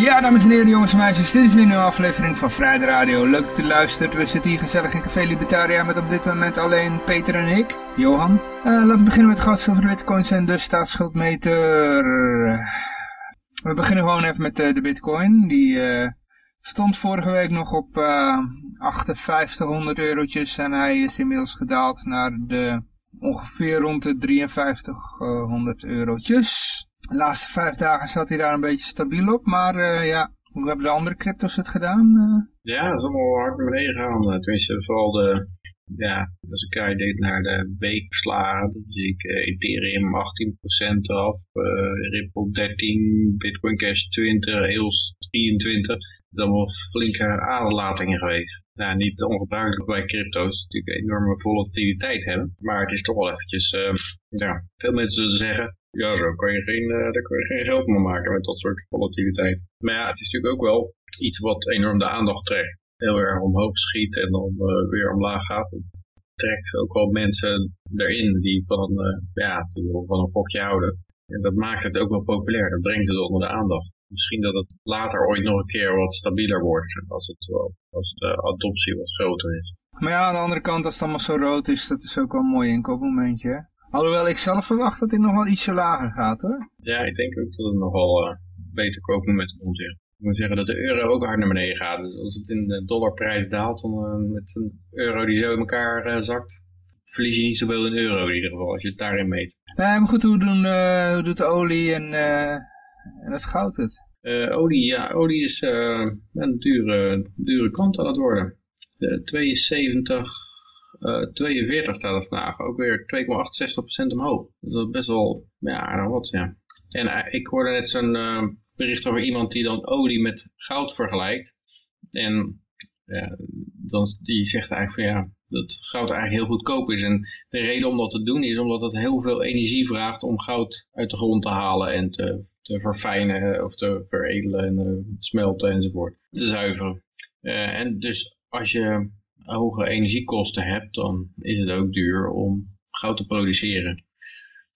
Ja, dames en heren, jongens en meisjes, dit is weer een nieuwe aflevering van Vrijheid Radio. Leuk dat u luistert. We zitten hier gezellig in Café Libertaria met op dit moment alleen Peter en ik, Johan. Eh, laten we beginnen met het goud, zilver, bitcoins en de staatsschuldmeter. We beginnen gewoon even met de, de bitcoin. Die eh, stond vorige week nog op uh, 5800 eurotjes en hij is inmiddels gedaald naar de ongeveer rond de 5300 eurotjes. De laatste vijf dagen zat hij daar een beetje stabiel op, maar uh, ja, hoe hebben de andere cryptos het gedaan? Uh? Ja, dat is allemaal hard naar beneden gegaan. Tenminste, vooral de, ja, als ik kijk naar de weekverslagen, dan zie ik Ethereum 18% af, Ripple 13, Bitcoin Cash 20, EOS 23. Dat allemaal flinke aderlatingen geweest. Nou, niet ongebruikelijk bij crypto's, natuurlijk enorme volatiliteit hebben. Maar het is toch wel eventjes, ja, veel mensen zullen zeggen, ja, zo kan je geen, uh, daar kan je geen geld meer maken met dat soort volatiliteit. Maar ja, het is natuurlijk ook wel iets wat enorm de aandacht trekt. Heel erg omhoog schiet en dan uh, weer omlaag gaat. Het trekt ook wel mensen erin die van uh, ja, die van een fokje houden. En dat maakt het ook wel populair. Dat brengt het onder de aandacht. Misschien dat het later ooit nog een keer wat stabieler wordt. Als, het, als de adoptie wat groter is. Maar ja, aan de andere kant, als het allemaal zo rood is, dat is ook wel een mooi inkoopmomentje, hè? Alhoewel ik zelf verwacht dat hij nog wel ietsje lager gaat hoor. Ja, ik denk ook dat het nog wel uh, beter koopmoment komt. Ja. Ik moet zeggen dat de euro ook hard naar beneden gaat. Dus als het in de dollarprijs daalt, dan uh, met een euro die zo in elkaar uh, zakt, verlies je niet zoveel in euro in ieder geval, als je het daarin meet. Nee, maar goed, hoe, doen, hoe doet de olie en, en het goud het? olie, ja, olie is een dure, dure kant aan het worden. De 72 uh, 42 staat er vandaag, ook weer 2,68% omhoog. Dat is best wel, ja, aardig wat, ja. En uh, ik hoorde net zo'n uh, bericht over iemand die dan olie met goud vergelijkt. En dan, die zegt eigenlijk van ja, dat goud eigenlijk heel goedkoop is. En de reden om dat te doen is omdat het heel veel energie vraagt om goud uit de grond te halen en te, te verfijnen of te veredelen en uh, smelten enzovoort. Te zuiveren. Uh, en dus als je hoge energiekosten hebt, dan is het ook duur om goud te produceren.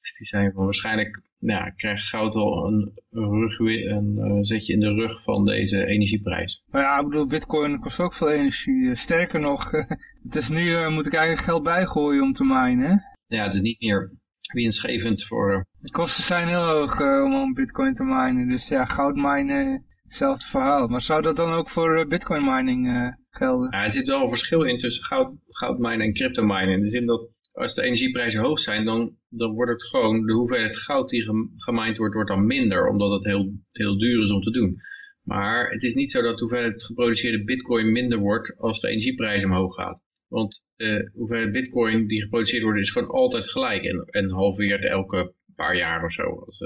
Dus die zijn van waarschijnlijk, nou, krijgt goud wel een, rug, een uh, zetje in de rug van deze energieprijs. Nou ja, ik bedoel, bitcoin kost ook veel energie. Sterker nog, het is nu, uh, moet ik eigenlijk geld bijgooien om te minen. Ja, het is niet meer winstgevend voor... De kosten zijn heel hoog uh, om, om bitcoin te minen. Dus ja, goud minen, hetzelfde verhaal. Maar zou dat dan ook voor bitcoin mining gelden? Ja, er zit wel een verschil in tussen goud, goudmijnen en crypto minen. In de zin dat als de energieprijzen hoog zijn, dan, dan wordt het gewoon, de hoeveelheid goud die gemined wordt, wordt dan minder. Omdat het heel, heel duur is om te doen. Maar het is niet zo dat de hoeveelheid geproduceerde bitcoin minder wordt als de energieprijs omhoog gaat. Want de hoeveelheid bitcoin die geproduceerd wordt is gewoon altijd gelijk en, en halveert elke paar jaar of zo. Als,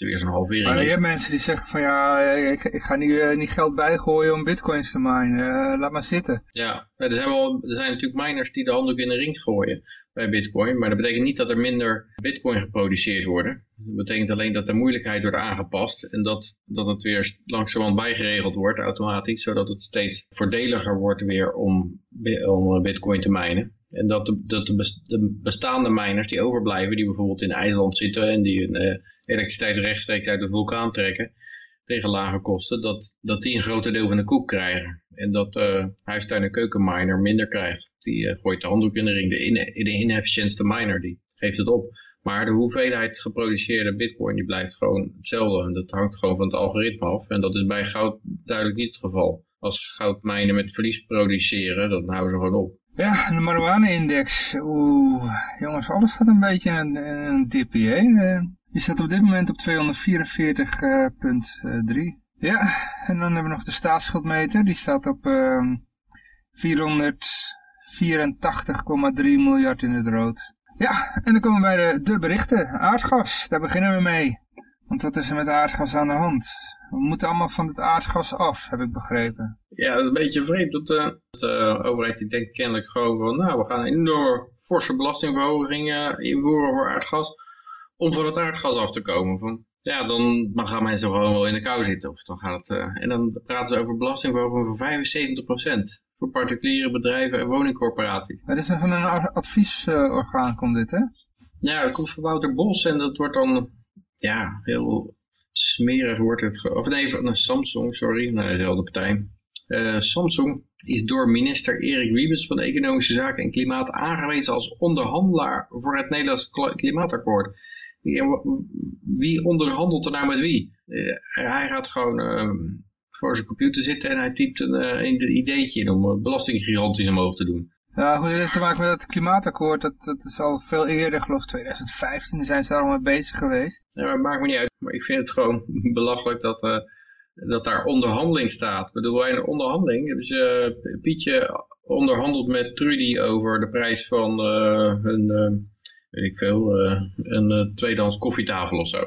er weer zo'n halvering Maar je hebt mensen die zeggen van ja, ik, ik ga niet, uh, niet geld bijgooien om bitcoins te minen. Uh, laat maar zitten. Ja, er zijn, wel, er zijn natuurlijk miners die de handdoek in de ring gooien bij bitcoin. Maar dat betekent niet dat er minder bitcoin geproduceerd worden. Dat betekent alleen dat de moeilijkheid wordt aangepast. En dat, dat het weer langzamerhand bijgeregeld wordt automatisch. Zodat het steeds voordeliger wordt weer om, om bitcoin te minen. En dat de, dat de bestaande miners die overblijven, die bijvoorbeeld in IJsland zitten en die uh, elektriciteit rechtstreeks uit de vulkaan trekken, tegen lage kosten, dat, dat die een groter deel van de koek krijgen. En dat uh, huistuin- en keukenminer minder krijgt. Die uh, gooit de handdoek in de ring. De, in, de inefficiëntste miner, die geeft het op. Maar de hoeveelheid geproduceerde bitcoin die blijft gewoon hetzelfde. En dat hangt gewoon van het algoritme af. En dat is bij goud duidelijk niet het geval. Als goudmijnen met verlies produceren, dan houden ze gewoon op. Ja, de marijuana-index. Oeh, jongens, alles gaat een beetje een, een dipje, hè? Die staat op dit moment op 244,3. Uh, ja, en dan hebben we nog de staatsschuldmeter. Die staat op uh, 484,3 miljard in het rood. Ja, en dan komen we bij de, de berichten. Aardgas, daar beginnen we mee. Want wat is er met aardgas aan de hand? We moeten allemaal van het aardgas af, heb ik begrepen. Ja, dat is een beetje vreemd. Dat uh, de overheid die denkt kennelijk gewoon van... nou, we gaan een enorme forse belastingverhoging uh, invoeren voor aardgas... om van het aardgas af te komen. Van, ja, dan, dan gaan mensen gewoon wel in de kou zitten. Of dan gaat het, en dan praten ze over belastingverhoging van 75% voor particuliere bedrijven en woningcorporaties. Dat is van een adviesorgaan komt dit, hè? Ja, dat komt van Wouter Bos en dat wordt dan, ja, heel smerig wordt het, of nee, van Samsung, sorry, nee, dezelfde partij. Uh, Samsung is door minister Erik Wiebes van Economische Zaken en Klimaat aangewezen als onderhandelaar voor het Nederlands klimaatakkoord. Wie onderhandelt er nou met wie? Uh, hij gaat gewoon uh, voor zijn computer zitten en hij typt een, een ideetje in om belastinggigantisch omhoog te doen. Ja, goed, het heeft te maken met het klimaatakkoord. Dat, dat is al veel eerder, geloof ik 2015, zijn ze daar al mee bezig geweest. Ja, maar maakt me niet uit. Maar ik vind het gewoon belachelijk dat, uh, dat daar onderhandeling staat. Ik bedoel, bij een onderhandeling Pietje onderhandeld met Trudy over de prijs van uh, uh, weet ik veel, een tweedehands koffietafel of zo.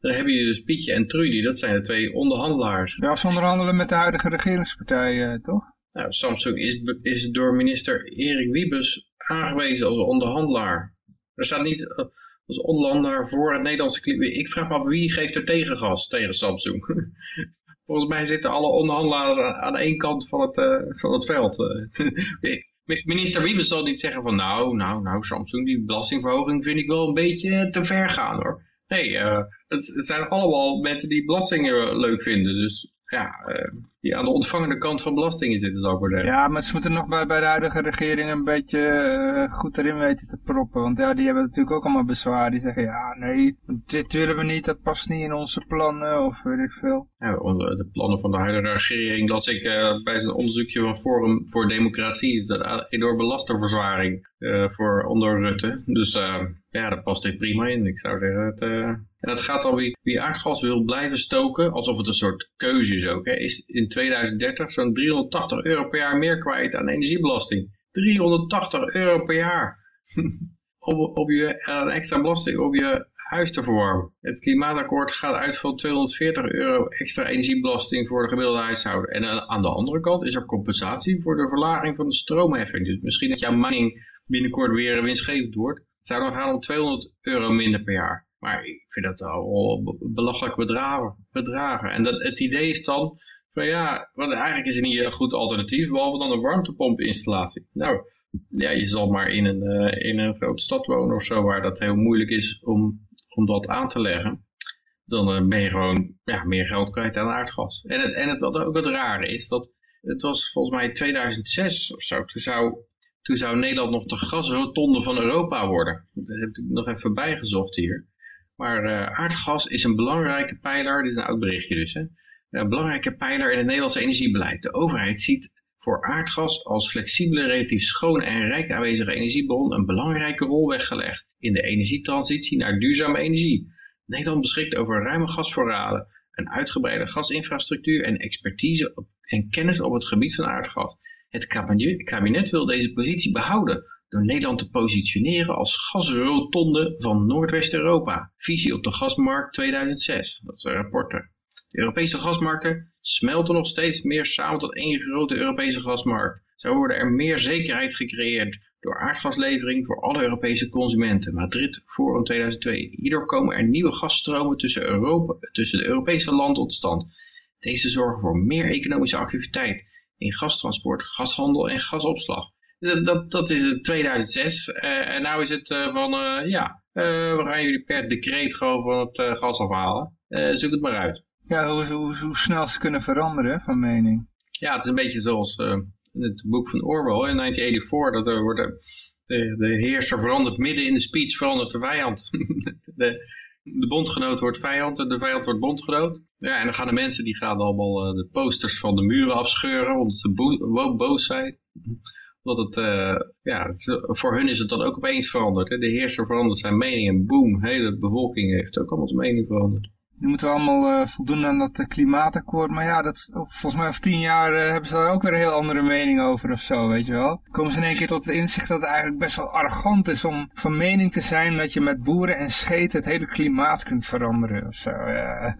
Dan heb je dus Pietje en Trudy, dat zijn de twee onderhandelaars. Ja, ze onderhandelen met de huidige regeringspartij, toch? Nou, Samsung is, is door minister Erik Wiebes aangewezen als onderhandelaar. Er staat niet eh, als onderhandelaar voor het Nederlandse klimaat. Ik vraag me af wie geeft er tegengas tegen Samsung. Volgens mij zitten alle onderhandelaars aan, één kant van het, uh, van het veld. minister Wiebes zal niet zeggen van nou, nou, nou Samsung, die belastingverhoging vind ik wel een beetje te ver gaan hoor. Nee, uh, het zijn allemaal mensen die belastingen leuk vinden. Dus ja, uh, die aan de ontvangende kant van belastingen zitten, zou ik maar zeggen. Ja, maar ze moeten nog bij, bij de huidige regering een beetje uh, goed erin weten te proppen. Want ja, die hebben natuurlijk ook allemaal bezwaar. Die zeggen, ja, nee, dit willen we niet, dat past niet in onze plannen, of weet ik veel. Ja, de plannen van de huidige regering las ik uh, bij zijn onderzoekje van Forum voor Democratie. Is dat een enorme belastingverzwaring voor onder Rutte. Dus ja, dat past dit prima in. Ik zou zeggen, het, en dat gaat dan wie, wie aardgas wil blijven stoken, alsof het een soort keuze is ook, hè, is in 2030 zo'n 380 euro per jaar meer kwijt aan energiebelasting. 380 euro per jaar. op, op je, een extra belasting op je huis te verwarmen. Het klimaatakkoord gaat uit van 240 euro extra energiebelasting voor de gemiddelde huishouden. En eh, aan de andere kant is er compensatie voor de verlaging van de stroomheffing. Dus misschien dat jouw manning binnenkort weer winstgevend wordt. Het zou dan gaan om 200 euro minder per jaar. Maar ik vind dat al belachelijk bedragen. bedragen. En dat, het idee is dan van ja, want eigenlijk is er niet een goed alternatief, behalve dan een warmtepompinstallatie. Nou, ja, je zal maar in een, uh, in een grote stad wonen of zo, waar dat heel moeilijk is om, om dat aan te leggen. Dan uh, ben je gewoon ja, meer geld kwijt aan aardgas. En, het, en het, wat ook het rare is, dat het was volgens mij 2006 of zo, toen zou, toen zou Nederland nog de gasrotonde van Europa worden. Dat heb ik nog even bijgezocht hier. Maar uh, aardgas is een belangrijke pijler, dit is een oud berichtje dus, hè, een belangrijke pijler in het Nederlandse energiebeleid. De overheid ziet voor aardgas als flexibele, relatief schone en rijk aanwezige energiebron een belangrijke rol weggelegd in de energietransitie naar duurzame energie. Nederland beschikt over ruime gasvoorraden, een uitgebreide gasinfrastructuur en expertise en kennis op het gebied van aardgas. Het kabinet wil deze positie behouden door Nederland te positioneren als gasrotonde van Noordwest-Europa. Visie op de gasmarkt 2006, dat is een rapport. De Europese gasmarkten smelten nog steeds meer samen tot één grote Europese gasmarkt. Zo worden er meer zekerheid gecreëerd door aardgaslevering voor alle Europese consumenten. Madrid Forum 2002. Hierdoor komen er nieuwe gasstromen tussen, Europa, tussen de Europese landen tot stand. Deze zorgen voor meer economische activiteit in gastransport, gashandel en gasopslag. Dat, dat, is het 2006 uh, en nu is het uh, van uh, ja, we gaan jullie per decreet gewoon van het gas afhalen. zoek het maar uit. Ja, hoe, hoe, hoe, snel ze kunnen veranderen van mening. Ja, het is een beetje zoals in het boek van Orwell in 1984. Dat er wordt de, de heerser verandert midden in de speech, verandert de vijand. de, de bondgenoot wordt vijand en de vijand wordt bondgenoot. Ja, en dan gaan de mensen die gaan allemaal de posters van de muren afscheuren, omdat ze bo boos zijn omdat het, uh, ja, voor hun is het dan ook opeens veranderd. Hè? De heerser verandert zijn mening en boom, hele bevolking heeft ook allemaal zijn mening veranderd. Nu moeten we allemaal uh, voldoen aan dat uh, klimaatakkoord. Maar ja, dat, volgens mij over tien jaar uh, hebben ze daar ook weer een heel andere mening over of zo, weet je wel. komen ze in één keer tot het inzicht dat het eigenlijk best wel arrogant is om van mening te zijn dat je met boeren en scheten het hele klimaat kunt veranderen of zo. Ja,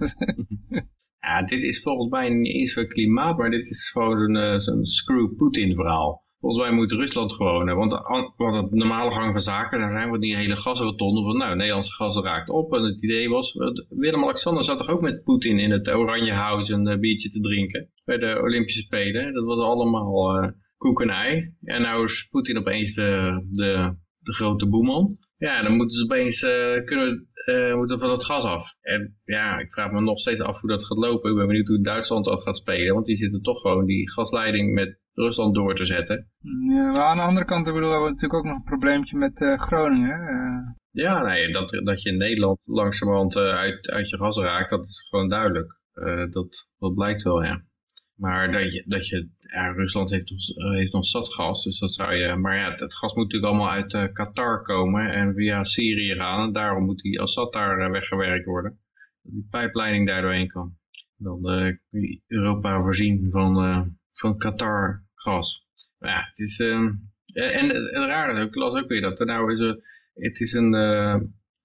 ja dit is volgens mij niet eens voor klimaat, maar dit is gewoon een, zo'n screw Putin verhaal. Volgens mij moet Rusland gewoon, want wat het normale gang van zaken zijn, wordt die hele gasrotonde van, nou, Nederlandse gas raakt op. En het idee was, Willem-Alexander zat toch ook met Poetin in het Oranje House een biertje te drinken bij de Olympische Spelen. Dat was allemaal uh, koek en ei. En nou is Poetin opeens de, de, de grote boeman. Ja, dan moeten ze opeens, uh, kunnen moeten van het gas af. En ja, ik vraag me nog steeds af hoe dat gaat lopen. Ik ben benieuwd hoe Duitsland dat gaat spelen. Want die zitten toch gewoon die gasleiding met Rusland door te zetten. Ja, maar aan de andere kant bedoel, hebben we natuurlijk ook nog een probleempje met uh, Groningen. Uh. Ja, nee, dat, dat je in Nederland langzamerhand uh, uit, uit je gas raakt, dat is gewoon duidelijk. dat, dat blijkt wel, ja. Maar dat je, dat je ja, Rusland heeft, heeft nog zat gas, dus dat zou je, maar ja, het gas moet natuurlijk allemaal uit Qatar komen en via Syrië gaan. En daarom moet die Assad daar weggewerkt worden. Dat die pijpleiding daar doorheen kan. Dan Europa voorzien van van Qatar gas. Ja, het is, uh, en het raar is ook, ik ook weer dat er nou is, een, het is een, uh,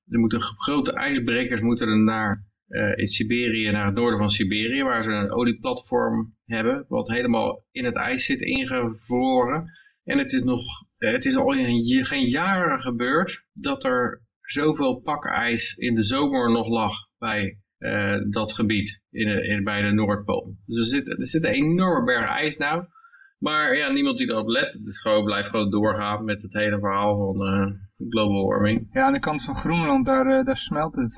er moeten grote ijsbrekers moeten er naar uh, in Siberië, naar het noorden van Siberië, waar ze een olieplatform hebben, wat helemaal in het ijs zit ingevroren. En het is nog, het is al in geen jaren gebeurd dat er zoveel pakijs in de zomer nog lag bij uh, dat gebied in, in, bij de Noordpool. Dus er zit, er zit een enorme berg ijs nou. Maar ja, niemand die erop let. Het is gewoon, blijft gewoon doorgaan met het hele verhaal van uh, global warming. Ja, aan de kant van Groenland, daar, uh, daar smelt het.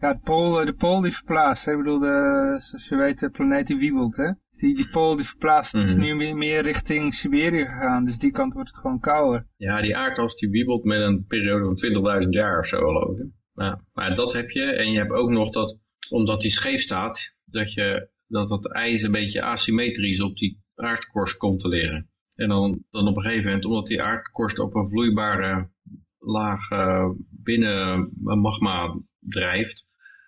ja, de pool, de pool die verplaatst. Ik bedoel, de, zoals je weet, de planeet die wiebelt. Hè? Die, die pool die verplaatst is mhm. nu meer, meer richting Siberië gegaan. Dus die kant wordt het gewoon kouder. Ja, die aardas die wiebelt met een periode van 20.000 jaar of zo geloof ik. Ja, maar dat heb je. En je hebt ook nog dat omdat die scheef staat, dat, je, dat dat ijs een beetje asymmetrisch op die aardkorst komt te liggen. En dan, dan op een gegeven moment, omdat die aardkorst op een vloeibare laag uh, binnen magma drijft,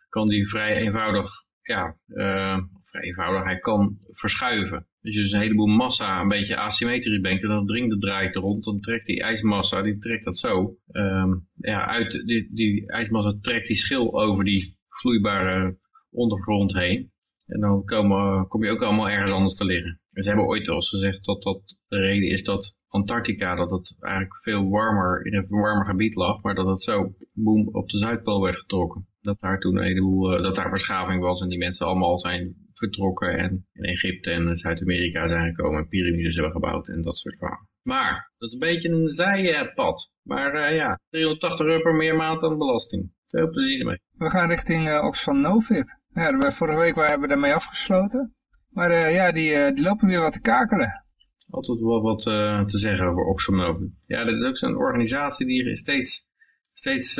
kan die vrij eenvoudig, ja, uh, vrij eenvoudig, hij kan verschuiven. Dus je dus een heleboel massa een beetje asymmetrisch brengt en dan dringt de draait rond, dan trekt die ijsmassa, die trekt dat zo, um, ja, uit, die, die ijsmassa trekt die schil over die vloeibare ondergrond heen. En dan komen, kom je ook allemaal ergens anders te liggen. En ze hebben ooit al gezegd dat dat de reden is dat Antarctica, dat het eigenlijk veel warmer, in een warmer gebied lag, maar dat het zo boem op de Zuidpool werd getrokken. Dat daar toen een heleboel, uh, dat daar verschaving was en die mensen allemaal zijn vertrokken en in Egypte en Zuid-Amerika zijn gekomen en piramides hebben gebouwd en dat soort verhalen. Maar, dat is een beetje een zijpad. Maar uh, ja, 380 euro per meer maand aan belasting. Veel plezier ermee. We gaan richting uh, Oxfam Novib. Ja, we, vorige week hebben we daarmee afgesloten. Maar uh, ja, die, uh, die lopen weer wat te kakelen. Altijd wel wat uh, te zeggen over Oxfam Novib. Ja, dat is ook zo'n organisatie die steeds, steeds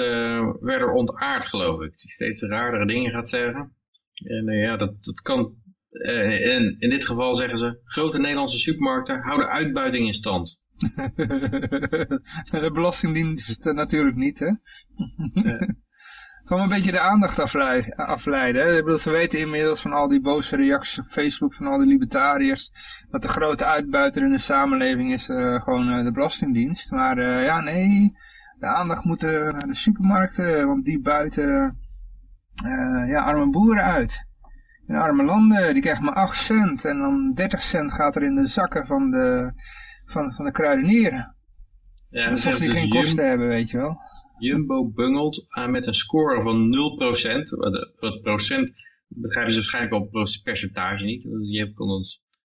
verder ontaard, geloof ik. Die steeds raardere dingen gaat zeggen. En ja, dat, dat kan... en in dit geval zeggen ze, grote Nederlandse supermarkten houden uitbuiting in stand. de Belastingdienst natuurlijk niet, hè? Gewoon een beetje de aandacht afleiden. afleiden Ik bedoel, ze weten inmiddels van al die boze reacties op Facebook van al die libertariërs, dat de grote uitbuiter in de samenleving is uh, gewoon uh, de Belastingdienst. Maar uh, ja, nee, de aandacht moet naar de supermarkten, want die buiten ja, arme boeren uit. In arme landen, die krijgen maar 8 cent en dan 30 cent gaat er in de zakken van de, van, van de kruidenieren. Ja, Alsof die geen kosten hebben, weet je wel. Jumbo bungelt aan met een score van 0%. Wat, procent begrijpen ze waarschijnlijk al percentage niet. Je hebt ons 100%,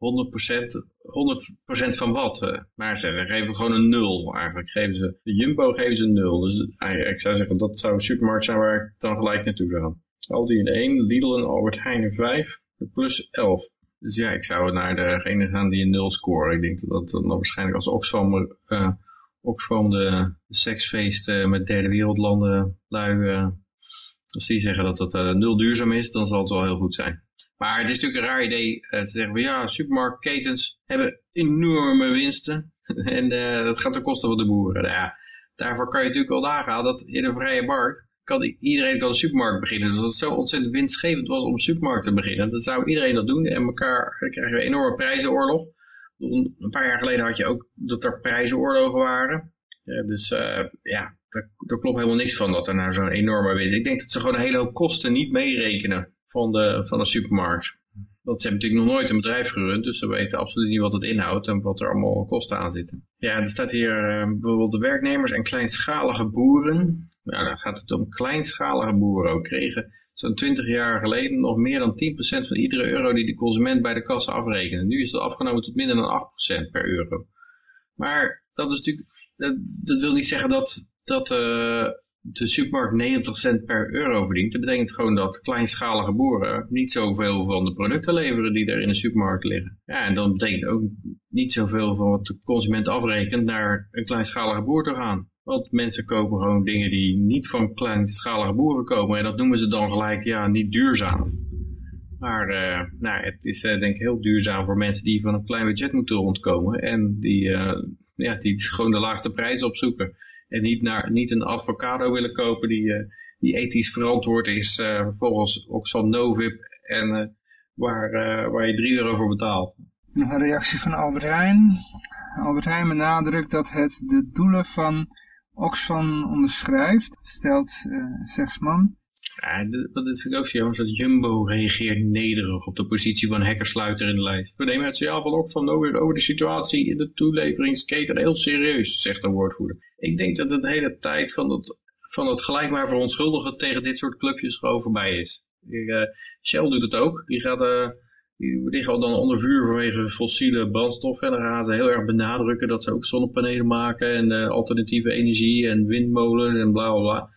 100% van wat? Eh, maar ze geven gewoon een 0 eigenlijk. Geven ze, de Jumbo geven ze een 0. Dus eigenlijk, ik zou zeggen dat zou een supermarkt zijn waar ik dan gelijk naartoe zou gaan. Aldi in 1, Lidl en Albert Heijn in 5, plus 11. Dus ja, ik zou naar degene gaan die een 0 scoren. Ik denk dat dat dan waarschijnlijk als Oxfam uh, Oxfam de, de seksfeesten met derde wereldlanden lui, uh, als die zeggen dat dat uh, nul duurzaam is, dan zal het wel heel goed zijn. Maar het is natuurlijk een raar idee te zeggen van ja, supermarktketens hebben enorme winsten en dat gaat ten koste van de boeren. Nou ja, daarvoor kan je natuurlijk wel nagaan dat in een vrije markt kan iedereen kan een supermarkt beginnen. Dus als het zo ontzettend winstgevend was om een supermarkt te beginnen, dan zou iedereen dat doen en elkaar krijgen we een enorme prijzenoorlog. Een paar jaar geleden had je ook dat er prijzenoorlogen waren. Dus uh, ja, daar, klopt helemaal niks van dat er nou zo'n enorme winst. Ik denk dat ze gewoon een hele hoop kosten niet meerekenen van de, van de supermarkt. Want ze hebben natuurlijk nog nooit een bedrijf gerund, dus ze weten absoluut niet wat het inhoudt en wat er allemaal kosten aan zitten. Ja, er staat hier uh, bijvoorbeeld de werknemers en kleinschalige boeren. Ja, dan gaat het om kleinschalige boeren ook kregen. Zo'n 20 jaar geleden nog meer dan 10% van iedere euro die de consument bij de kassa afrekende. Nu is het afgenomen tot minder dan 8% per euro. Maar dat is natuurlijk, dat, dat wil niet zeggen dat, dat uh, de supermarkt 90 cent per euro verdient. Dat betekent gewoon dat kleinschalige boeren niet zoveel van de producten leveren die er in de supermarkt liggen. Ja, en dan betekent ook niet zoveel van wat de consument afrekent naar een kleinschalige boer te gaan. Want mensen kopen gewoon dingen die niet van kleinschalige boeren komen. En dat noemen ze dan gelijk, ja, niet duurzaam. Maar uh, nou, het is uh, denk ik heel duurzaam voor mensen die van een klein budget moeten rondkomen. En die, uh, ja, die gewoon de laagste prijs opzoeken. En niet, naar, niet een avocado willen kopen die, die ethisch verantwoord is volgens Oxfam Novib. En waar, waar je 3 euro voor betaalt. Nog een reactie van Albert Heijn. Albert Heijn benadrukt dat het de doelen van Oxfam onderschrijft, stelt Zegsman. Ja, dat vind ik ook zo jammer, dat Jumbo reageert nederig op de positie van hackersluiter in de lijst. We nemen het signaal van Oxfam over, over de situatie in de toeleveringsketen heel serieus, zegt de woordvoerder. Ik denk dat het de hele tijd van het, van het gelijk maar verontschuldigen tegen dit soort clubjes gewoon voorbij is. Uh, Shell doet het ook. Die gaat... Uh, die liggen dan onder vuur vanwege fossiele brandstoffen. En dan gaan ze heel erg benadrukken dat ze ook zonnepanelen maken en uh, alternatieve energie en windmolen en bla bla bla.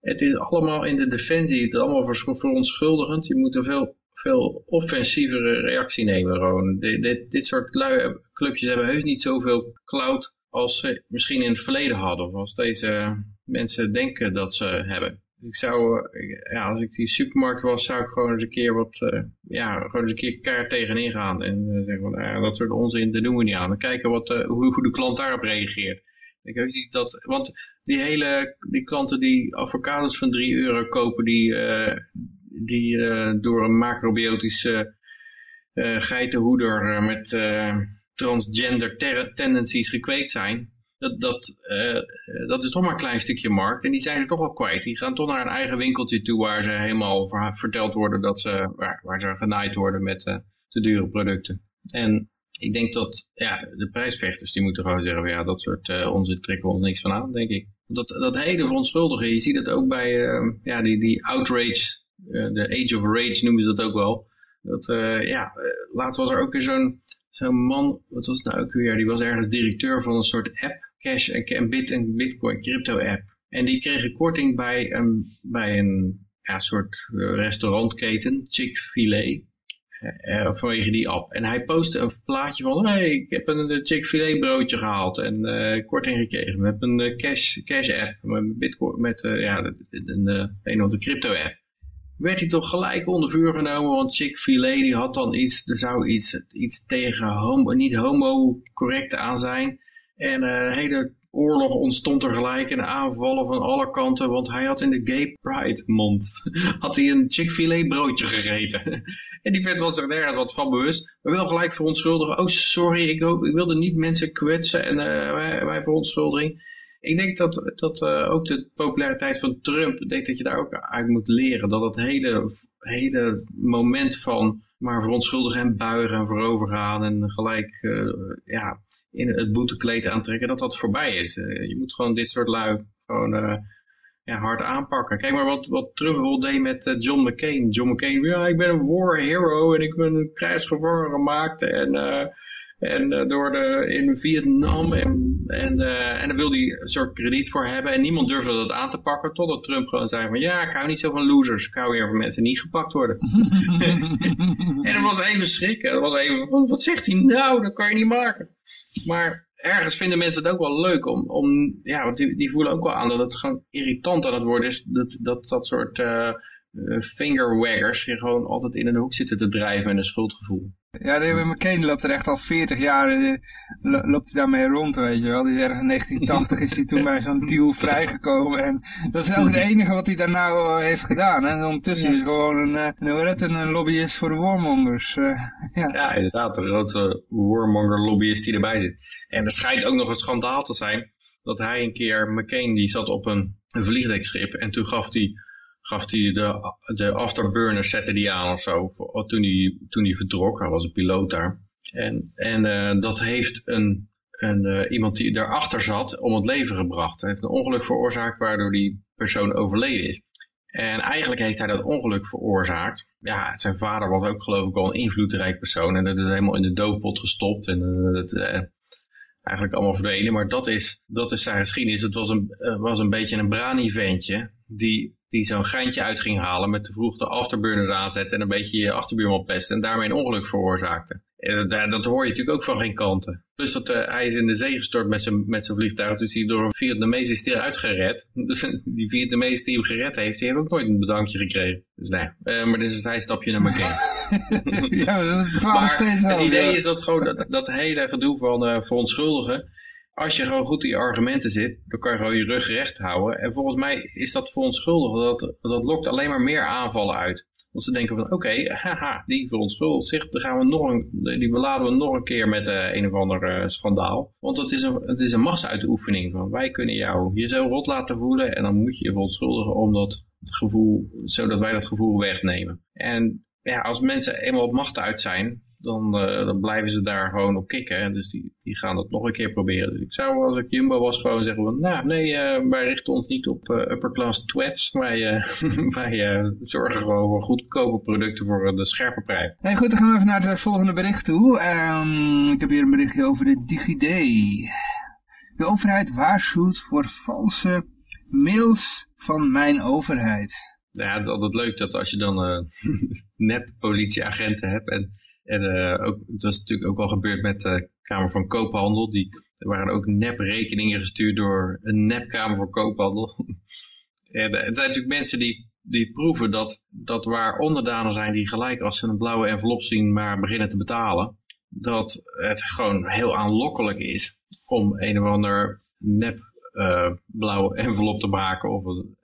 Het is allemaal in de defensie, het is allemaal verontschuldigend. Je moet een veel, veel offensievere reactie nemen. Gewoon. Dit, dit, soort lui, clubjes hebben heus niet zoveel cloud als ze misschien in het verleden hadden. Of als deze mensen denken dat ze hebben. Ik zou, ja, als ik die supermarkt was, zou ik gewoon eens een keer wat, uh, ja, gewoon eens een keer keihard tegenin gaan. En uh, zeggen van, nou dat soort onzin, daar doen we niet aan. Dan kijken wat, hoe, hoe de klant daarop reageert. Ik weet niet dat, want die hele, die klanten die avocados van 3 euro kopen, die, die door een macrobiotische geitenhoeder met transgender tendencies gekweekt zijn, dat, dat, dat is toch maar een klein stukje markt. En die zijn ze toch wel kwijt. Die gaan toch naar een eigen winkeltje toe waar ze helemaal verteld worden dat ze, waar, ze genaaid worden met te dure producten. En ik denk dat ja, de prijsvechters die moeten gewoon zeggen, ja, dat soort uh, onzin trekken we ons niks van aan, denk ik. Dat, dat hele verontschuldigen, je ziet het ook bij uh, ja, die, die outrage, uh, de age of rage noemen ze dat ook wel. Dat, ja, laatst was er ook weer zo'n zo'n man, wat was het nou ook weer, die was ergens directeur van een soort app, cash en, bit en bitcoin, crypto app. En die kreeg een korting bij een, bij een ja, soort restaurantketen, Chick-fil-A. Uh, vanwege die app. En hij postte een plaatje van, hey, ik heb een Chick-fil-A broodje gehaald en korting gekregen met een cash, cash app, met bitcoin, met ja, een, een of de crypto app. Werd hij toch gelijk onder vuur genomen, want Chick-fil-A die had dan iets, er zou iets, iets tegen homo, niet homo correct aan zijn. En een hele oorlog ontstond er gelijk en aanvallen van alle kanten, want hij had in de Gay Pride Month had hij een Chick-fil-A broodje gegeten. en die vent was er nergens wat van bewust, maar wel gelijk verontschuldigen. Oh, sorry, ik, ik wilde niet mensen kwetsen en uh, mijn, mijn verontschuldiging. Ik denk dat, dat uh, ook de populariteit van Trump, ik denk dat je daar ook uit moet leren. Dat het hele, hele moment van maar verontschuldigen en buigen en voorovergaan en gelijk, ja, in het boetekleed aantrekken, dat dat voorbij is. Uh, je moet gewoon dit soort lui gewoon uh, ja, hard aanpakken. Kijk maar wat, wat Trump bijvoorbeeld deed met uh, John McCain. John McCain, ja, ik ben een war hero en ik ben een krijgsgevangen gemaakt en, en door de, in Vietnam en, en, en daar wil hij een soort krediet voor hebben en niemand durfde dat aan te pakken totdat Trump gewoon zei van ja, ik hou niet zo van losers, ik hou weer van mensen die niet gepakt worden. en dat was even schrikken, dat was even, wat zegt hij nou, dat kan je niet maken. Maar ergens vinden mensen het ook wel leuk om, om ja, want die, die voelen ook wel aan dat het gewoon irritant aan het worden is, dat dat, dat soort uh, fingerwaggers je gewoon altijd in een hoek zitten te drijven en een schuldgevoel. Ja, de McCain loopt er echt al 40 jaar, eh, loopt hij daarmee rond, weet je wel. Die is ergens in 1980 is hij toen bij zo'n deal vrijgekomen. En dat is ook het enige wat hij daar nou heeft gedaan. En ondertussen is hij gewoon een, een, een lobbyist voor de warmongers. ja. ja, inderdaad, de grootste warmonger lobbyist die erbij zit. En er schijnt ook nog een schandaal te zijn dat hij een keer, McCain, die zat op een, een vliegdekschip en toen gaf hij gaf hij de, de afterburner zette die aan of zo, toen hij, toen hij vertrok. Hij was een piloot daar. En, en uh, dat heeft een, een, uh, iemand die daarachter zat om het leven gebracht. Hij heeft een ongeluk veroorzaakt waardoor die persoon overleden is. En eigenlijk heeft hij dat ongeluk veroorzaakt. Ja, zijn vader was ook geloof ik al een invloedrijk persoon. En dat is helemaal in de doodpot gestopt. En uh, dat, eigenlijk allemaal verdwenen. Maar dat is, dat is zijn geschiedenis. Het was een, was een beetje een brani-ventje. Die die zo'n geintje uit ging halen met te vroeg de afterburners aanzetten en een beetje je achterbuurman pesten en daarmee een ongeluk veroorzaakte. En dat, dat hoor je natuurlijk ook van geen kanten. Plus dat uh, hij is in de zee gestort met zijn, met zijn vliegtuig, dus hij door een Vietnamese is uitgered. Dus die Vietnamese die hem gered heeft, die heeft ook nooit een bedankje gekregen. Dus nee, uh, maar dit is een stapje naar elkaar. ja, dat is maar het idee is dat gewoon dat, dat hele gedoe van uh, verontschuldigen, als je gewoon goed in je argumenten zit, dan kan je gewoon je rug recht houden. En volgens mij is dat verontschuldigen, dat, dat lokt alleen maar meer aanvallen uit. Want ze denken van, oké, okay, haha, die verontschuldigt zich, dan gaan we nog een, die beladen we nog een keer met uh, een of ander uh, schandaal. Want het is, een, het is een massauitoefening van, wij kunnen jou je zo rot laten voelen en dan moet je je verontschuldigen om dat gevoel, zodat wij dat gevoel wegnemen. En ja, als mensen eenmaal op macht uit zijn, dan, uh, dan blijven ze daar gewoon op kicken. Dus die, die gaan dat nog een keer proberen. Dus ik zou als ik Jumbo was gewoon zeggen van, nou nee, uh, wij richten ons niet op uh, upper class twats. Wij, wij zorgen gewoon voor goedkope producten voor de scherpe prijs. Nee, goed, dan gaan we even naar het volgende bericht toe. Um, ik heb hier een berichtje over de DigiD. De overheid waarschuwt voor valse mails van mijn overheid. Ja, het is altijd leuk dat als je dan nep politieagenten hebt en en uh, ook, het was natuurlijk ook al gebeurd met de Kamer van Koophandel. Die, er waren ook nep-rekeningen gestuurd door een nep-Kamer voor Koophandel. en uh, het zijn natuurlijk mensen die, die proeven dat, dat waar onderdanen zijn die gelijk als ze een blauwe envelop zien maar beginnen te betalen. Dat het gewoon heel aanlokkelijk is om een of ander nep uh, blauwe envelop te maken of een,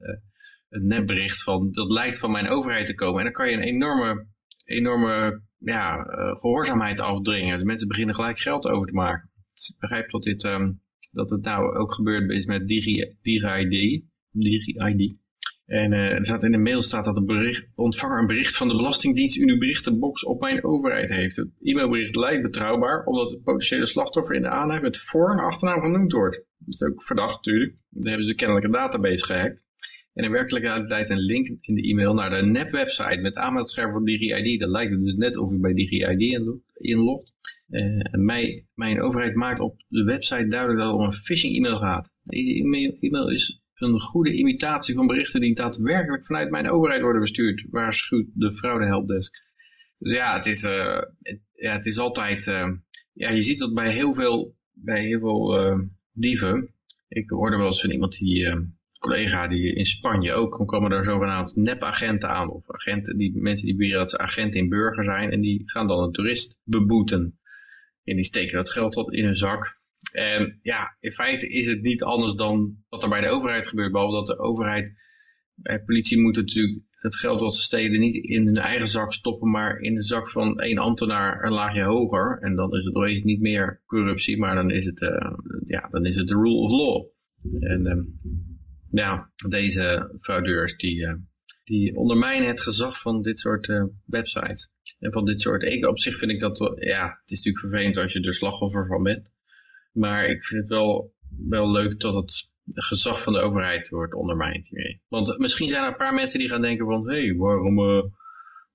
een nepbericht van dat lijkt van mijn overheid te komen. En dan kan je een enorme, enorme ja, uh, gehoorzaamheid afdringen. De mensen beginnen gelijk geld over te maken. Dus ik begrijp dat, dit, um, dat het nou ook gebeurd is met Digi-ID. Digi Digi-ID. En uh, er staat in de mail staat dat de bericht, ontvanger een bericht van de Belastingdienst in uw berichtenbox op mijn overheid heeft. Het e-mailbericht lijkt betrouwbaar, omdat het potentiële slachtoffer in de aanhef met voor- en achternaam genoemd wordt. Dat is ook verdacht natuurlijk. Dan hebben ze kennelijk een database gehackt. En in werkelijkheid een link in de e-mail naar de nep-website met aanmeldscherm voor DigiID. Dat lijkt het dus net of u bij DigiID inlogt. Uh, mijn, mijn overheid maakt op de website duidelijk dat het om een phishing e-mail gaat. Deze e-mail is een goede imitatie van berichten die daadwerkelijk vanuit mijn overheid worden bestuurd, waarschuwt de fraude helpdesk. Dus ja, het is, het, ja, het is altijd, uh, ja, je ziet dat bij heel veel, bij heel veel dieven. Ik hoorde wel eens van iemand die collega die in Spanje ook, komen er zogenaamd nepagenten aan. Of agenten, die, mensen die beweren dat ze agenten in burger zijn. En die gaan dan een toerist beboeten. En die steken dat geld tot in hun zak. En ja, in feite is het niet anders dan wat er bij de overheid gebeurt. Behalve dat de overheid, bij politie moet natuurlijk het geld wat ze stelen niet in hun eigen zak stoppen, maar in de zak van één ambtenaar een laagje hoger. En dan is het opeens niet meer corruptie, maar dan is het, uh, ja, dan is het de rule of law. En um, ja, deze fraudeurs die, uh, die ondermijnen het gezag van dit soort uh, websites. En van dit soort, ik, op zich vind ik dat, ja, het is natuurlijk vervelend als je er slachtoffer van bent. Maar ik vind het wel, wel leuk dat het gezag van de overheid wordt ondermijnd hiermee. Want misschien zijn er een paar mensen die gaan denken van, hé, hey, waarom, uh,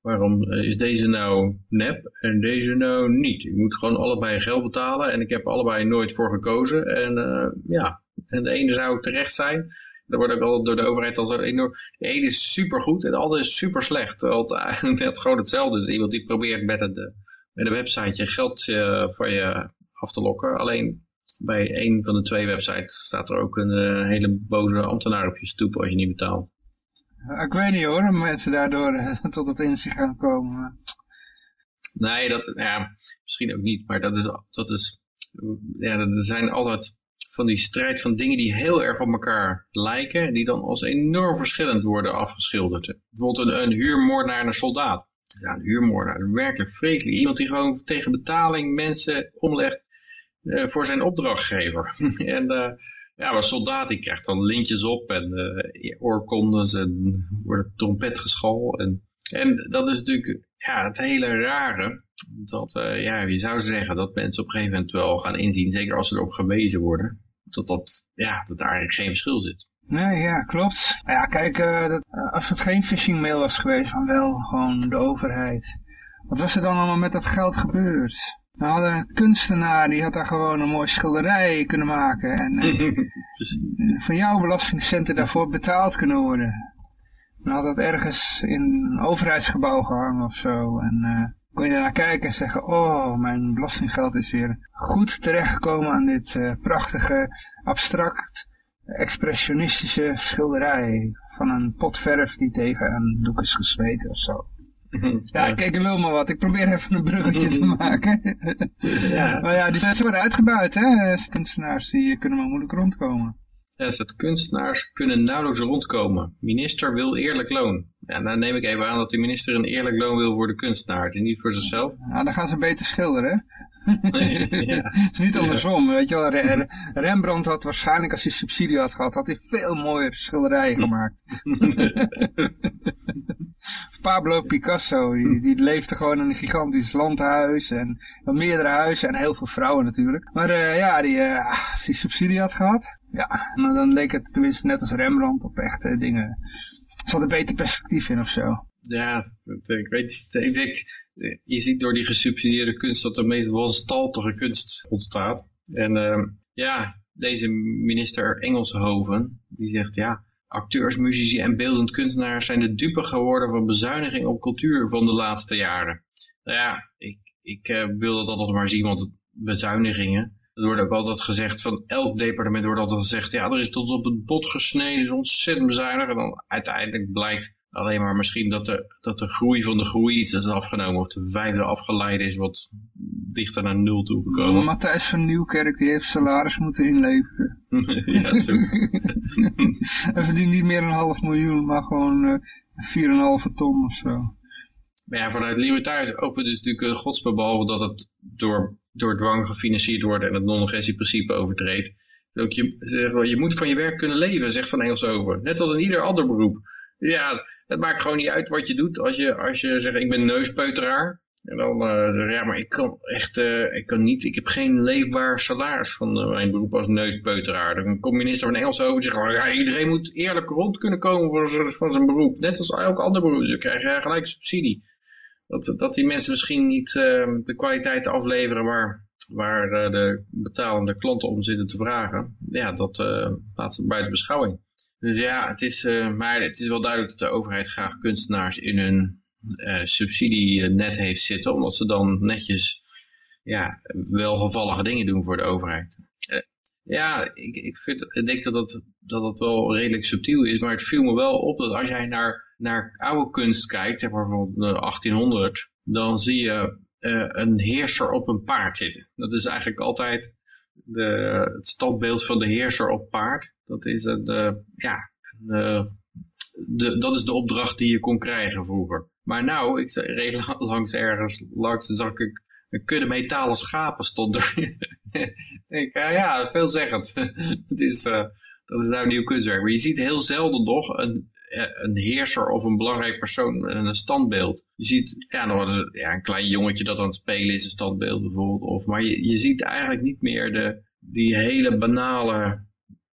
waarom is deze nou nep en deze nou niet? Ik moet gewoon allebei geld betalen en ik heb allebei nooit voor gekozen. En ja, en de ene zou terecht zijn er wordt ook al door de overheid al zo enorm... De ene is supergoed en de andere is super slecht. Het eigenlijk gewoon hetzelfde is. Iemand die probeert met, het, met een website je geld uh, van je af te lokken. Alleen bij een van de twee websites staat er ook een uh, hele boze ambtenaar op je stoep als je niet betaalt. Ik weet niet hoor, of mensen daardoor tot het inzicht gaan komen. Nee, dat, ja, misschien ook niet, maar dat is, dat is ja, er zijn altijd van die strijd van dingen die heel erg op elkaar lijken, die dan als enorm verschillend worden afgeschilderd. Bijvoorbeeld een, een huurmoordenaar en een soldaat. Ja, een huurmoordenaar, werkelijk vreselijk. Iemand die gewoon tegen betaling mensen omlegt uh, voor zijn opdrachtgever. en uh, ja, maar soldaat die krijgt dan lintjes op en uh, oorkondes en wordt trompetgeschal. En, en dat is natuurlijk ja, het hele rare. Dat, ja, je zou zeggen dat mensen op een gegeven moment wel gaan inzien, zeker als ze erop gewezen worden, dat, dat, ja, dat daar eigenlijk geen verschil zit. Nee, ja, klopt. Ja, kijk, uh, dat, als het geen phishing mail was geweest, maar wel gewoon de overheid. Wat was er dan allemaal met dat geld gebeurd? We hadden een kunstenaar, die had daar gewoon een mooie schilderij kunnen maken. En uh, van jouw belastingcenten daarvoor betaald kunnen worden. Dan had dat ergens in een overheidsgebouw gehangen of zo. En uh, kon je daarnaar kijken en zeggen, oh, mijn belastinggeld is weer goed terechtgekomen aan dit uh, prachtige, abstract, expressionistische schilderij. Van een pot verf die tegen een doek is gesmeten of zo. Ja, kijk, lul maar wat. Ik probeer even een bruggetje te maken. ja. Maar ja, die zijn worden uitgebuit, hè, kunstenaars. Die kunnen maar moeilijk rondkomen. Ja, dat kunstenaars kunnen nauwelijks rondkomen. Minister wil eerlijk loon. Ja, dan neem ik even aan dat de minister een eerlijk loon wil voor de kunstenaar en niet voor zichzelf. Ja, dan gaan ze beter schilderen. ja. Het is niet andersom, weet je wel. Rembrandt had waarschijnlijk, als hij subsidie had gehad, had hij veel mooier schilderijen gemaakt. Pablo Picasso, die, die leefde gewoon in een gigantisch landhuis en meerdere huizen en heel veel vrouwen natuurlijk. Maar uh, ja, die, uh, als hij subsidie had gehad, ja, maar dan leek het tenminste net als Rembrandt op echte dingen. Er zat een beter perspectief in of zo. Ja, ik weet niet. Ik denk, je ziet door die gesubsidieerde kunst dat er meest wanstaltige kunst ontstaat. En uh, ja, deze minister Engelshoven, die zegt ja, acteurs, muzici en beeldend kunstenaars zijn de dupe geworden van bezuiniging op cultuur van de laatste jaren. Nou ja, ik, ik uh, wil dat altijd maar zien, want bezuinigingen, er wordt ook altijd gezegd van elk departement wordt altijd gezegd, ja, er is tot op het bot gesneden, is ontzettend bezuinigd. En dan uiteindelijk blijkt alleen maar misschien dat de, dat de groei van de groei iets is afgenomen, of de vijfde afgeleid is wat dichter naar nul toe gekomen. Matthijs van Nieuwkerk die heeft salaris moeten inleveren. ja, zo. Hij verdient niet meer een half miljoen, maar gewoon uh, 4,5 ton of zo. Maar ja, vanuit libertariërs open dus natuurlijk uh, godsbehalve dat het door door dwang gefinancierd wordt en het non-agressieprincipe overtreedt. Ook je, je moet van je werk kunnen leven, zegt Van Engels over. Net als in ieder ander beroep. Ja, het maakt gewoon niet uit wat je doet. Als je, als je zegt, ik ben neuspeuteraar. En dan uh, ja, maar ik kan echt, uh, ik kan niet, ik heb geen leefbaar salaris van uh, mijn beroep als neuspeuteraar. Dan komt minister van Engels over en zegt, iedereen moet eerlijk rond kunnen komen van, zijn beroep. Net als elk ander beroep, dus dan krijg gelijk subsidie dat, dat die mensen misschien niet uh, de kwaliteit afleveren waar, waar uh, de betalende klanten om zitten te vragen. Ja, dat uh, laat ze de beschouwing. Dus ja, het is, maar het is wel duidelijk dat de overheid graag kunstenaars in hun subsidienet heeft zitten. Omdat ze dan netjes ja, welgevallige dingen doen voor de overheid. ja, ik, ik, vind, ik denk dat dat, dat dat wel redelijk subtiel is. Maar het viel me wel op dat als jij naar naar oude kunst kijkt, zeg maar van 1800, dan zie je uh, een heerser op een paard zitten. Dat is eigenlijk altijd de, het standbeeld van de heerser op paard. Dat is, een, uh, ja, de, de, dat is de opdracht die je kon krijgen vroeger. Maar nou, ik reed langs ergens, langs zag ik een kudde metalen schapen stond er. ik, uh, ja, veelzeggend. het is, uh, dat is nou nieuw kunstwerk. Maar je ziet heel zelden nog een, een heerser of een belangrijk persoon een standbeeld. Je ziet ja, nog een, ja, een klein jongetje dat aan het spelen is, een standbeeld bijvoorbeeld. Of, maar je, ziet eigenlijk niet meer de, die hele banale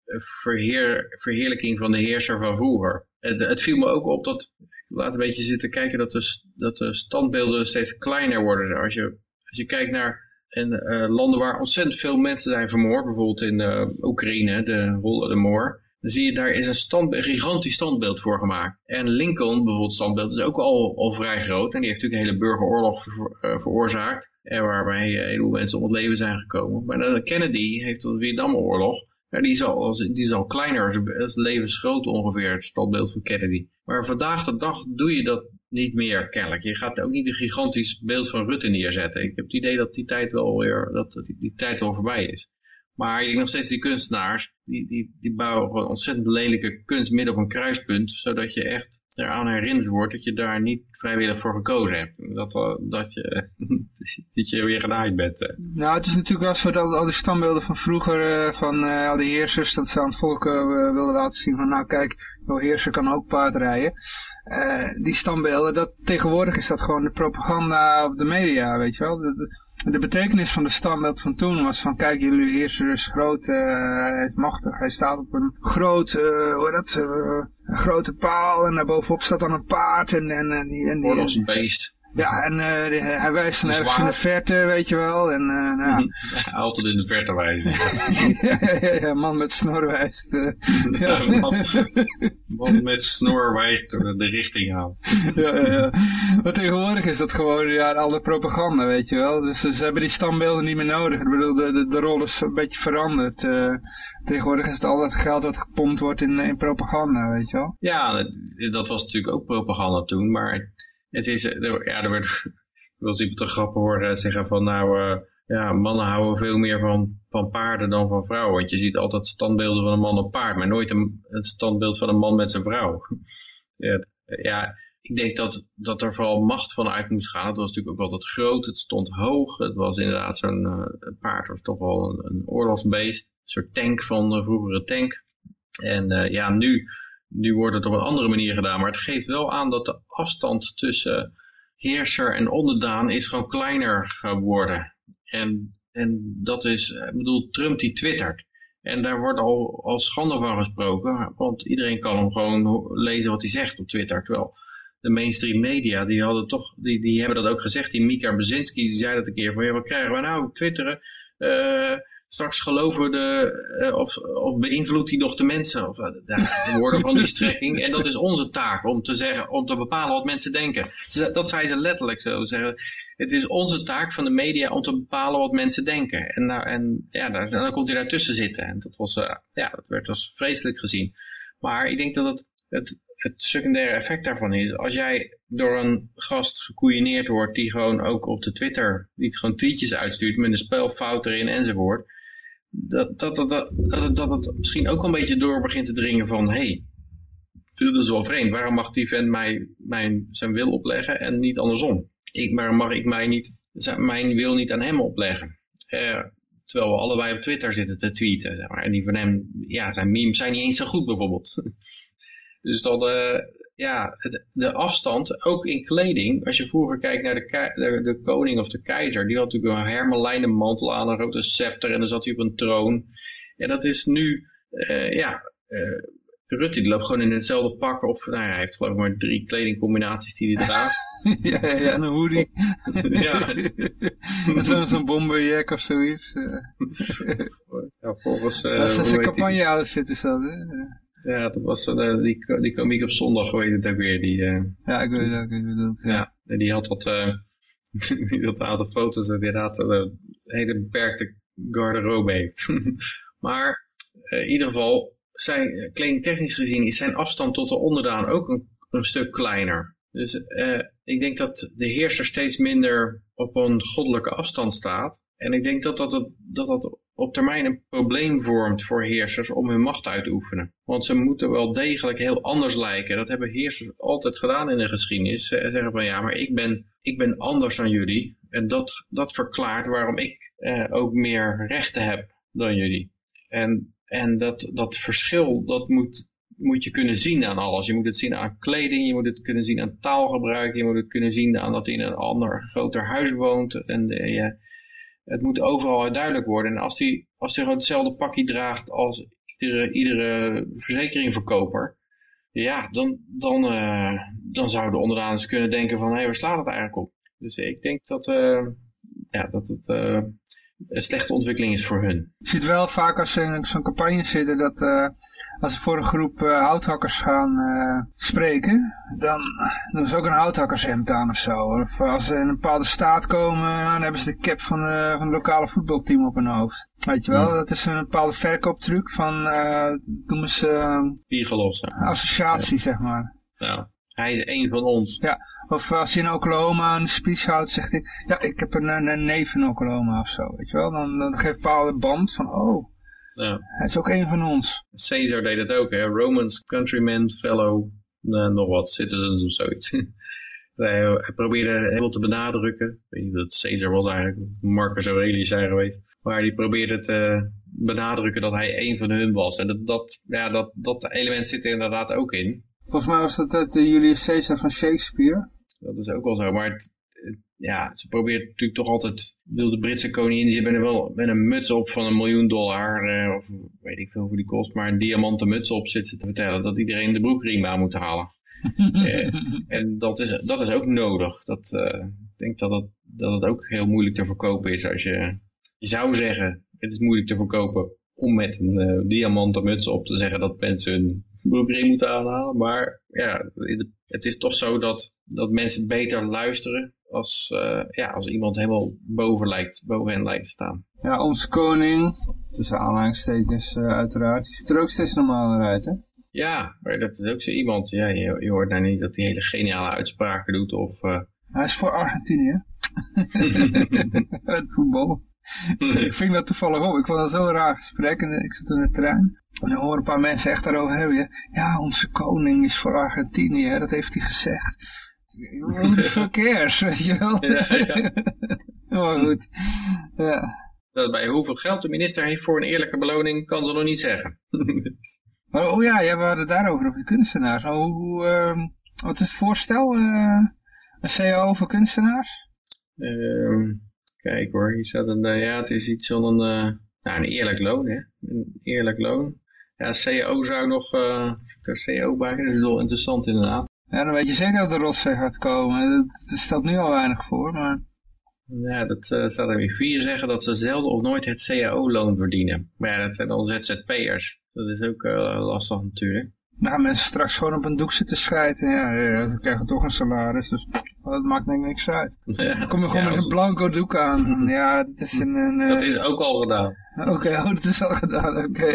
eh, verheer, verheerlijking van de heerser van vroeger. Het, het viel me ook op dat, laat een beetje zitten kijken, dat de, dat de standbeelden steeds kleiner worden. Als je, als je kijkt naar en, landen waar ontzettend veel mensen zijn vermoord, bijvoorbeeld in uh, Oekraïne, de Holodomor dan zie je daar is een, gigantisch standbeeld voor gemaakt. En Lincoln, bijvoorbeeld standbeeld, is ook al, al vrij groot. En die heeft natuurlijk een hele burgeroorlog uh, veroorzaakt. En waarbij een heleboel mensen om het leven zijn gekomen. Maar de Kennedy heeft de Vietnamoorlog. Ja, die, is al, die is kleiner, is levensgroot ongeveer, het standbeeld van Kennedy. Maar vandaag de dag doe je dat niet meer kennelijk. Je gaat ook niet een gigantisch beeld van Rutte neerzetten. Ik heb het idee dat die tijd wel weer, dat die, die tijd al voorbij is. Maar je denkt nog steeds die kunstenaars, die, die, die bouwen gewoon ontzettend lelijke kunst midden op een kruispunt, zodat je echt eraan herinnerd wordt dat je daar niet vrijwillig voor gekozen hebt. Dat, dat, je, dat je weer genaaid bent. Nou, het is natuurlijk wel zo dat al die standbeelden van vroeger, van al die heersers, dat ze aan het volk wilden laten zien van nou kijk, jouw heerser kan ook paardrijden. Uh, die standbeelden, dat, tegenwoordig is dat gewoon de propaganda op de media, weet je wel. De, de, betekenis van de standbeeld van toen was van, kijk, jullie heerser is groot, uh, hij is machtig, hij staat op een groot, uh, hoe dat, een grote paal en daarbovenop staat dan een paard en, en, en die... En die een beest. Ja, en uh, hij wijst dan ergens in de verte, weet je wel. En, uh, nou, ja. Altijd in de verte wijzen. ja, ja, man met snor wijst. Uh, ja. man, man, met snor wijst de richting aan. ja, ja, ja. Maar tegenwoordig is dat gewoon ja, al de propaganda, weet je wel. Dus ze hebben die standbeelden niet meer nodig. Ik bedoel, de, de, de rol is een beetje veranderd. tegenwoordig is het al dat geld dat gepompt wordt in, in propaganda, weet je wel. Ja, dat, dat was natuurlijk ook propaganda toen, maar het is, eh, ja, er ik wil iemand grappig horen zeggen van nou, uh, ja, mannen houden veel meer van, van paarden dan van vrouwen. Want je ziet altijd standbeelden van een man op paard, maar nooit een, een standbeeld van een man met zijn vrouw. ja, ik denk dat, dat er vooral macht van uit moest gaan. Het was natuurlijk ook altijd groot, het stond hoog. Het was inderdaad zo'n uh, paard, was toch wel een, een oorlogsbeest. Een soort tank van de vroegere tank. En ja, nu nu wordt het op een andere manier gedaan, maar het geeft wel aan dat de afstand tussen heerser en onderdaan is gewoon kleiner geworden. En, en dat is, ik bedoel, Trump die twittert. En daar wordt al, al schande van gesproken, want iedereen kan hem gewoon lezen wat hij zegt op Twitter. Terwijl de mainstream media, die, hadden toch, die, die hebben dat ook gezegd. Die Mika Brzezinski, die zei dat een keer van, ja, wat krijgen we nou? Twitteren, uh, straks geloven de, uh, of, of beïnvloedt hij nog de mensen, of, uh, de woorden van die strekking. En dat is onze taak, om te zeggen, om te bepalen wat mensen denken. Dat zei ze letterlijk zo, zeggen, het is onze taak van de media om te bepalen wat mensen denken. En, nou, en ja, daar, dan komt hij daartussen zitten. En dat, was, uh, ja, dat werd als vreselijk gezien. Maar ik denk dat het, het, het secundaire effect daarvan is, als jij door een gast gekoeieneerd wordt die gewoon ook op de Twitter, die gewoon tweetjes uitstuurt met een spelfout erin enzovoort, dat, dat, dat, dat, dat, het misschien ook een beetje door begint te dringen van, hé, hey, dit is wel vreemd, waarom mag die vent mij mijn, zijn wil opleggen en niet andersom? Ik, waarom mag ik mij niet, mijn wil niet aan hem opleggen? Eh, terwijl we allebei op Twitter zitten te tweeten. En die van hem, ja, zijn memes zijn niet eens zo goed bijvoorbeeld. dus dat, uh, ja, de afstand, ook in kleding, als je vroeger kijkt naar de, de, de, koning of de keizer, die had natuurlijk een hermelijnen mantel aan, een grote scepter en dan zat hij op een troon. En dat is nu, uh, ja, uh, Rutte die loopt gewoon in hetzelfde pak, of nou ja, hij heeft geloof ik maar drie kledingcombinaties die hij draagt. ja, ja, en een hoodie. ja. Zo'n zo bomberjack of zoiets. ja, volgens... Uh, dat is zijn campagne-outfit is dat, hè? Ja, dat was uh, die, die komiek op zondag, weet het ook weer. Die, uh, ja, ik weet het ook. Ik ja. ja, die had wat, uh, die had een aantal foto's die had een hele beperkte garderobe heeft. maar in ieder geval, zijn, kledingtechnisch gezien is zijn afstand tot de onderdaan ook een, een stuk kleiner. Dus ik denk dat de heerser steeds minder op een goddelijke afstand staat. En ik denk dat dat, dat, dat, dat op termijn een probleem vormt voor heersers om hun macht uit te oefenen. Want ze moeten wel degelijk heel anders lijken. Dat hebben heersers altijd gedaan in de geschiedenis. Ze zeggen van ja, maar ik ben, ik ben anders dan jullie. En dat, dat verklaart waarom ik eh, ook meer rechten heb dan jullie. En, en dat, dat verschil, dat moet, moet je kunnen zien aan alles. Je moet het zien aan kleding, je moet het kunnen zien aan taalgebruik, je moet het kunnen zien aan dat hij in een ander groter huis woont. En je, het moet overal duidelijk worden. En als hij als die hetzelfde pakje draagt als iedere, iedere verzekeringverkoper, ja, dan, dan, uh, dan zouden onderdanen kunnen denken van, hé, hey, waar slaat het eigenlijk op? Dus ik denk dat, uh, ja, dat het uh, een slechte ontwikkeling is voor hun. Je ziet wel vaak als ze in zo'n campagne zitten dat als ze voor een groep uh, houthakkers gaan uh, spreken, dan doen ze ook een houthakkershemd aan of zo. Of als ze in een bepaalde staat komen, dan hebben ze de cap van, uh, van het lokale voetbalteam op hun hoofd. Weet je wel, ja. dat is een bepaalde verkooptruc van, noemen ze... Biergelos, Associatie, ja. zeg maar. Ja. Hij is een van ons. Ja, of als hij in Oklahoma een speech houdt, zegt hij, ja, ik heb een, een neef in Oklahoma of zo, weet je wel. Dan, dan geeft een bepaalde band van, oh, ja. Hij is ook een van ons. Caesar deed het ook, hè? Romans countryman fellow nog wat, citizens of zoiets. hij, hij probeerde helemaal te benadrukken, ik weet niet dat Caesar was eigenlijk, Marcus Aurelius zijn geweest, maar die probeerde te benadrukken dat hij een van hun was. En dat, dat, ja, dat, dat element zit er inderdaad ook in. Volgens mij was dat het Julius Caesar van Shakespeare. Dat is ook wel zo, maar het, ja, ze probeert natuurlijk toch altijd, wil de Britse koningin, die er wel met een muts op van een miljoen dollar, eh, of weet ik veel hoe die kost, maar een diamanten muts op zit ze te vertellen dat iedereen de broekriem aan moet halen. eh, en dat is, dat is ook nodig. Dat, eh, ik denk dat het, dat het ook heel moeilijk te verkopen is als je, je zou zeggen, het is moeilijk te verkopen om met een uh, diamanten muts op te zeggen dat mensen hun broekriem moeten aanhalen. Maar ja, het is toch zo dat, dat mensen beter luisteren als, uh, ja, als iemand helemaal boven, lijkt, boven hen lijkt te staan. Ja, onze koning, tussen aanhalingstekens uh, uiteraard, die ziet er ook steeds normaler uit, hè? Ja, maar dat is ook zo iemand, ja, je, je hoort nou niet dat hij hele geniale uitspraken doet of... Uh... Hij is voor Argentinië, het voetbal. ik ving dat toevallig op, ik vond dat zo'n raar gesprek en ik zat in de trein. En dan horen een paar mensen echt daarover hebben, ja, onze koning is voor Argentinië, hè, dat heeft hij gezegd. Who the cares, weet je wel? Ja, ja. maar goed, ja. Dat bij hoeveel geld de minister heeft voor een eerlijke beloning, kan ze nog niet zeggen. oh, oh ja, ja, we hadden het daarover, over de kunstenaars. Oh, hoe, uh, wat is het voorstel? Uh, een CAO voor kunstenaars? Uh, kijk hoor, hier staat een, ja, het is iets van een, uh, nou, een eerlijk loon, hè. Een eerlijk loon. Ja, CAO zou nog, uh, CAO bij, dat is wel interessant inderdaad. Ja, dan weet je zeker dat de rotzee gaat komen. Dat stelt nu al weinig voor, maar... Ja, dat uh, staat er weer vier zeggen dat ze zelden of nooit het CAO-loon verdienen. Maar ja, dat zijn dan ZZP'ers. Dat is ook uh, lastig natuurlijk. Nou, mensen straks gewoon op een doek zitten schijten. Ja, ja, dan krijgen toch een salaris. Dus dat maakt denk ik niks uit. Ja, dan kom je gewoon met een blanco doek aan. Ja, dat is een... een dat is ook al gedaan. Oké, okay, oh, dat is al gedaan, oké.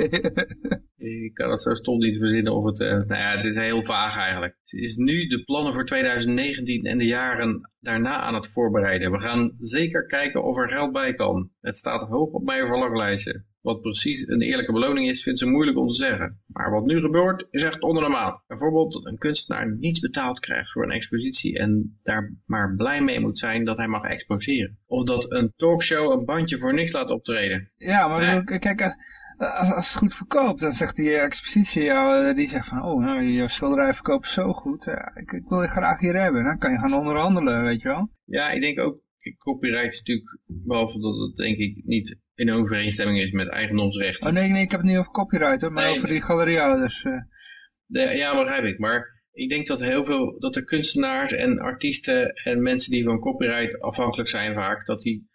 ik kan het zo stom niet verzinnen of het... Uh, nou ja, het is heel vaag eigenlijk. Het is nu de plannen voor 2019 en de jaren daarna aan het voorbereiden. We gaan zeker kijken of er geld bij kan. Het staat hoog op mijn verlanglijstje. Wat precies een eerlijke beloning is, vindt ze moeilijk om te zeggen. Maar wat nu gebeurt, is echt onder de maat. Bijvoorbeeld dat een kunstenaar niets betaald krijgt voor een expositie en daar maar blij mee moet zijn dat hij mag exposeren. Of dat een talkshow een bandje voor niks laat optreden. Ja, maar kijk, als, als het goed verkoopt, dan zegt die expositie jou, die zegt van, oh, nou, je schilderij verkoopt zo goed, ja, ik, ik, wil je graag hier hebben. Dan kan je gaan onderhandelen, weet je wel. Ja, ik denk ook, copyright is natuurlijk, behalve dat het denk ik niet in overeenstemming is met eigendomsrechten. Oh nee, nee, ik heb het niet over copyright hoor, maar over die galeriehouders. Uh. De, ja, begrijp ik. Maar ik denk dat heel veel, dat de kunstenaars en artiesten en mensen die van copyright afhankelijk zijn vaak, dat die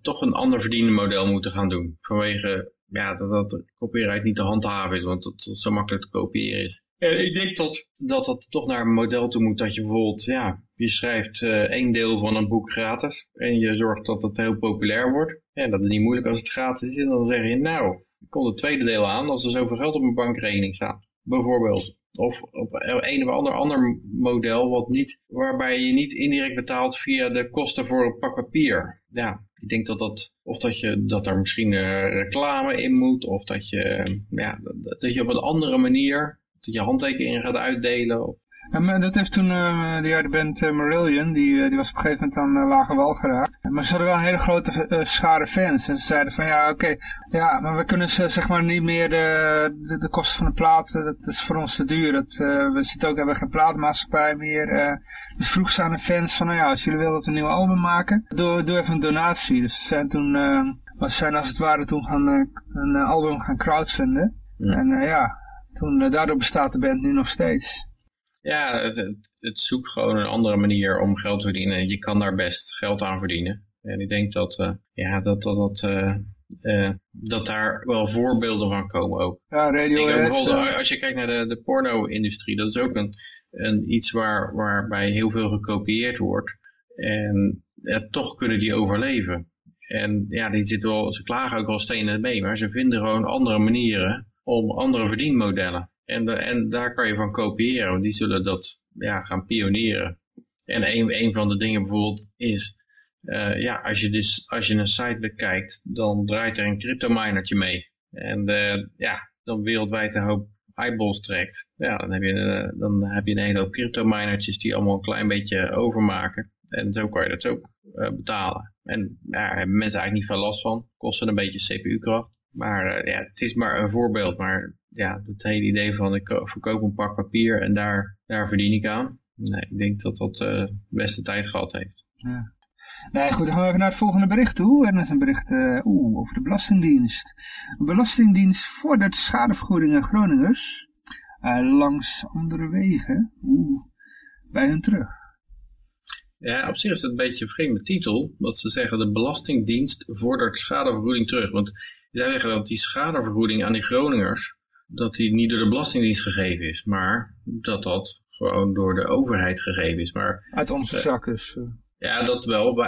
toch een ander verdienmodel moeten gaan doen. Vanwege ja, dat, dat copyright niet te handhaven is, want dat, zo makkelijk te kopiëren is. En ik denk dat, dat dat toch naar een model toe moet dat je bijvoorbeeld, ja, je schrijft uh, één deel van een boek gratis en je zorgt dat het heel populair wordt. En dat is niet moeilijk als het gratis is. Dan zeg je, nou, ik kom het tweede deel aan als er zoveel geld op mijn bankrekening staat. Bijvoorbeeld. Of op een of ander, ander model wat niet, waarbij je niet indirect betaalt via de kosten voor een pak papier. Ja, ik denk dat dat, of dat, je, dat er misschien uh, reclame in moet, of dat je, ja, dat, dat je op een andere manier, dat je handtekeningen gaat uitdelen, en dat heeft toen uh, de, band uh, Marillion, die, die was op een gegeven moment aan lage wal geraakt. Maar ze hadden wel een hele grote schare fans. En ze zeiden van ja, oké, ja, maar we kunnen ze zeg maar niet meer de, de, de kosten van de plaat, dat is voor ons te duur. Dat, we zitten ook, hebben geen plaatmaatschappij meer. dus vroeg ze aan de fans van nou ja, als jullie willen dat we een nieuw album maken, doe, doe even een donatie. Dus ze zijn toen, we zijn als het ware toen gaan een album gaan crowdfunden. Ja. En ja, toen, daardoor bestaat de band nu nog steeds. Ja, het, het, zoekt gewoon een andere manier om geld te verdienen. Je kan daar best geld aan verdienen. En ik denk dat, uh, ja, dat, dat, dat, uh, uh, dat daar wel voorbeelden van komen ook. Ja, radio bijvoorbeeld, Als je kijkt naar de, de porno-industrie, dat is ook een, een iets waar, waarbij heel veel gekopieerd wordt. En ja, toch kunnen die overleven. En ja, die zitten wel, ze klagen ook wel stenen mee, maar ze vinden gewoon andere manieren om andere verdienmodellen. En, en daar kan je van kopiëren, die zullen dat ja, gaan pionieren. En een, van de dingen bijvoorbeeld is, uh, ja, als je, dus, als je een site bekijkt, dan draait er een crypto minertje mee. En uh, ja, dan wereldwijd een hoop eyeballs trekt, ja, dan heb je, uh, dan heb je een hele hoop crypto minertjes die allemaal een klein beetje overmaken. En zo kan je dat ook betalen. En daar hebben mensen eigenlijk niet veel last van. Kosten een beetje CPU-kracht. Maar ja, het is maar een voorbeeld. Maar ja, het hele idee van ik verkoop een pak papier en daar, daar verdien ik aan. Nee, ik denk dat dat de beste tijd gehad heeft. Ja. Nee, goed, dan gaan we even naar het volgende bericht toe. En dat is een bericht uh, oeh, over de Belastingdienst. De Belastingdienst vordert schadevergoedingen Groningers uh, langs andere wegen oeh, bij hun terug. Ja, op zich is het een beetje een vreemde titel. Dat ze zeggen de Belastingdienst vordert schadevergoeding terug. Want zou zeggen dat die schadevergoeding aan die Groningers, dat die niet door de Belastingdienst gegeven is. Maar dat dat gewoon door de overheid gegeven is. Maar, Uit onze uh, zak dus. Ja, dat wel.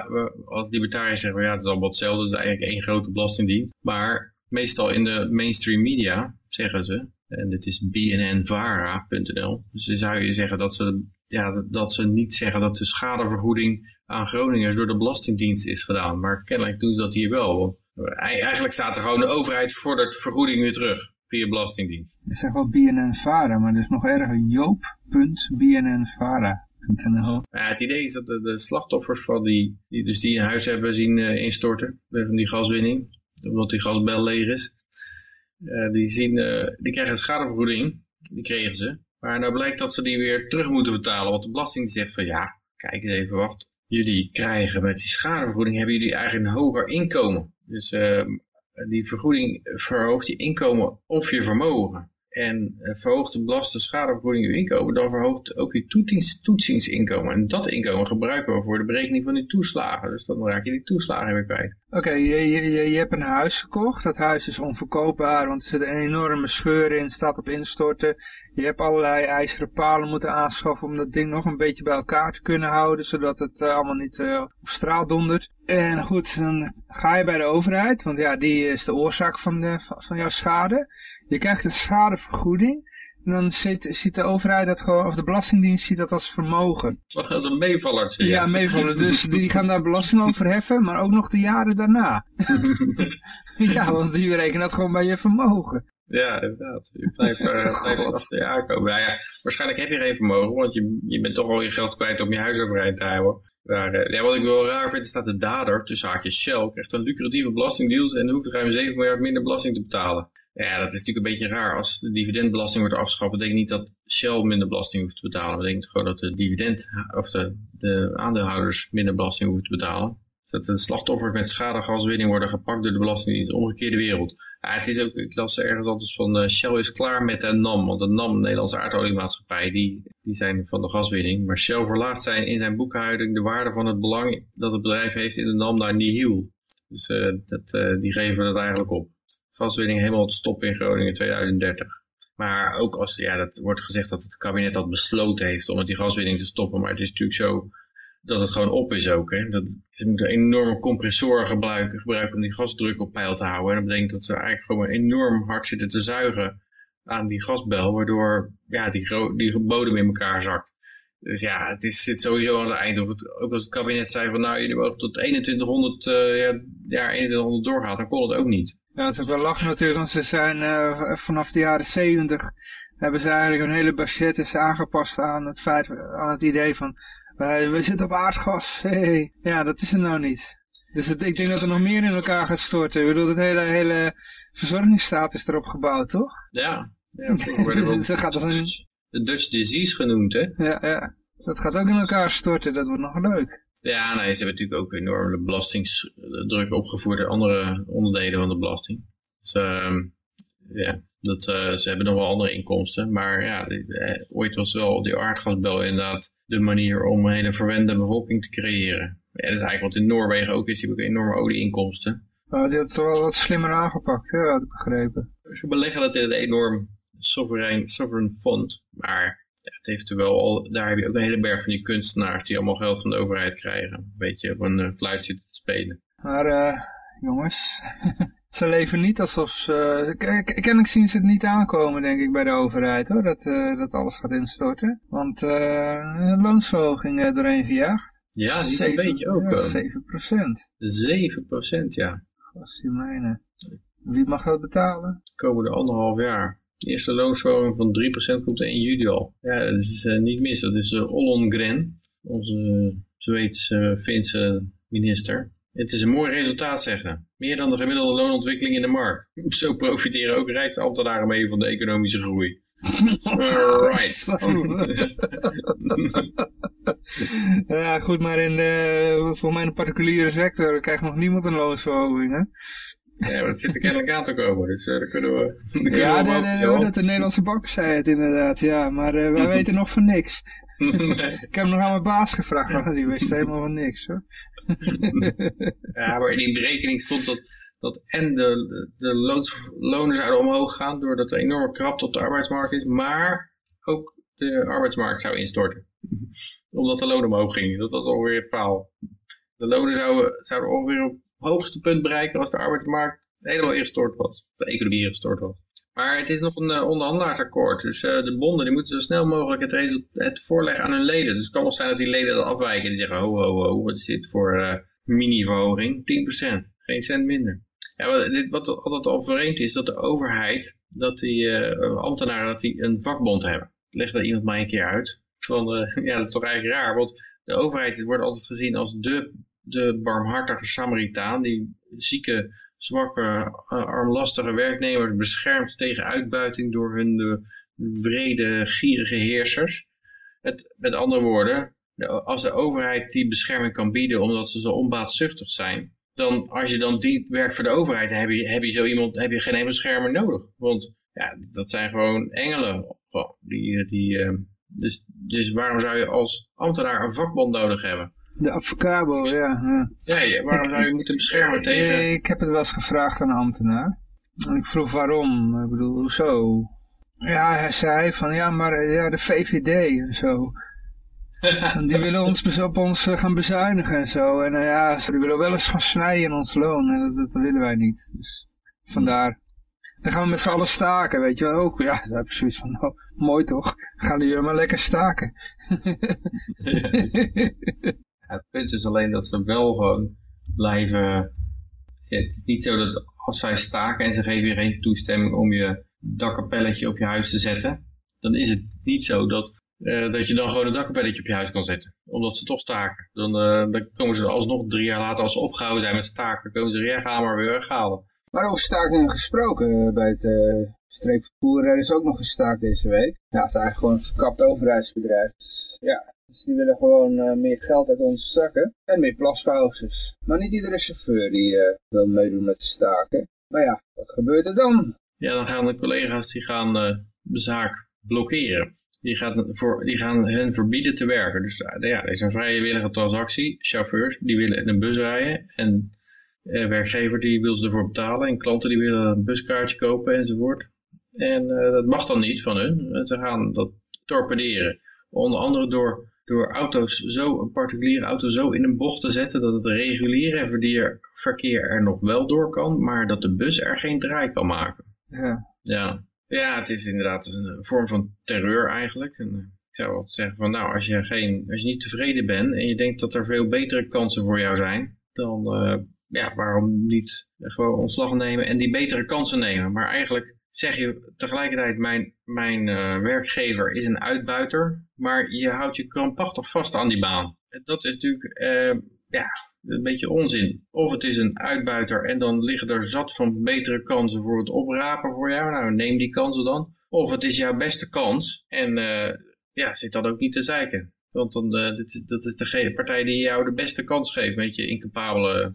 Als libertariërs zeggen we ja, het is allemaal hetzelfde. Het is eigenlijk één grote belastingdienst. Maar meestal in de mainstream media zeggen ze, en dit is bnnvara.nl, dus dan zou je zeggen dat ze, ja, dat ze niet zeggen dat de schadevergoeding aan Groningers door de Belastingdienst is gedaan. Maar kennelijk doen ze dat hier wel. Eigenlijk staat er gewoon de overheid vordert vergoeding weer terug via Belastingdienst. Je zegt wel BNNVARA, maar dat is nog erger. Joop.bnnvara. Ja, het idee is dat de, de, slachtoffers van die, die, dus die een huis hebben zien uh, instorten, van die gaswinning, omdat die gasbel leeg is, uh, die, zien, uh, die krijgen een schadevergoeding, die kregen ze. Maar nou blijkt dat ze die weer terug moeten betalen, want de belasting zegt van ja, kijk eens even, wacht, jullie krijgen met die schadevergoeding, hebben jullie eigenlijk een hoger inkomen. Dus die vergoeding verhoogt je inkomen of je vermogen en uh, verhoogt de belaste schadevergoeding uw inkomen, dan verhoogt ook uw toetsings, toetsingsinkomen. En dat inkomen gebruiken we voor de berekening van die toeslagen. Dus dan raak je die toeslagen weer kwijt. Oké, je, je, je hebt een huis gekocht. Dat huis is onverkoopbaar, want er zit een enorme scheur in, staat op instorten. Je hebt allerlei ijzeren palen moeten aanschaffen om dat ding nog een beetje bij elkaar te kunnen houden, zodat het uh, allemaal niet uh, op straat dondert. En goed, dan ga je bij de overheid, want ja, die is de oorzaak van, de, van jouw schade. Je krijgt een schadevergoeding. En dan ziet, ziet de overheid dat gewoon, of de Belastingdienst ziet dat als vermogen. Als een meevaller. Ja, ja meevaller. Dus die gaan daar belasting over heffen, maar ook nog de jaren daarna. ja, want die rekenen dat gewoon bij je vermogen. Ja, inderdaad. Je blijft, uh, blijft achter je aankomen. Nou ja, waarschijnlijk heb je geen vermogen, want je, je bent toch al je geld kwijt om je huis overeind te houden. Maar, uh, ja, wat ik wel raar vind, is dat de dader, tussen haakjes Shell, krijgt een lucratieve belastingdeal en hoeft ruim 7 miljard minder belasting te betalen. Ja, dat is natuurlijk een beetje raar. Als de dividendbelasting wordt afgeschaft, betekent niet dat Shell minder belasting hoeft te betalen. Dat betekent gewoon dat de dividend, of de, de aandeelhouders minder belasting hoeven te betalen. Dat de slachtoffers met schadegaswinning worden gepakt door de Belastingdienst. De omgekeerde wereld. Het is ook, ik las ergens altijd van uh, Shell is klaar met de NAM. Want de NAM, de Nederlandse aardoliemaatschappij, die, die zijn van de gaswinning. Maar Shell verlaagt zijn in zijn boekhouding de waarde van het belang dat het bedrijf heeft in de NAM naar nihil. Dus uh, dat, uh, die geven dat eigenlijk op gaswinning helemaal te stoppen in Groningen in 2030. Maar ook als, ja, dat wordt gezegd dat het kabinet dat besloten heeft om met die gaswinning te stoppen. Maar het is natuurlijk zo dat het gewoon op is ook. Hè. Dat, ze moeten enorme compressoren gebruiken, gebruiken om die gasdruk op peil te houden. En dat betekent dat ze eigenlijk gewoon enorm hard zitten te zuigen aan die gasbel. Waardoor ja, die, die bodem in elkaar zakt. Dus ja, het is, zit sowieso aan het eind. Of het, ook als het kabinet zei van nou, jullie mogen tot 2100, uh, ja, ja, 2100 doorgaan, dan kon het ook niet. Ja, het is ook wel lachen natuurlijk, want ze zijn uh, vanaf de jaren 70 hebben ze eigenlijk een hele budget aangepast aan het feit, aan het idee van wij, we zitten op aardgas. Hey. Ja, dat is het nou niet. Dus het, ik denk dat er nog meer in elkaar gaat storten. Ik bedoel, het hele, hele verzorgingsstaat is erop gebouwd, toch? Ja. ja dat gaat als een... De Dutch disease genoemd, hè? Ja, ja. Dat gaat ook in elkaar storten. Dat wordt nog leuk. Ja, nee, ze hebben natuurlijk ook enorme belastingsdruk opgevoerd in andere onderdelen van de belasting. Dus uh, ja, dat, uh, ze hebben nog wel andere inkomsten. Maar ja, eh, ooit was wel die aardgasbel inderdaad de manier om een hele verwende bevolking te creëren. Ja, dat is eigenlijk wat in Noorwegen ook is. Die hebben ook enorme olieinkomsten. Oh, die hebben het wel wat slimmer aangepakt, hè, had ik begrepen. Ze beleggen dat in een enorm sovereign, sovereign fund. Maar ja, het heeft er wel al, daar heb je ook een hele berg van die kunstenaars die allemaal geld van de overheid krijgen. Een beetje op een uh, fluitje te spelen. Maar uh, jongens, ze leven niet alsof ze... Kennelijk zien ze het niet aankomen, denk ik, bij de overheid, hoor. Dat, uh, dat alles gaat instorten. Want uh, loonsverhoging doorheen gejaagd. Ja, die is een beetje ook. Ja, 7 procent. 7 procent, ja. Gastie mijne. Wie mag dat betalen? Komende anderhalf jaar. De eerste loonsverhoging van 3% komt in juli al. Ja, dat is niet mis. Dat is uh, Ollongren, onze Zweeds-Finse minister. Het is een mooi resultaat zeggen. Meer dan de gemiddelde loonontwikkeling in de markt. Zo profiteren ook rijksambtenaren mee van de economische groei. right. ja, goed, maar in de, voor mijn particuliere sector krijgt nog niemand een loonsverhoging, hè? Ja, maar dat zit er kennelijk aan te komen, dus uh, daar kunnen we... Daar ja, we de, de, de, de, Nederlandse bank zei het inderdaad, ja, maar uh, wij weten nog van niks. Ik heb nog aan mijn baas gevraagd, maar die wist helemaal van niks, hoor. ja, maar in die berekening stond dat, dat en de, de lonen zouden omhoog gaan, doordat er enorme krapte op de arbeidsmarkt is, maar ook de arbeidsmarkt zou instorten. Omdat de lonen omhoog gingen, dat was alweer het verhaal. De lonen zouden, zouden ongeveer op hoogste punt bereiken als de arbeidsmarkt helemaal ingestort was. De economie ingestort was. Maar het is nog een uh, onderhandelaarsakkoord. Dus uh, de bonden die moeten zo snel mogelijk het, het voorleggen aan hun leden. Dus het kan wel zijn dat die leden dat afwijken. Die zeggen, ho, ho, ho, wat is dit voor uh, mini-verhoging? 10%, geen cent minder. Ja, wat, dit, wat altijd al vreemd is, dat de overheid, dat die ambtenaren, dat die een vakbond hebben. Leg dat iemand mij een keer uit. Van, ja, dat is toch eigenlijk raar, want de overheid wordt altijd gezien als de de barmhartige Samaritaan, die zieke, zwakke, uh, armlastige werknemers beschermt tegen uitbuiting door hun de wrede, gierige heersers. Het, met andere woorden, als de overheid die bescherming kan bieden omdat ze zo onbaatzuchtig zijn, dan als je dan die werkt voor de overheid, heb je, heb je zo iemand, heb je geen beschermer nodig. Want ja, dat zijn gewoon engelen. Die, die, uh, dus, dus waarom zou je als ambtenaar een vakbond nodig hebben? De avocabo, ja. Ja, ja waarom zou je moeten beschermen tegen... Ik heb het wel eens gevraagd aan een ambtenaar. En ik vroeg waarom. Ik bedoel, hoezo? Ja, hij zei van, ja, maar ja, de VVD en zo. en die willen ons op ons eh, gaan bezuinigen en zo. En ja, die willen wel eens gaan snijden in ons loon. En dat, dat willen wij niet. Dus vandaar. Dan gaan we met z'n allen staken, weet je wel ook. Ja, daar heb ik zoiets van, nou, mooi toch. Gaan jullie maar lekker staken. het punt is alleen dat ze wel gewoon blijven... het is niet zo dat als zij staken en ze geven je geen toestemming om je dakkapelletje op je huis te zetten, dan is het niet zo dat, uh, dat je dan gewoon een dakkapelletje op je huis kan zetten. Omdat ze toch staken. Dan, uh, dan komen ze alsnog drie jaar later, als ze opgehouden zijn met staken, komen ze weer gaan maar weer weghalen. Maar over stakingen gesproken, eh, bij het streekvervoer is ook nog gestaakt deze week. Ja, het is eigenlijk gewoon een verkapt overheidsbedrijf. Dus, ja, dus die willen gewoon uh, meer geld uit onze zakken en meer plaspauzes. Maar niet iedere chauffeur die uh, wil meedoen met de staken. Maar ja, wat gebeurt er dan? Ja, dan gaan de collega's die gaan uh, de zaak blokkeren. Die, gaat voor, die gaan hen verbieden te werken. Dus ja, er is een vrijwillige transactie. Chauffeurs die willen in een bus rijden en werkgever die wil ze ervoor betalen. En klanten die willen een buskaartje kopen enzovoort. En dat mag dan niet van hun. Ze gaan dat torpederen. Onder andere door door auto's zo, een particuliere auto zo in een bocht te zetten dat het reguliere verkeer er nog wel door kan, maar dat de bus er geen draai kan maken. Ja. Ja, ja het is inderdaad een vorm van terreur eigenlijk. En, eh, ik zou wel zeggen van nou, als je, geen, als je niet tevreden bent en je denkt dat er veel betere kansen voor jou zijn, dan uh, ja, waarom niet gewoon ontslag nemen en die betere kansen nemen. Maar eigenlijk zeg je tegelijkertijd, mijn, mijn uh, werkgever is een uitbuiter, maar je houdt je krampachtig vast aan die baan. Dat is natuurlijk uh, ja, een beetje onzin. Of het is een uitbuiter en dan liggen er zat van betere kansen voor het oprapen voor jou. Nou, neem die kansen dan. Of het is jouw beste kans en uh, ja, zit dan ook niet te zeiken. Want dan, uh, dit, dat is de partij die jou de beste kans geeft met je incapabele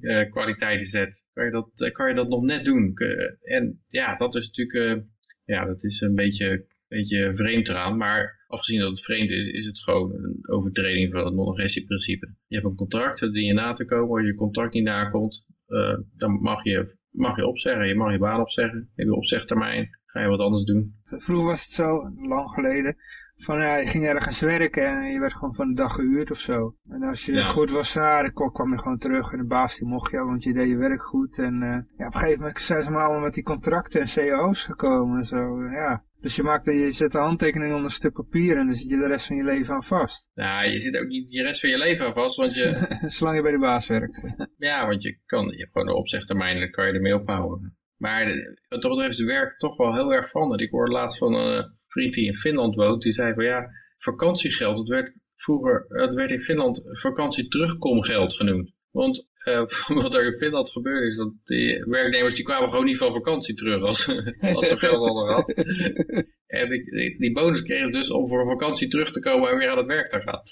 uh, kwaliteiten zet. Kan je, dat, uh, kan je dat nog net doen. en ja, dat is natuurlijk ja, dat is een beetje, beetje vreemd eraan. Maar afgezien dat het vreemd is, is het gewoon een overtreding van het non-agressieprincipe. Je hebt een contract, dat je na te komen. Als je contract niet nakomt, dan mag je, mag je opzeggen. Je mag je baan opzeggen. Heb je opzegtermijn, ga je wat anders doen. Vroeger was het zo, lang geleden, van ja, je ging ergens werken en je werd gewoon van de dag gehuurd of zo. En als je ja. goed was, nou, dan kwam je gewoon terug en de baas die mocht jou, want je deed je werk goed. En uh, ja, op een gegeven moment zijn ze maar allemaal met die contracten en cao's gekomen en zo. Ja. Dus je, maakt, je zet de handtekening onder een stuk papier en dan zit je de rest van je leven aan vast. Nou, je zit ook niet de rest van je leven aan vast, want je... Zolang je bij de baas werkt. ja, want je, kan, je hebt gewoon een opzegtermijn en dan kan je ermee ophouden. Maar wat dat betreft werkt toch wel heel erg van. Ik hoorde laatst van een vriend die in Finland woont, die zei van ja, vakantiegeld, het werd vroeger, het werd in Finland vakantie terugkomgeld genoemd. Want uh, wat er in Finland gebeurde is dat die werknemers die kwamen gewoon niet van vakantie terug als, als ze geld hadden gehad. en die, die, bonus kregen dus om voor vakantie terug te komen en weer aan het werk te gaan.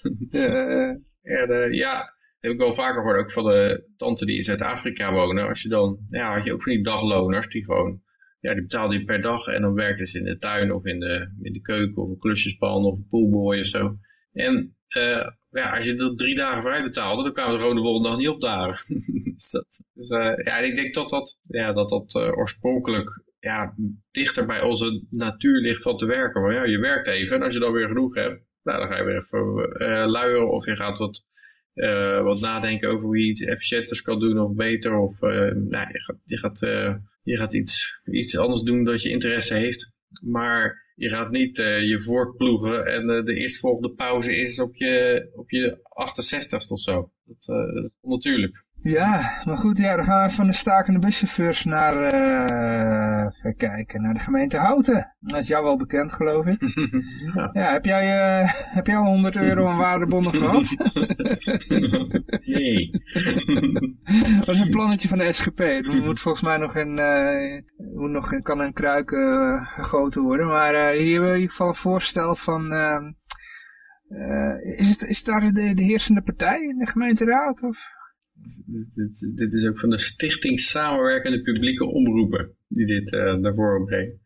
en uh, ja, heb ik wel vaker gehoord, ook van de tante die in Zuid-Afrika wonen. Als je dan, ja, had je ook van die dagloners die gewoon, ja, die betaalde je per dag en dan werkten ze in de tuin of in de, in de keuken of een klusjespan of een poolboy of zo. En uh, ja, als je dat drie dagen vrij betaalde, dan kwamen we gewoon de volgende dag niet op dagen. dus, dat, dus uh, ja, ik denk dat dat, ja, dat, dat uh, oorspronkelijk ja, dichter bij onze natuur ligt van te werken. Maar ja, je werkt even en als je dan weer genoeg hebt, nou, dan ga je weer even luieren of je gaat wat wat nadenken over hoe je iets efficiënters kan doen of beter. Of nou, je gaat, je gaat, je gaat iets, iets anders doen dat je interesse heeft. Maar je gaat niet je voortploegen en de eerstvolgende pauze is op je, op je 68ste of zo. Dat, dat is onnatuurlijk. Ja, maar goed, ja, dan gaan we van de stakende buschauffeurs naar, uh, even kijken, naar de gemeente Houten. Dat is jou wel bekend, geloof ik. ja. ja, heb jij, uh, heb jij al 100 euro aan waardebonnen gehad? nee. dat is een plannetje van de SGP. Er moet volgens mij nog een, uh, moet nog een, kan een kruik gegoten worden. Maar hier hebben we in ieder geval een voorstel van... Uh, is, het, is daar de, de heersende partij in de gemeenteraad? Of? Dit, dit, is ook van de Stichting Samenwerkende Publieke Omroepen die dit uh, naar voren brengt.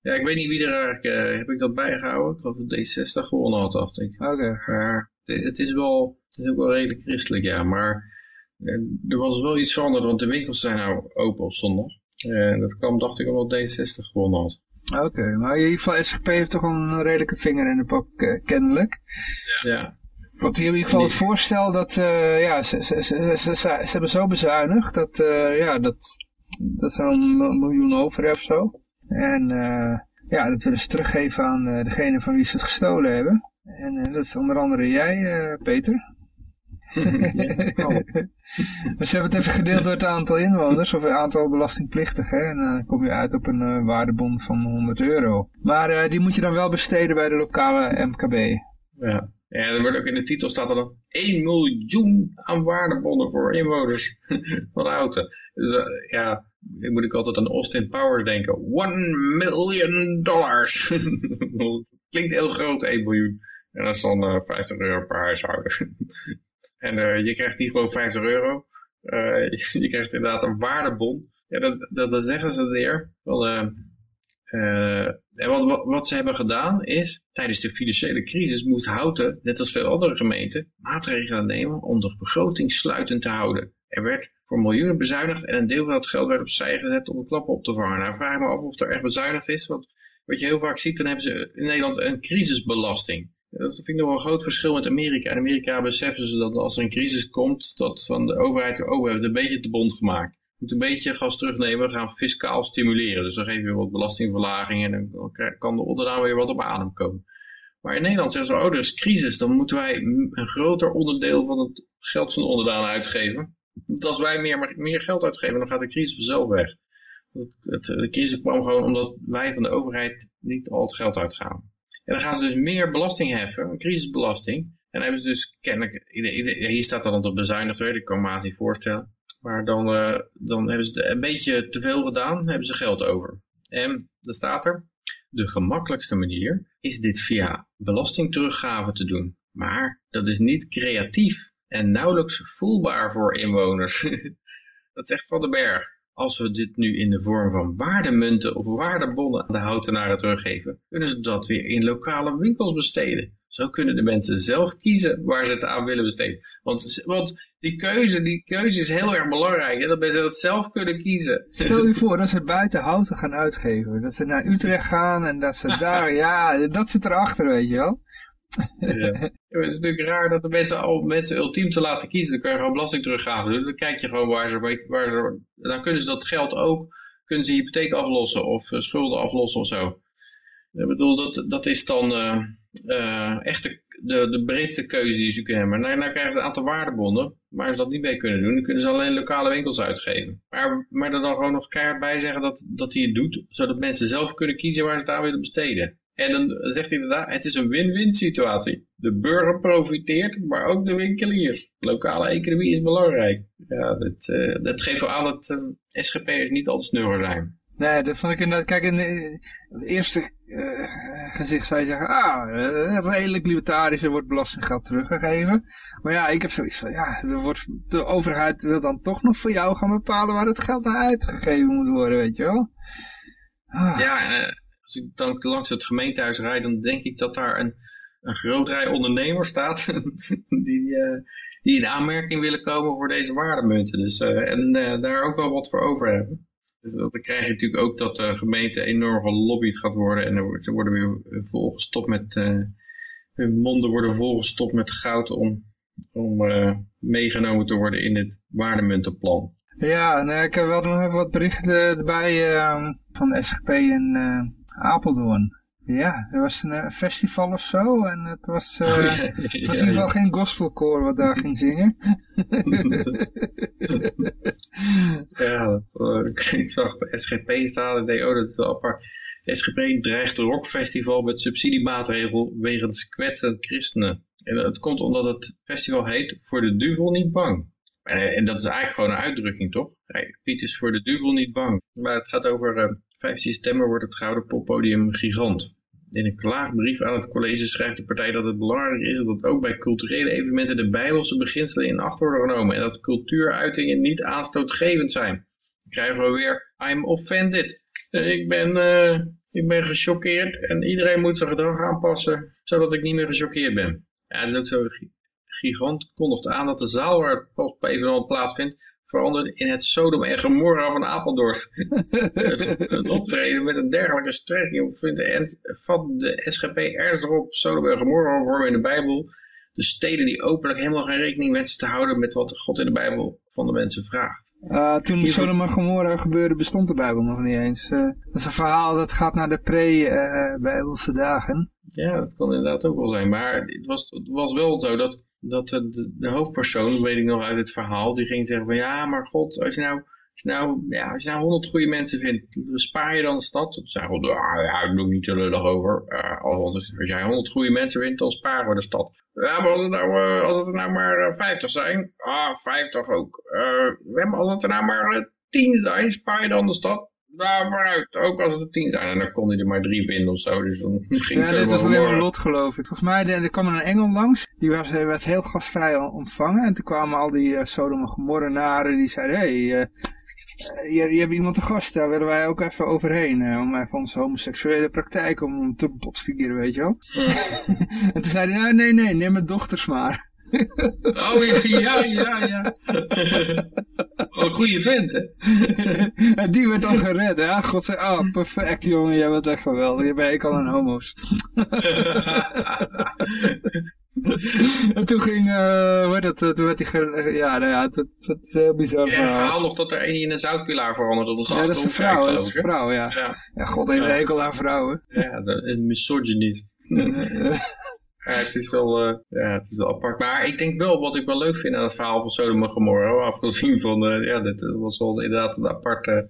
Ja, ik weet niet wie er eigenlijk, uh, heb ik dat bijgehouden? Ik geloof dat D60 gewonnen had, dacht ik. Oké. Okay. Maar het is, wel, het is ook wel redelijk christelijk, ja. Maar uh, er was wel iets veranderd, want de winkels zijn nou open op zondag. En dat kwam, dacht ik, omdat D60 gewonnen had. Oké, okay, maar in ieder geval SGP heeft toch een redelijke vinger in de pap, kennelijk. Ja. ja. Want die hebben in ieder geval het voorstel dat, uh, ja, ze, ze, ze, ze, ze hebben zo bezuinigd dat, uh, ja, dat, dat ze een miljoen over hebben of zo. En uh, ja, dat willen ze teruggeven aan degene van wie ze het gestolen hebben. En dat is onder andere jij, Peter. maar ze hebben het even gedeeld door het aantal inwoners of het aantal belastingplichtigen. En dan kom je uit op een waardebon van 100 euro. Maar die moet je dan wel besteden bij de lokale MKB. Ja. En er wordt ook in de titel staat er dan 1 miljoen aan waardebonnen voor inwoners van Houten. Dus uh, ja, dan moet ik altijd aan Austin Powers denken. 1 million dollars. Klinkt heel groot, 1 miljoen. En dat is dan uh, 50 euro per huishouden. en uh, je krijgt niet gewoon 50 euro. je krijgt inderdaad een waardebon. Ja, dat, dat, dat zeggen ze weer. Wat, wat, wat, ze hebben gedaan is, tijdens de financiële crisis moest Houten, net als veel andere gemeenten, maatregelen nemen om de begroting sluitend te houden. Er werd voor miljoenen bezuinigd en een deel van het geld werd opzij gezet om de klappen op te vangen. Nou, vraag me af of er echt bezuinigd is, want wat je heel vaak ziet, dan hebben ze in Nederland een crisisbelasting. Dat vind ik nog wel een groot verschil met Amerika. In Amerika beseffen ze dat als er een crisis komt, dat van de overheid, oh, we hebben het een beetje te bond gemaakt moet een beetje gas terugnemen. We gaan fiscaal stimuleren. Dus dan geven we wat belastingverlaging en dan kan de onderdaan weer wat op adem komen. Maar in Nederland zeggen ze, oh, er is crisis. Dan moeten wij een groter onderdeel van het geld van de onderdaan uitgeven. Want als wij meer, meer geld uitgeven, dan gaat de crisis vanzelf weg. De crisis kwam gewoon omdat wij van de overheid niet al het geld uitgaan. En dan gaan ze dus meer belasting heffen, een crisisbelasting. En dan hebben ze dus kennelijk, hier staat dan dat bezuinigd ik kan me haast niet voorstellen. Maar dan, uh, dan hebben ze een beetje te veel gedaan, hebben ze geld over. En dan staat er, de gemakkelijkste manier is dit via belastingteruggave te doen. Maar dat is niet creatief en nauwelijks voelbaar voor inwoners. dat zegt Van den Berg. Als we dit nu in de vorm van waardemunten of waardebonnen aan de houtenaren teruggeven, kunnen ze dat weer in lokale winkels besteden. Zo kunnen de mensen zelf kiezen waar ze het aan willen besteden. Want, want die, keuze, die keuze is heel erg belangrijk. Hè? Dat mensen dat zelf kunnen kiezen. Stel je voor dat ze buiten houten gaan uitgeven. Dat ze naar Utrecht gaan en dat ze daar, ja, dat zit erachter, weet je wel. Ja. Het is natuurlijk raar dat de mensen al mensen ultiem te laten kiezen. Dan kun je gewoon belasting teruggaven. doen. Dan kijk je gewoon waar ze, waar ze, dan kunnen ze dat geld ook, kunnen ze hypotheek aflossen of schulden aflossen of zo. Ik bedoel, dat, dat is dan uh, uh, echt, de, de, de breedste keuze die ze kunnen hebben. Nou, nou krijgen ze een aantal waardebonnen. Maar ze dat niet mee kunnen doen, dan kunnen ze alleen lokale winkels uitgeven. Maar, maar er dan gewoon nog keihard bij zeggen dat, dat hij het doet. Zodat mensen zelf kunnen kiezen waar ze aan willen besteden. En dan zegt hij inderdaad, het is een win-win situatie. De burger profiteert, maar ook de winkeliers. Lokale economie is belangrijk. Ja, dat, uh, dat geeft wel aan dat uh, SGP'ers niet al te snugger zijn. Nee, dat vond ik inderdaad, kijk, in het eerste uh, gezicht zou je zeggen, ah, uh, redelijk libertarisch, er wordt belastinggeld teruggegeven. Maar ja, ik heb zoiets van, ja, er wordt, de overheid wil dan toch nog voor jou gaan bepalen waar het geld naar uitgegeven moet worden, weet je wel. Ah. Ja, uh, als ik dan langs het gemeentehuis rijd, dan denk ik dat daar een, een groot rij ondernemers staat, die, die in aanmerking willen komen voor deze waardemunten. Dus, en daar ook wel wat voor over hebben. Dus dan krijg je natuurlijk ook dat de gemeente enorm gelobbyd gaat worden. En ze worden weer volgestopt met, uh, hun monden worden volgestopt met goud om, om uh, meegenomen te worden in het waardemuntenplan. Ja, nou, ik heb wel nog even wat berichten erbij uh, van de SGP in Apeldoorn. Ja, er was een festival of zo en het was, uh, oh, ja, het was in ieder geval geen gospelkoor wat daar ging zingen. ja, dat, ik zag bij SGP staan en denk, oh dat is wel apart. SGP dreigt rockfestival met subsidiemaatregel wegens kwetsend christenen. En dat komt omdat het festival heet Voor de duivel niet bang. En dat is eigenlijk gewoon een uitdrukking, toch? Piet is voor de duivel niet bang. Maar het gaat over 15 september wordt het Gouden Poppodium gigant. In een klaagbrief aan het college schrijft de partij dat het belangrijk is dat ook bij culturele evenementen de bijbelse beginselen in acht worden genomen en dat cultuuruitingen niet aanstootgevend zijn. Dan krijgen we weer, I'm offended. Ik ben, uh, ik ben gechoqueerd en iedereen moet zijn gedrag aanpassen, zodat ik niet meer gechoqueerd ben. Ja, het is ook zo, gigant kondigt aan dat de zaal waar het evenement plaatsvindt veranderd in het Sodom en Gomorra van Apeldoorn. dus een optreden met een dergelijke strekking vindt de, vat de SGP ernstig op Sodom en Gomorra vormen in de Bijbel. De steden die openlijk helemaal geen rekening wensen te houden met wat God in de Bijbel van de mensen vraagt. Uh, toen Sodom en Gomorra gebeurde bestond de Bijbel nog niet eens. Uh, dat is een verhaal dat gaat naar de pre-Bijbelse dagen. Ja, dat kan inderdaad ook wel zijn. Maar het was, het was wel zo dat dat de, de, hoofdpersoon, weet ik nog uit het verhaal, die ging zeggen van ja, maar god, als je nou, als je nou, ja, als je nou 100 goede mensen vindt, spaar je dan de stad? Toen zei God, ah, ja, ik doe niet te lullig over. Uh, als, als jij 100 goede mensen vindt, dan sparen we de stad. Ja, maar als het, nou, uh, als het er nou maar 50 zijn, ah, 50 ook. Uh, als het er nou maar 10 zijn, spaar je dan de stad? Nou, vooruit. Ook als het tien zijn. En dan kon hij er maar drie vinden of zo. Dus dan ging het ja, dit was alleen maar lot geloof ik. Volgens mij, er kwam een engel langs. Die was, werd heel gastvrij ontvangen. En toen kwamen al die uh, Sodom Gomorrenaren. Die zeiden, hé, hey, uh, je, je hebt iemand te gast. Daar willen wij ook even overheen. Uh, om even onze homoseksuele praktijk om te botvieren, weet je wel. en toen zeiden hij, nee, nee, neem mijn dochters maar. Oh ja, ja, ja, ja. een goede vent, hè? en die werd dan gered, hè? God zei, oh, perfect, jongen, jij bent echt geweldig. Je bent ik al een homo's. en toen ging, uh, hoe dat, toen werd hij, uh, ja, nou ja, dat, dat is heel bizar. Ja, ik haal nog dat er een in een zoutpilaar verandert. Dat ja, dat is een vrouw, dat is een vrouw, ja. Ja, ja God heeft ja. hekel aan vrouwen. Ja, een misogynist. Het is wel, uh, ja, het is wel apart. Maar ik denk wel, wat ik wel leuk vind aan het verhaal van Sodom en Gomorra, afgezien van, uh, ja, dit was wel inderdaad een aparte,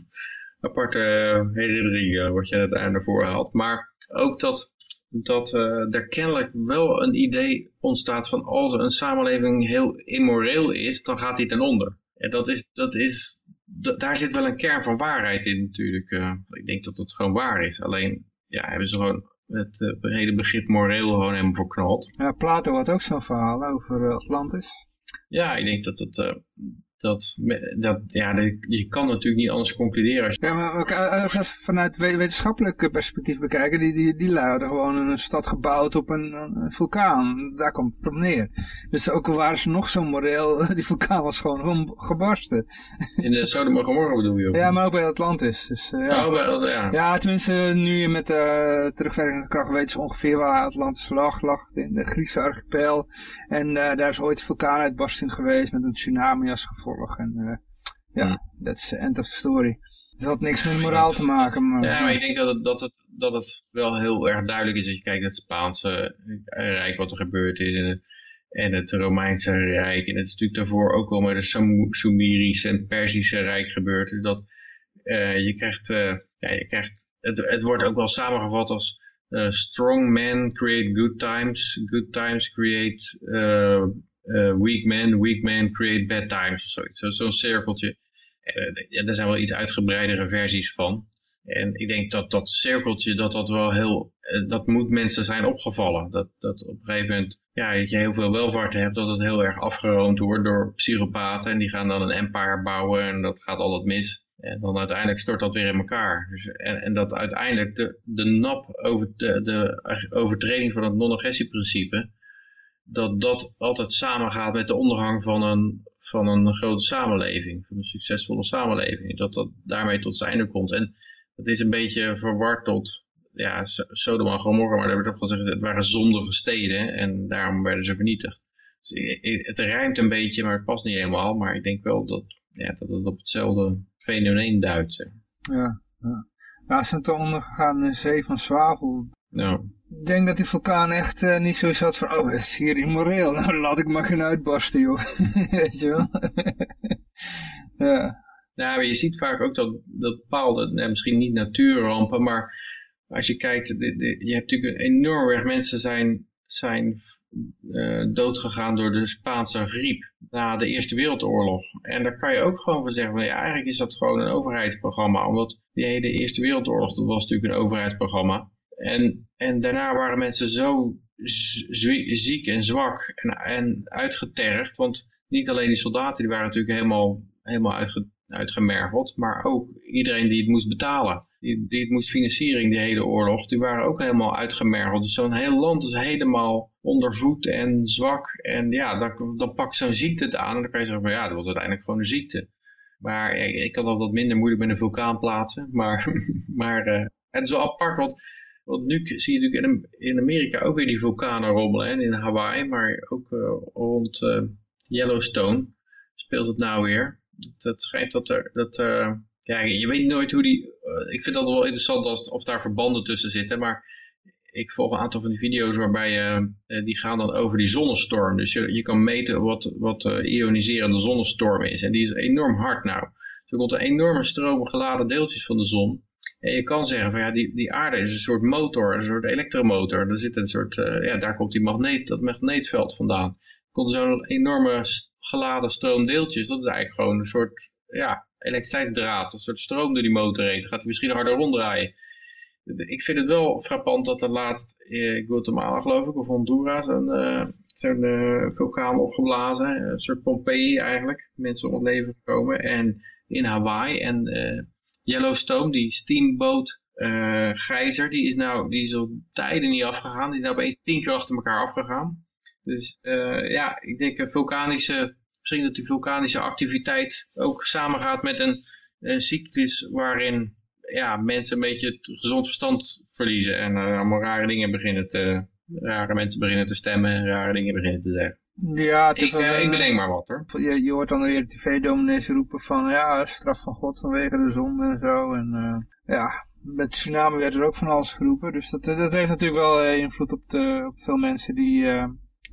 aparte herinnering uh, wat je aan ervoor haalt. Maar ook dat, dat er kennelijk wel een idee ontstaat van als een samenleving heel immoreel is, dan gaat die ten onder. En dat is, dat is, daar zit wel een kern van waarheid in natuurlijk. ik denk dat dat gewoon waar is. Alleen, ja, hebben ze gewoon het uh, hele begrip moreel gewoon helemaal verknald. Ja, Plato had ook zo'n verhaal over uh, Atlantis. Ja, ik denk dat het, uh, dat, dat ja, je kan natuurlijk niet anders concluderen. Als je... Ja, maar als vanuit wetenschappelijk perspectief bekijken, die, die, die hadden gewoon een stad gebouwd op een, een, vulkaan. Daar komt het op neer. Dus ook al waren ze nog zo moreel, die vulkaan was gewoon gebarsten. In de Sodom en Gomorra bedoel je ook? Ja, maar ook bij Atlantis. Dus, uh, ja. Oh, bij, ja. ja, tenminste nu met uh, terugwerkende kracht weten ze ongeveer waar Atlantis lag. lag in de Griekse archipel. En uh, daar is ooit vulkaanuitbarsting geweest met een tsunami als gevolg. En, uh, ja, dat is end of the story. Het had niks met moraal te maken. Maar, ja, maar ik denk dat het, dat, het, dat het wel heel erg duidelijk is als je kijkt naar het Spaanse Rijk, wat er gebeurd is. En het Romeinse Rijk. En het is natuurlijk daarvoor ook al met het Sumerische en Perzische Rijk gebeurd. Dus dat uh, je krijgt, uh, ja, je krijgt het, het wordt ook wel samengevat als uh, strong men create good times, good times create weak men, weak men create bad times of zoiets. Zo'n zo cirkeltje. Ja, daar zijn wel iets uitgebreidere versies van. En ik denk dat dat cirkeltje, dat dat wel heel, dat moet mensen zijn opgevallen. Dat, dat op een gegeven moment, ja, dat je heel veel welvaart hebt, dat het heel erg afgeroond wordt door psychopaten. En die gaan dan een empire bouwen en dat gaat altijd mis. En dan uiteindelijk stort dat weer in elkaar. Dus, en, en dat uiteindelijk de, de nap over de, de overtreding van het non-agressieprincipe, dat dat altijd samengaat met de ondergang van een, van een grote samenleving, van een succesvolle samenleving. Dat dat daarmee tot zijn einde komt. En dat is een beetje verward tot ja, Sodom en Gomorra, maar daar werd ook gezegd, het waren zondige steden en daarom werden ze vernietigd. Dus het rijmt een beetje, maar het past niet helemaal. Maar ik denk wel dat ja, dat het op hetzelfde fenomeen duidt. Ja, ja. Nou, ze zijn toch ondergegaan in de zee van zwavel. Ja. Denk dat die vulkaan echt uh, niet zo zat van, oh, dat is hier immoreel. Nou, laat ik maar gaan uitbarsten, joh. Weet je wel? ja. Maar je ziet vaak ook dat, dat bepaalde, nou, misschien niet natuurrampen, maar als je kijkt, je hebt natuurlijk enorm mensen zijn, zijn uh, doodgegaan door de Spaanse griep na de Eerste Wereldoorlog. En daar kan je ook gewoon van zeggen, ja, eigenlijk is dat gewoon een overheidsprogramma. Omdat die hele Eerste Wereldoorlog, dat was natuurlijk een overheidsprogramma. En, en daarna waren mensen zo ziek en zwak en, en uitgetergd. Want niet alleen die soldaten, die waren natuurlijk helemaal, helemaal uitge, uitgemergeld. Maar ook iedereen die het moest betalen die, die het moest financieren die hele oorlog, die waren ook helemaal uitgemergeld. Dus zo'n heel land is helemaal ondervoed en zwak. En ja, dan, dan pakt zo'n ziekte het aan en dan kan je zeggen van ja, dat wordt uiteindelijk gewoon een ziekte. Maar ik, ik had al wat minder moeilijk met een vulkaan plaatsen. Maar, maar uh, het is wel apart, want, want nu zie je natuurlijk in, Amerika ook weer die vulkanen rommelen. En in Hawaii, maar ook uh, rond uh, Yellowstone speelt het nou weer. Het, schijnt dat er... Dat, ja, je weet nooit hoe die... Uh, ik vind dat wel interessant als, of daar verbanden tussen zitten, maar ik volg een aantal van die video's waarbij uh, die gaan dan over die zonnestorm. Dus je, je kan meten wat, wat uh, ioniserende zonnestorm is. En die is enorm hard nou. Dus er komt een enorme stroom geladen deeltjes van de zon. En je kan zeggen van ja, die, die aarde is een soort motor, een soort elektromotor. Er zit een soort, ja, daar komt die magneet, dat magneetveld vandaan. Er komt zo'n enorme geladen stroom deeltjes. Dat is eigenlijk gewoon een soort, ja, elektriciteitsdraad, een soort stroom door die motor heen. Dan gaat hij misschien harder ronddraaien. Ik vind het wel frappant dat er laatst in Guatemala geloof ik, of Honduras, een, uh, zo'n vulkaan opgeblazen. Een soort Pompeii eigenlijk. Mensen om het leven gekomen. En in Hawaii. En Yellowstone, die steamboat gijzer, die is nou, die is al tijden niet afgegaan. Die is nou opeens tien keer achter elkaar afgegaan. Dus ja, ik denk een vulkanische misschien dat die vulkanische activiteit ook samengaat met een, een cyclus waarin ja, mensen een beetje het gezond verstand verliezen en uh, allemaal rare dingen beginnen te, rare mensen beginnen te stemmen en rare dingen beginnen te zeggen. Ja, ik, uh, ik bedenk maar wat hoor. Je, je hoort dan weer tv-dominees roepen van ja, straf van God vanwege de zon en zo. En uh, ja, met tsunami werd er ook van alles geroepen. Dus dat, dat heeft natuurlijk wel invloed op, de, op veel mensen die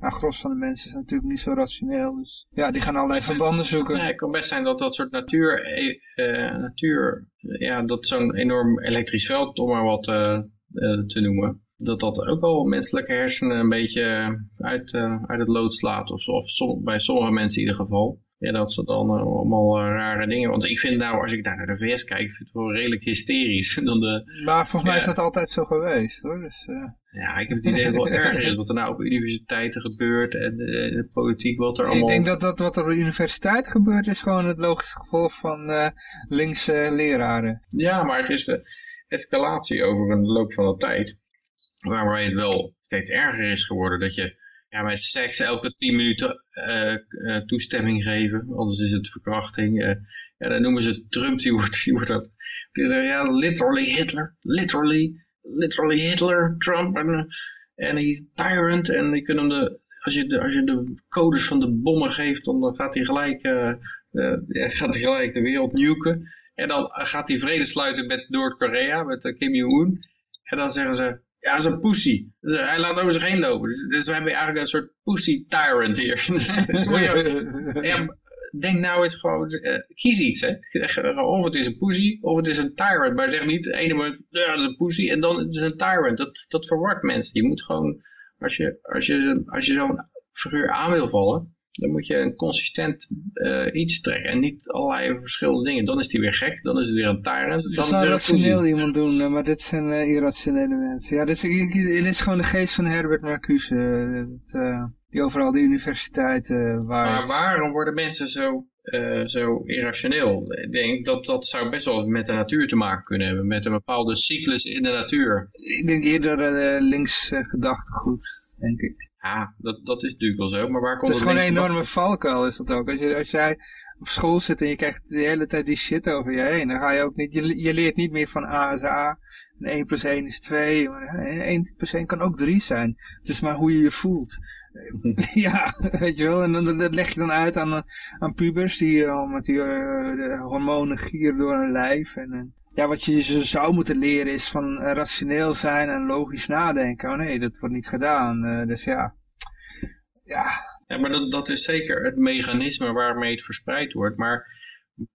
ja, gros van de mensen is natuurlijk niet zo rationeel. Dus ja, die gaan allerlei verbanden zoeken. Nee, het kan best zijn dat dat soort natuur, eh, eh natuur ja, dat zo'n enorm elektrisch veld, om maar wat te noemen, dat dat ook wel menselijke hersenen een beetje uit, uh, uit het lood slaat. Of, of som, bij sommige mensen in ieder geval. Ja, dat ze dan uh, allemaal uh, rare dingen. Want ik vind nou, als ik daar naar de VS kijk, vind het wel redelijk hysterisch. Dan de, maar volgens mij is dat altijd zo geweest hoor. Dus, uh... Ja, ik heb het idee dat het wel erger is wat er nou op universiteiten gebeurt en de, politiek wat er allemaal... Ik denk dat, dat wat er op de universiteit gebeurt is gewoon het logische gevolg van linkse leraren. Ja, maar het is de escalatie over een loop van de tijd. Waarbij het wel steeds erger is geworden dat je ja, met seks elke tien minuten uh, uh, toestemming geven, anders is het verkrachting. Uh, ja, dan noemen ze Trump, die wordt, die wordt dat, die is, ja, literally Hitler, literally, literally Hitler, Trump, en, en is tyrant, en kunt hem de, als je de, als je de codes van de bommen geeft, dan gaat hij gelijk gaat hij gelijk de wereld nuken. En dan gaat hij vrede sluiten met Noord-Korea, met Kim Jong-un. En dan zeggen ze, ja, dat is een pussy. Dus, hij laat over zich heen lopen. Dus, dus we hebben eigenlijk een soort pussy tyrant hier. dus, ja, denk nou eens gewoon, uh, kies iets hè. Of het is een pussy, of het is een tyrant. Maar zeg niet, ene moment, ja dat is een pussy, en dan het is een tyrant. Dat, dat verwart mensen. Je moet gewoon, als je, als je, als je zo'n figuur aan wil vallen, dan moet je een consistent uh, iets trekken. En niet allerlei verschillende dingen. Dan is die weer gek, dan is het weer een tyrant. Dan dat zou rationeel iemand doen, eh, maar dit zijn uh, irrationele mensen. Ja, dit is, dit is gewoon de geest van Herbert Marcuse. Uh, die overal de universiteiten waar... Maar waarom worden mensen zo, zo irrationeel? Ik denk dat dat zou best wel met de natuur te maken kunnen hebben. Met een bepaalde cyclus in de natuur. Ik denk eerder links gedachtegoed, denk ik. Ja, dat, dat is natuurlijk wel zo, maar waar komt het Het is gewoon een enorme valkuil is dat ook. Als, je, als jij op school zit en je krijgt de hele tijd die shit over je heen, dan ga je ook niet, je, je leert niet meer van A is A, en 1 plus 1 is 2, maar 1 plus 1 kan ook 3 zijn. Het is maar hoe je je voelt. ja, weet je wel, en dan, dat leg je dan uit aan, aan pubers, die uh, met die uh, hormonen gieren door hun lijf en... Uh, ja, wat je zou moeten leren is van rationeel zijn en logisch nadenken. Oh nee, dat wordt niet gedaan. Uh, dus ja, ja. Ja, maar dat, dat is zeker het mechanisme waarmee het verspreid wordt. Maar,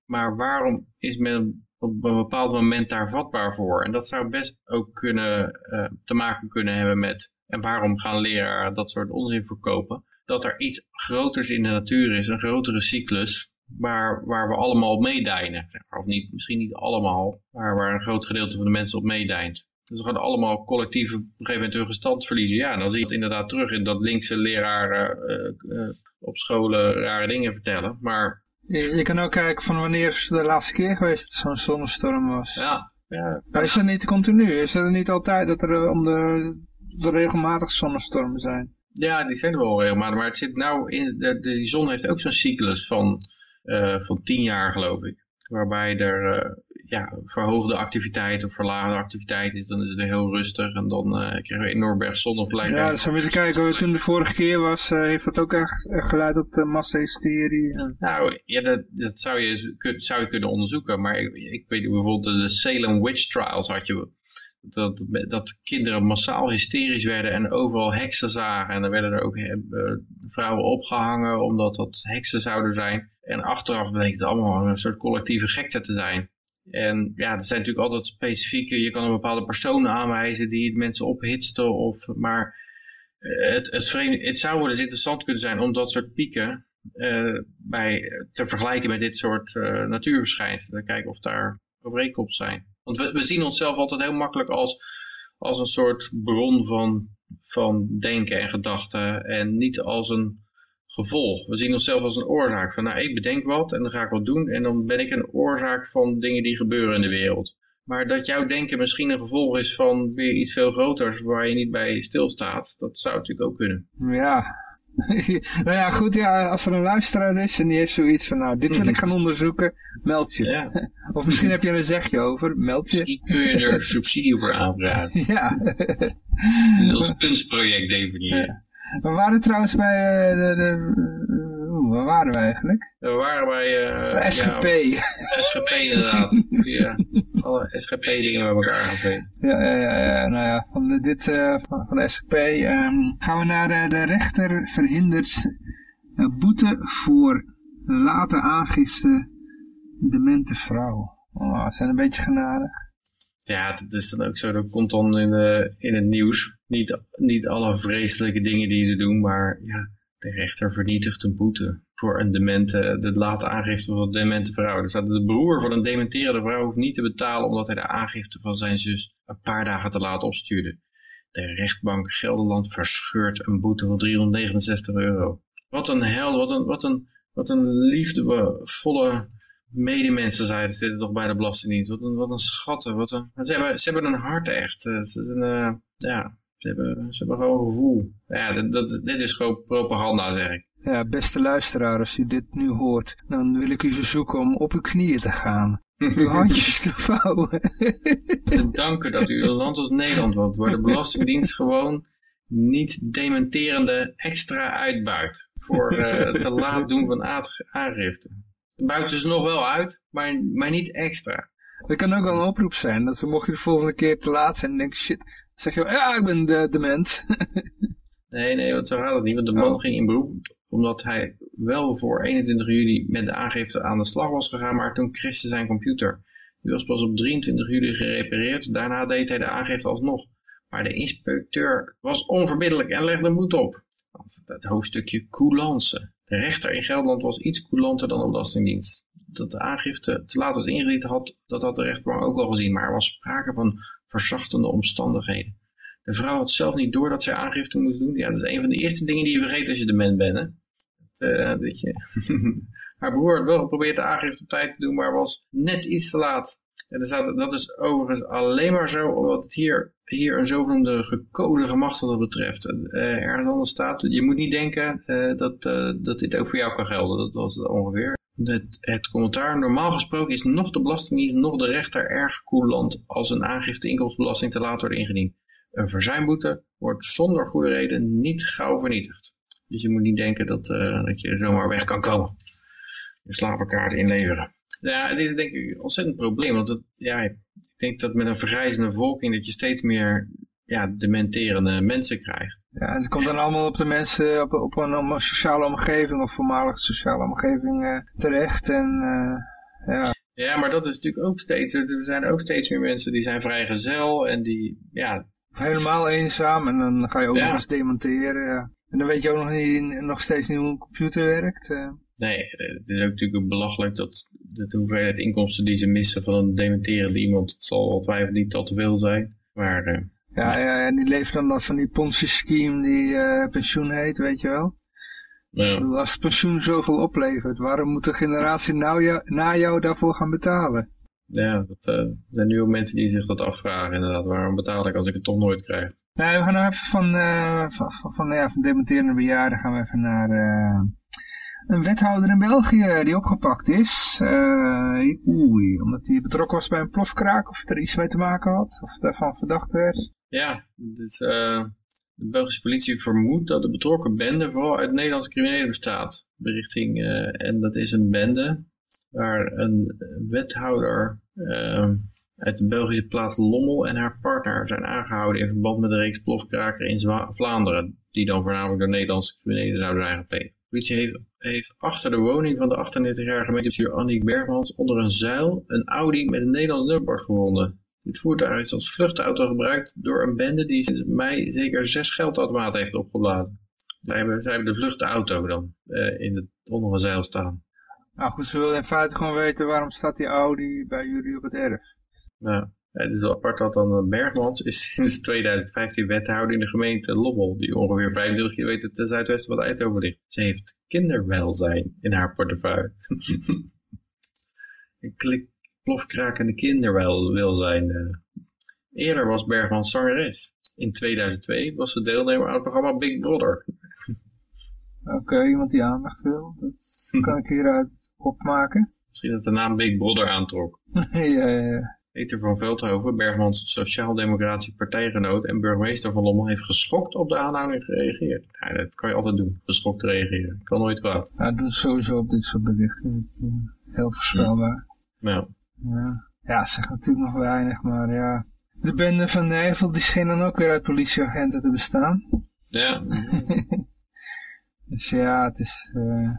maar waarom is men op een bepaald moment daar vatbaar voor? En dat zou best ook kunnen, uh, te maken kunnen hebben met... En waarom gaan leraren dat soort onzin verkopen? Dat er iets groters in de natuur is, een grotere cyclus waar, waar we allemaal meedijnen. Of niet, misschien niet allemaal, maar waar een groot gedeelte van de mensen op meedijnt. Dus we gaan allemaal collectief op een gegeven moment hun gestand verliezen. Ja, dan zie je het inderdaad terug in dat linkse leraren uh, uh, op scholen rare dingen vertellen. Maar... Je, je, kan ook kijken van wanneer de laatste keer geweest dat zo'n zonnestorm was. Ja. ja. Maar is dat niet continu? Is er niet altijd dat er om de, de regelmatig zonnestormen zijn? Ja, die zijn er wel regelmatig. Maar het zit nou in, de, de, die zon heeft ook zo'n cyclus van uh, van tien jaar geloof ik. Waarbij er ja, verhoogde activiteit of verlaagde activiteit is, dan is het heel rustig en dan uh, krijgen we enorm berg zonnevlek. Ja, dus we kijken toen de vorige keer was, heeft dat ook echt, geleid tot de massahysterie? Nou, ja, dat, dat zou, je, zou je kunnen onderzoeken, maar ik, ik weet bijvoorbeeld de Salem Witch Trials had je dat, dat kinderen massaal hysterisch werden en overal heksen zagen. En dan werden er ook uh, vrouwen opgehangen omdat dat heksen zouden zijn. En achteraf bleek het allemaal een soort collectieve gekte te zijn. En ja, er zijn natuurlijk altijd specifieke, je kan een bepaalde persoon aanwijzen die mensen ophitste. Of, maar eh, het, het, het zou wel eens interessant kunnen zijn om dat soort pieken uh, bij, te vergelijken met dit soort uh, natuurverschijnselen. Kijken of daar overeenkomsten zijn. Want we, we, zien onszelf altijd heel makkelijk als, als een soort bron van, van denken en gedachten. En niet als een gevolg. We zien onszelf als een oorzaak. Van nou, ik bedenk wat en dan ga ik wat doen. En dan ben ik een oorzaak van dingen die gebeuren in de wereld. Maar dat jouw denken misschien een gevolg is van weer iets veel groters waar je niet bij stilstaat. Dat zou natuurlijk ook kunnen. Ja, nou ja, goed, ja, als er een luisteraar is en die heeft zoiets van, nou, dit wil ik gaan onderzoeken, meld je. Ja. Of misschien heb je er een zegje over, meld je. Misschien kun je er subsidie voor aanvragen. Ja. Als kunstproject definiëren. Ja. We waren trouwens bij uh, de, de uh, waar waren we eigenlijk? We waren bij... Uh, SGP. Ja, SGP inderdaad. ja, alle SGP dingen met elkaar geveegd. Ja, ja, ja, nou ja, van de, dit, uh, van, van, de SGP um, gaan we naar de, de rechter verhindert boete voor late aangifte demente vrouw. Oh, zijn een beetje genadig. Ja, dat is dan ook zo. Dat komt dan in, de, in het nieuws. Niet, niet alle vreselijke dingen die ze doen, maar ja, de rechter vernietigt een boete voor een demente, de late aangifte van een demente vrouw. Dus de broer van een dementerende vrouw hoeft niet te betalen omdat hij de aangifte van zijn zus een paar dagen te laat opstuurde. De rechtbank Gelderland verscheurt een boete van 369 euro. Wat een hel, wat een, wat een, wat een liefdevolle medemensen zijn zitten toch bij de Belastingdienst. Wat een, wat een schatten. Wat een, ze, hebben, ze hebben een hart echt. Ze, zijn, uh, ja, ze hebben, ze hebben gewoon gevoel. Ja, dat, dat, dit is gewoon propaganda, zeg ik. Ja, beste luisteraar, als u dit nu hoort, dan wil ik u verzoeken om op uw knieën te gaan. Uw handjes te vouwen. en danken dat u een land als Nederland woont, waar de Belastingdienst gewoon niet dementerende extra uitbuit voor uh, te laat doen van aangifte. buiten ze nog wel uit, maar, maar niet extra. Dat kan ook wel een oproep zijn. Dat ze mocht je de volgende keer te laat zijn en denk shit. Zeg je, ja, ik ben de, dement. nee, nee, want zo gaat het niet. Want de man ging in beroep omdat hij wel voor 21 juli met de aangifte aan de slag was gegaan, maar toen crashte zijn computer. Die was pas op 23 juli gerepareerd. Daarna deed hij de aangifte alsnog. Maar de inspecteur was onverbiddelijk en legde moed op. Het hoofdstukje coulance. De rechter in Gelderland was iets coulanter dan de Belastingdienst. Dat de aangifte te laat was ingediend had, dat had de rechtbank ook al gezien. Maar er was sprake van verzachtende omstandigheden. De vrouw had zelf niet door dat zij aangifte moest doen. Ja, dat is een van de eerste dingen die je vergeet als je dement bent. Hè? Dat, uh, dat je Haar broer had wel geprobeerd de aangifte op tijd te doen, maar was net iets te laat. En staat, dat is overigens alleen maar zo omdat het hier, hier een zogenoemde gekozen gemachtigde betreft. Uh, ergens anders staat, je moet niet denken uh, dat, dat dit ook voor jou kan gelden. Dat was ongeveer. Het, commentaar, normaal gesproken is nog de Belastingdienst, nog de rechter erg koelant als een aangifte inkomstenbelasting te laat wordt ingediend. Een verzuimboete wordt zonder goede reden niet gauw vernietigd. Dus je moet niet denken dat, dat je zomaar weg kan komen. Je slaapkaart inleveren. Ja, het is denk ik een ontzettend probleem. Want ja, ik denk dat met een vergrijzende bevolking dat je steeds meer ja, dementerende mensen krijgt. Ja, het komt dan allemaal op de mensen, op, op een, sociale omgeving of voormalige sociale omgeving uh, terecht. En, uh, ja. ja, maar dat is natuurlijk ook steeds, er zijn ook steeds meer mensen die zijn vrijgezel en die, ja... Helemaal eenzaam en dan ga je ook nog eens demonteren, ja. En dan weet je ook nog, niet, nog steeds niet hoe een computer werkt. Uh. Nee, het is ook natuurlijk belachelijk dat de hoeveelheid inkomsten die ze missen van een dementerende iemand, het zal ongetwijfeld niet al te veel zijn. Maar, ja, ja, en die leeft dan van die Ponzi-scheme die uh, pensioen heet, weet je wel. Ja. Als pensioen zoveel oplevert, waarom moet de generatie nou jou, na jou daarvoor gaan betalen? Ja, dat uh, zijn nu ook mensen die zich dat afvragen inderdaad. Waarom betaal ik als ik het toch nooit krijg? Nou, we gaan nou even van, van, van, van, ja, van dementerende bejaarden gaan we even naar een wethouder in België die opgepakt is. Uh, oei, omdat hij betrokken was bij een plofkraak of er iets mee te maken had. Of daarvan verdacht werd. Ja, dus uh, de Belgische politie vermoedt dat de betrokken bende vooral uit Nederlandse criminelen bestaat. Berichting, uh, en dat is een bende waar een wethouder uit de Belgische plaats Lommel en haar partner zijn aangehouden in verband met een reeks plofkraken in Vlaanderen. Die dan voornamelijk door Nederlandse criminelen zouden zijn gepleegd politie heeft, heeft, achter de woning van de 38-jarige medebestuur Annick Bergmans onder een zuil een Audi met een Nederlands nummerbord gevonden. Dit voertuig is als vluchtauto gebruikt door een bende die sinds mei zeker zes geldautomaten heeft opgeblazen. Zij hebben, zij hebben de vluchtauto dan uh, in het onder een zeil staan. Nou goed, ze willen in feite gewoon weten waarom staat die Audi bij jullie op het erf. Nou, het is wel apart dat dan eh, Bergmans is sinds 2015 wethouder in de gemeente Lobbel, die ongeveer 25 kilometer ten zuidwesten van Eindhoven ligt. Ze heeft kinderwelzijn in haar portefeuille. Een klik plofkrakende kinderwelzijn. Uh. Eerder was Bergmans zangeres. In 2002 was ze deelnemer aan het programma Big Brother. Oké, iemand die aandacht wil, dat kan ik hieruit opmaken. Misschien dat de naam Big Brother aantrok. ja, ja, ja. Peter van Veldhoven, Bergmans sociaal-democratische partijgenoot en burgemeester van Lommel, heeft geschokt op de aanhouding gereageerd. Ja, dat kan je altijd doen, geschokt reageren. Kan nooit kwaad. Ja, doe sowieso op dit soort berichten. Heel voorspelbaar. Ja. Ja, ja zegt natuurlijk nog weinig, maar ja. De bende van Nijvel, die scheen dan ook weer uit politieagenten te bestaan. Ja. dus ja, het is... Uh...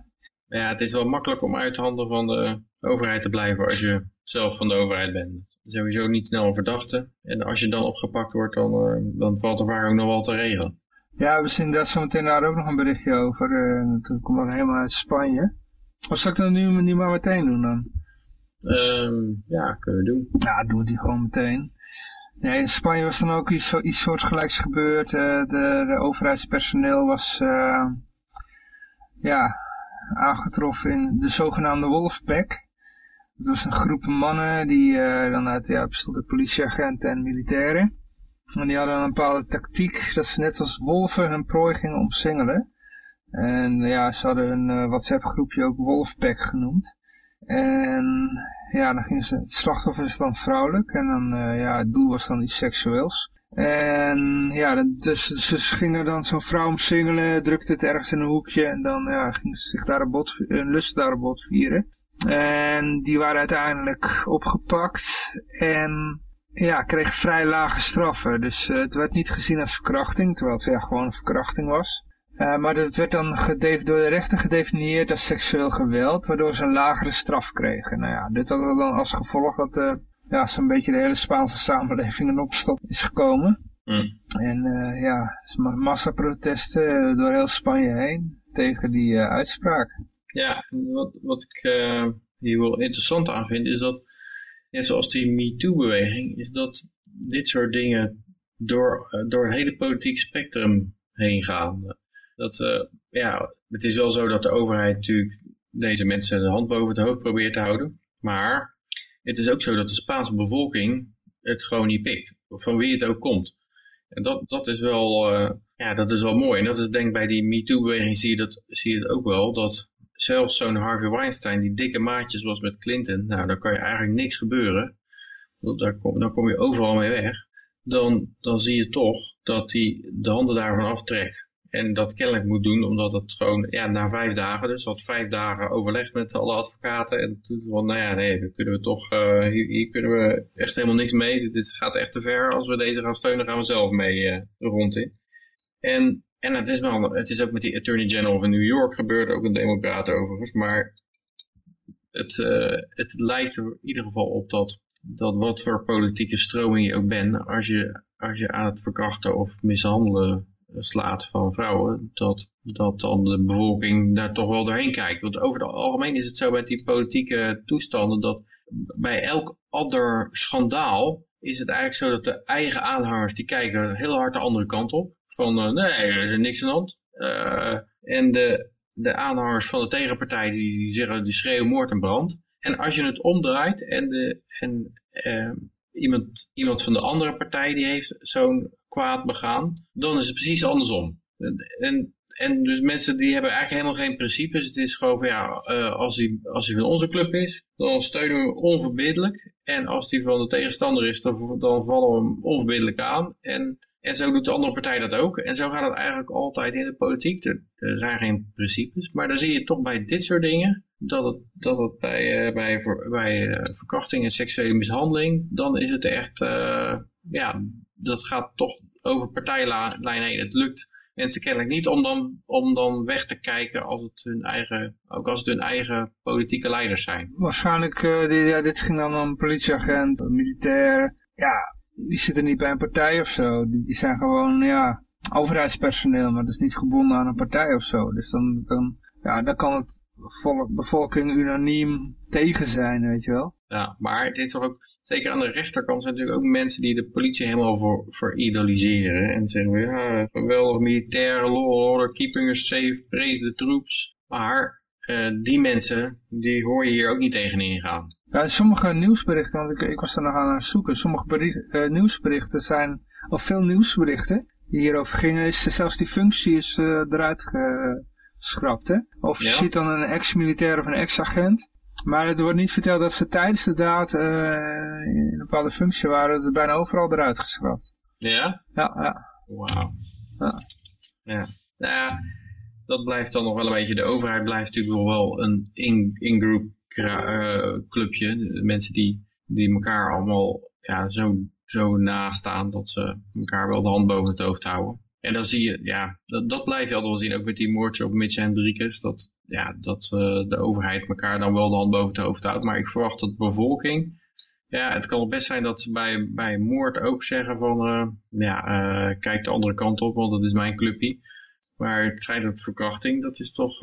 Ja, het is wel makkelijk om uit handen van de overheid te blijven als je zelf van de overheid bent sowieso niet snel een verdachte. En als je dan opgepakt wordt, dan, uh, dan valt er vaak ook nog wel te regelen. Ja, we zien daar zometeen daar ook nog een berichtje over. Uh, dat komt dan helemaal uit Spanje. Of zal ik dat nu niet maar meteen doen dan? Um, ja, kunnen we doen. Ja, doen we die gewoon meteen. Nee, in Spanje was dan ook iets, iets soortgelijks gebeurd. Uh, de, de, overheidspersoneel was ja, aangetroffen in de zogenaamde Wolfpack. Het was een groep mannen die uh, dan uit, ja, bestonden politieagenten en militairen. En die hadden een bepaalde tactiek dat ze net als wolven hun prooi gingen omsingelen. En ja, ze hadden hun uh, WhatsApp groepje ook Wolfpack genoemd. En ja, dan gingen ze, het slachtoffer is dan vrouwelijk en dan, uh, ja, het doel was dan iets seksueels. En ja, dus ze gingen dan zo'n vrouw omsingelen, drukte het ergens in een hoekje en dan ja, gingen ze zich daar een, bot, een lust daar een bot vieren. En die waren uiteindelijk opgepakt en ja, kregen vrij lage straffen. Dus het werd niet gezien als verkrachting, terwijl het ja, gewoon een verkrachting was. Uh, maar het werd dan door de rechter gedefinieerd als seksueel geweld, waardoor ze een lagere straf kregen. Nou ja, dit had dan als gevolg dat uh, ja, zo'n beetje de hele Spaanse samenleving in opstand is gekomen. Mm. En uh, ja, massaprotesten door heel Spanje heen tegen die uitspraak. Ja, wat, wat ik hier wel interessant aan vind, is dat, net zoals die MeToo-beweging, is dat dit soort dingen door, door het hele politieke spectrum heen gaan. Dat, uh, ja, het is wel zo dat de overheid natuurlijk deze mensen de hand boven het hoofd probeert te houden. Maar het is ook zo dat de Spaanse bevolking het gewoon niet pikt. Van wie het ook komt. En dat, dat is wel, uh, ja, dat is wel mooi. En dat is denk ik bij die MeToo-beweging zie je, dat, zie je het ook wel. Dat zelfs zo'n Harvey Weinstein die dikke maatjes was met Clinton. Nou, daar kan je eigenlijk niks gebeuren. Daar kom, kom je overal mee weg. Dan, dan zie je toch dat hij de handen daarvan aftrekt. En dat kennelijk moet doen, omdat het gewoon, ja, na vijf dagen, dus had vijf dagen overleg met alle advocaten. En toen van, nou ja, nee, kunnen we toch, uh, hier, kunnen we echt helemaal niks mee. Dit gaat echt te ver. Als we deze gaan steunen, gaan we zelf mee uh, rond in. En, en het is wel, het is ook met die Attorney General van New York gebeurd, ook een democrat overigens. Maar het, uh, het lijkt er in ieder geval op dat, dat wat voor politieke stroming je ook bent, als je, als je aan het verkrachten of mishandelen slaat van vrouwen, dat, dat dan de bevolking daar toch wel doorheen kijkt. Want over het algemeen is het zo met die politieke toestanden dat bij elk ander schandaal is het eigenlijk zo dat de eigen aanhangers die kijken heel hard de andere kant op. Van uh, nee, er is niks aan de hand. Uh, en de, de aanhangers van de tegenpartij die, die zeggen die schreeuwen moord en brand. En als je het omdraait en, de, en uh, iemand, iemand van de andere partij die heeft zo'n kwaad begaan, dan is het precies andersom. En, en dus mensen die hebben eigenlijk helemaal geen principes. Het is gewoon van ja, als, hij, als hij van onze club is, dan steunen we onverbiddelijk. En als die van de tegenstander is, dan, dan vallen we hem onverbiddelijk aan. En, en zo doet de andere partij dat ook. En zo gaat het eigenlijk altijd in de politiek. Er, er zijn geen principes. Maar dan zie je toch bij dit soort dingen, dat het, dat het bij, uh, bij, bij uh, verkrachting en seksuele mishandeling, dan is het echt, uh, ja, dat gaat toch over partijlijnen heen. Het lukt mensen kennelijk niet om dan, om dan weg te kijken als het hun eigen, ook als het hun eigen politieke leiders zijn. Waarschijnlijk, dit, ja, dit ging dan om politieagent, militair. Ja, die zitten niet bij een partij of zo. Die, zijn gewoon, ja, overheidspersoneel, maar dat is niet gebonden aan een partij of zo. Dus dan, dan, ja, dan kan het volk, bevolking unaniem tegen zijn, weet je wel. Ja, maar het is toch ook, zeker aan de rechterkant zijn natuurlijk ook mensen die de politie helemaal voor, voor idoliseren. En zeggen, ja, geweldig militair, law order, keeping us safe, praise the troops. Maar uh, die mensen, die hoor je hier ook niet tegenin gaan. Ja, sommige nieuwsberichten, want ik, ik was er nog aan het zoeken, sommige bericht, uh, nieuwsberichten zijn, of veel nieuwsberichten die hierover gingen, is zelfs die functie is uh, eruit geschrapt. Hè? Of je ziet dan een ex-militair of een ex-agent. Maar er wordt niet verteld dat ze tijdens de daad in een bepaalde functie waren, er bijna overal eruit geschrapt. Ja? Ja, ja. Wauw. Ja. ja. Nou ja, dat blijft dan nog wel een beetje, de overheid blijft natuurlijk wel een in-group in uh, clubje. Mensen die, die elkaar allemaal ja, zo, zo nastaan dat ze elkaar wel de hand boven het hoofd houden. En dan zie je, ja, dat, dat blijf je altijd wel zien, ook met die moordje op Mitch Hendrikus, dat, ja, dat uh, de overheid elkaar dan wel de hand boven het hoofd houdt. Maar ik verwacht dat de bevolking, ja, het kan best zijn dat ze bij, bij moord ook zeggen van, uh, ja, kijk de andere kant op, want dat is mijn clubje. Maar het feit dat verkrachting, dat is toch,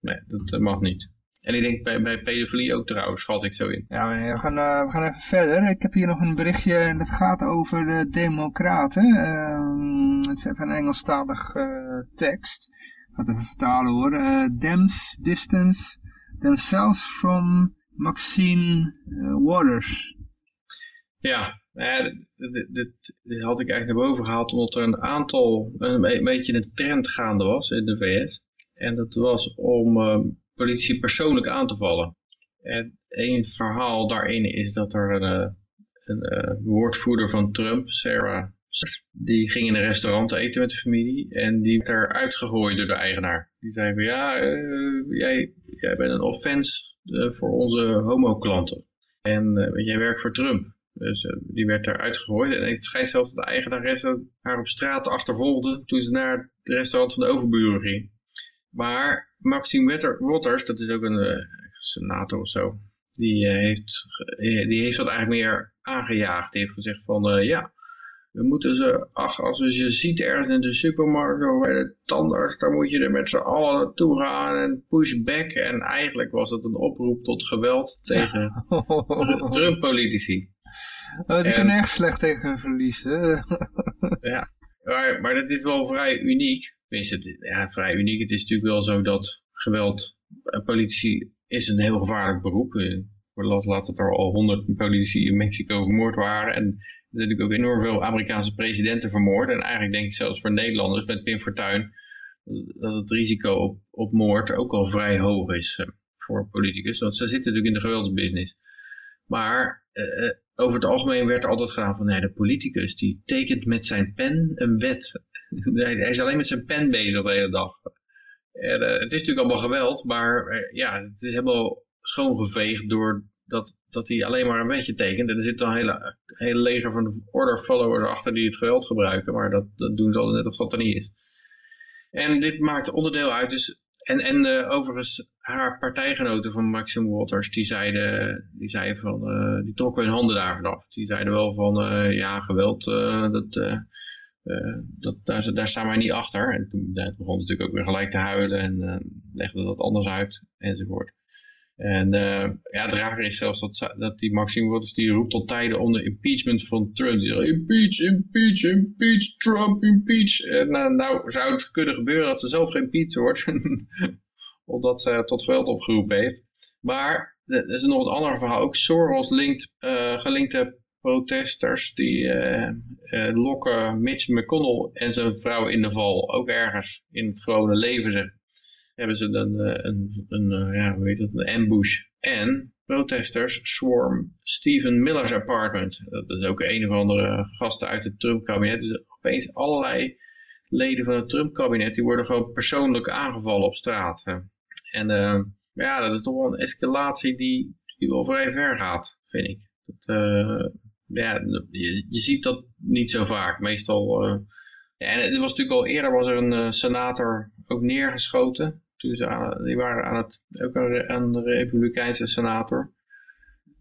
nee, dat mag niet. En ik denk bij, bij pedofilie ook trouwens, schat ik zo in. Ja, we gaan, uh, we gaan even verder. Ik heb hier nog een berichtje en dat gaat over de democraten. Uh, het is even een Engelstalig uh, tekst. Ik ga het even vertalen hoor. Dems distance themselves from Maxine Waters. Ja, dit, dit, dit, had ik eigenlijk naar boven gehaald omdat er een aantal, een, beetje een trend gaande was in de VS. En dat was om politie persoonlijk aan te vallen. En één verhaal daarin is dat er een, eh, een, eh, woordvoerder van Trump, Sarah die ging in een restaurant eten met de familie en die werd er uitgegooid door de eigenaar. Die zei van ja, jij, jij bent een offense voor onze homo-klanten. En jij werkt voor Trump. Dus die werd daar uitgegooid. En het schijnt zelfs dat de eigenaresse haar op straat achtervolgde toen ze naar het restaurant van de overburen ging. Maar Maxime Wotters, dat is ook een uh, senator of zo, die, uh, heeft, die heeft dat eigenlijk meer aangejaagd. Die heeft gezegd van, ja, we moeten ze, ach, als je ze ziet ergens in de supermarkt of bij de tandarts, dan moet je er met z'n allen naartoe gaan en push back. En eigenlijk was het een oproep tot geweld tegen Trump-politici. Oh, die kunnen echt slecht tegen hun verliezen. ja, maar, maar dat is wel vrij uniek. Tenminste, ja, vrij uniek. Het is natuurlijk wel zo dat geweld, eh, politici is een heel gevaarlijk beroep. Laat, laat het er al honderd politici in Mexico vermoord waren. En er zijn natuurlijk ook enorm veel Amerikaanse presidenten vermoord. En eigenlijk denk ik zelfs voor Nederlanders met Pim Fortuyn dat het risico op, op moord ook al vrij hoog is voor politicus. Want ze zitten natuurlijk in de geweldsbusiness. Maar uh, over het algemeen werd er altijd gedaan van nee, de politicus die tekent met zijn pen een wet. hij is alleen met zijn pen bezig de hele dag. En, uh, het is natuurlijk allemaal geweld, maar ja, het is helemaal schoongeveegd door dat, dat hij alleen maar een wetje tekent. En er zit een hele, hele leger van de order followers achter die het geweld gebruiken. Maar dat, dat doen ze altijd net of dat er niet is. En dit maakt onderdeel uit. Dus, en en uh, overigens, haar partijgenoten van Maxim Waters, die zeiden, die zeiden van, uh, die trokken hun handen daar vanaf. Die zeiden wel van, uh, ja, geweld, dat, dat, daar, daar staan wij niet achter. En toen begon natuurlijk ook weer gelijk te huilen en legde dat anders uit enzovoort. En uh, ja, het rare is zelfs dat, dat die Maxime Waters die roept tot tijden onder impeachment van Trump. Die zegt, impeach, impeach, impeach, Trump, impeach. En uh, nou zou het kunnen gebeuren dat ze zelf geïmpeached wordt. omdat ze tot geweld opgeroepen heeft. Maar er is nog een ander verhaal. Ook Soros linkt, uh, gelinkte protesters die lokken Mitch McConnell en zijn vrouw in de val. Ook ergens in het gewone leven zeg hebben ze dan een, een, een, ja, hoe heet het, een ambush. En protesters swarm Stephen Miller's apartment. Dat is ook een of andere gasten uit het Trump-kabinet. Dus opeens allerlei leden van het Trump-kabinet, die worden gewoon persoonlijk aangevallen op straat. En uh, ja, dat is toch wel een escalatie die, die wel vrij ver gaat, vind ik. Dat, ja, je, je, ziet dat niet zo vaak. Meestal... Ja, en het was natuurlijk al eerder was er een senator ook neergeschoten. Toen ze aan, die waren aan het, ook een, de republikeinse senator.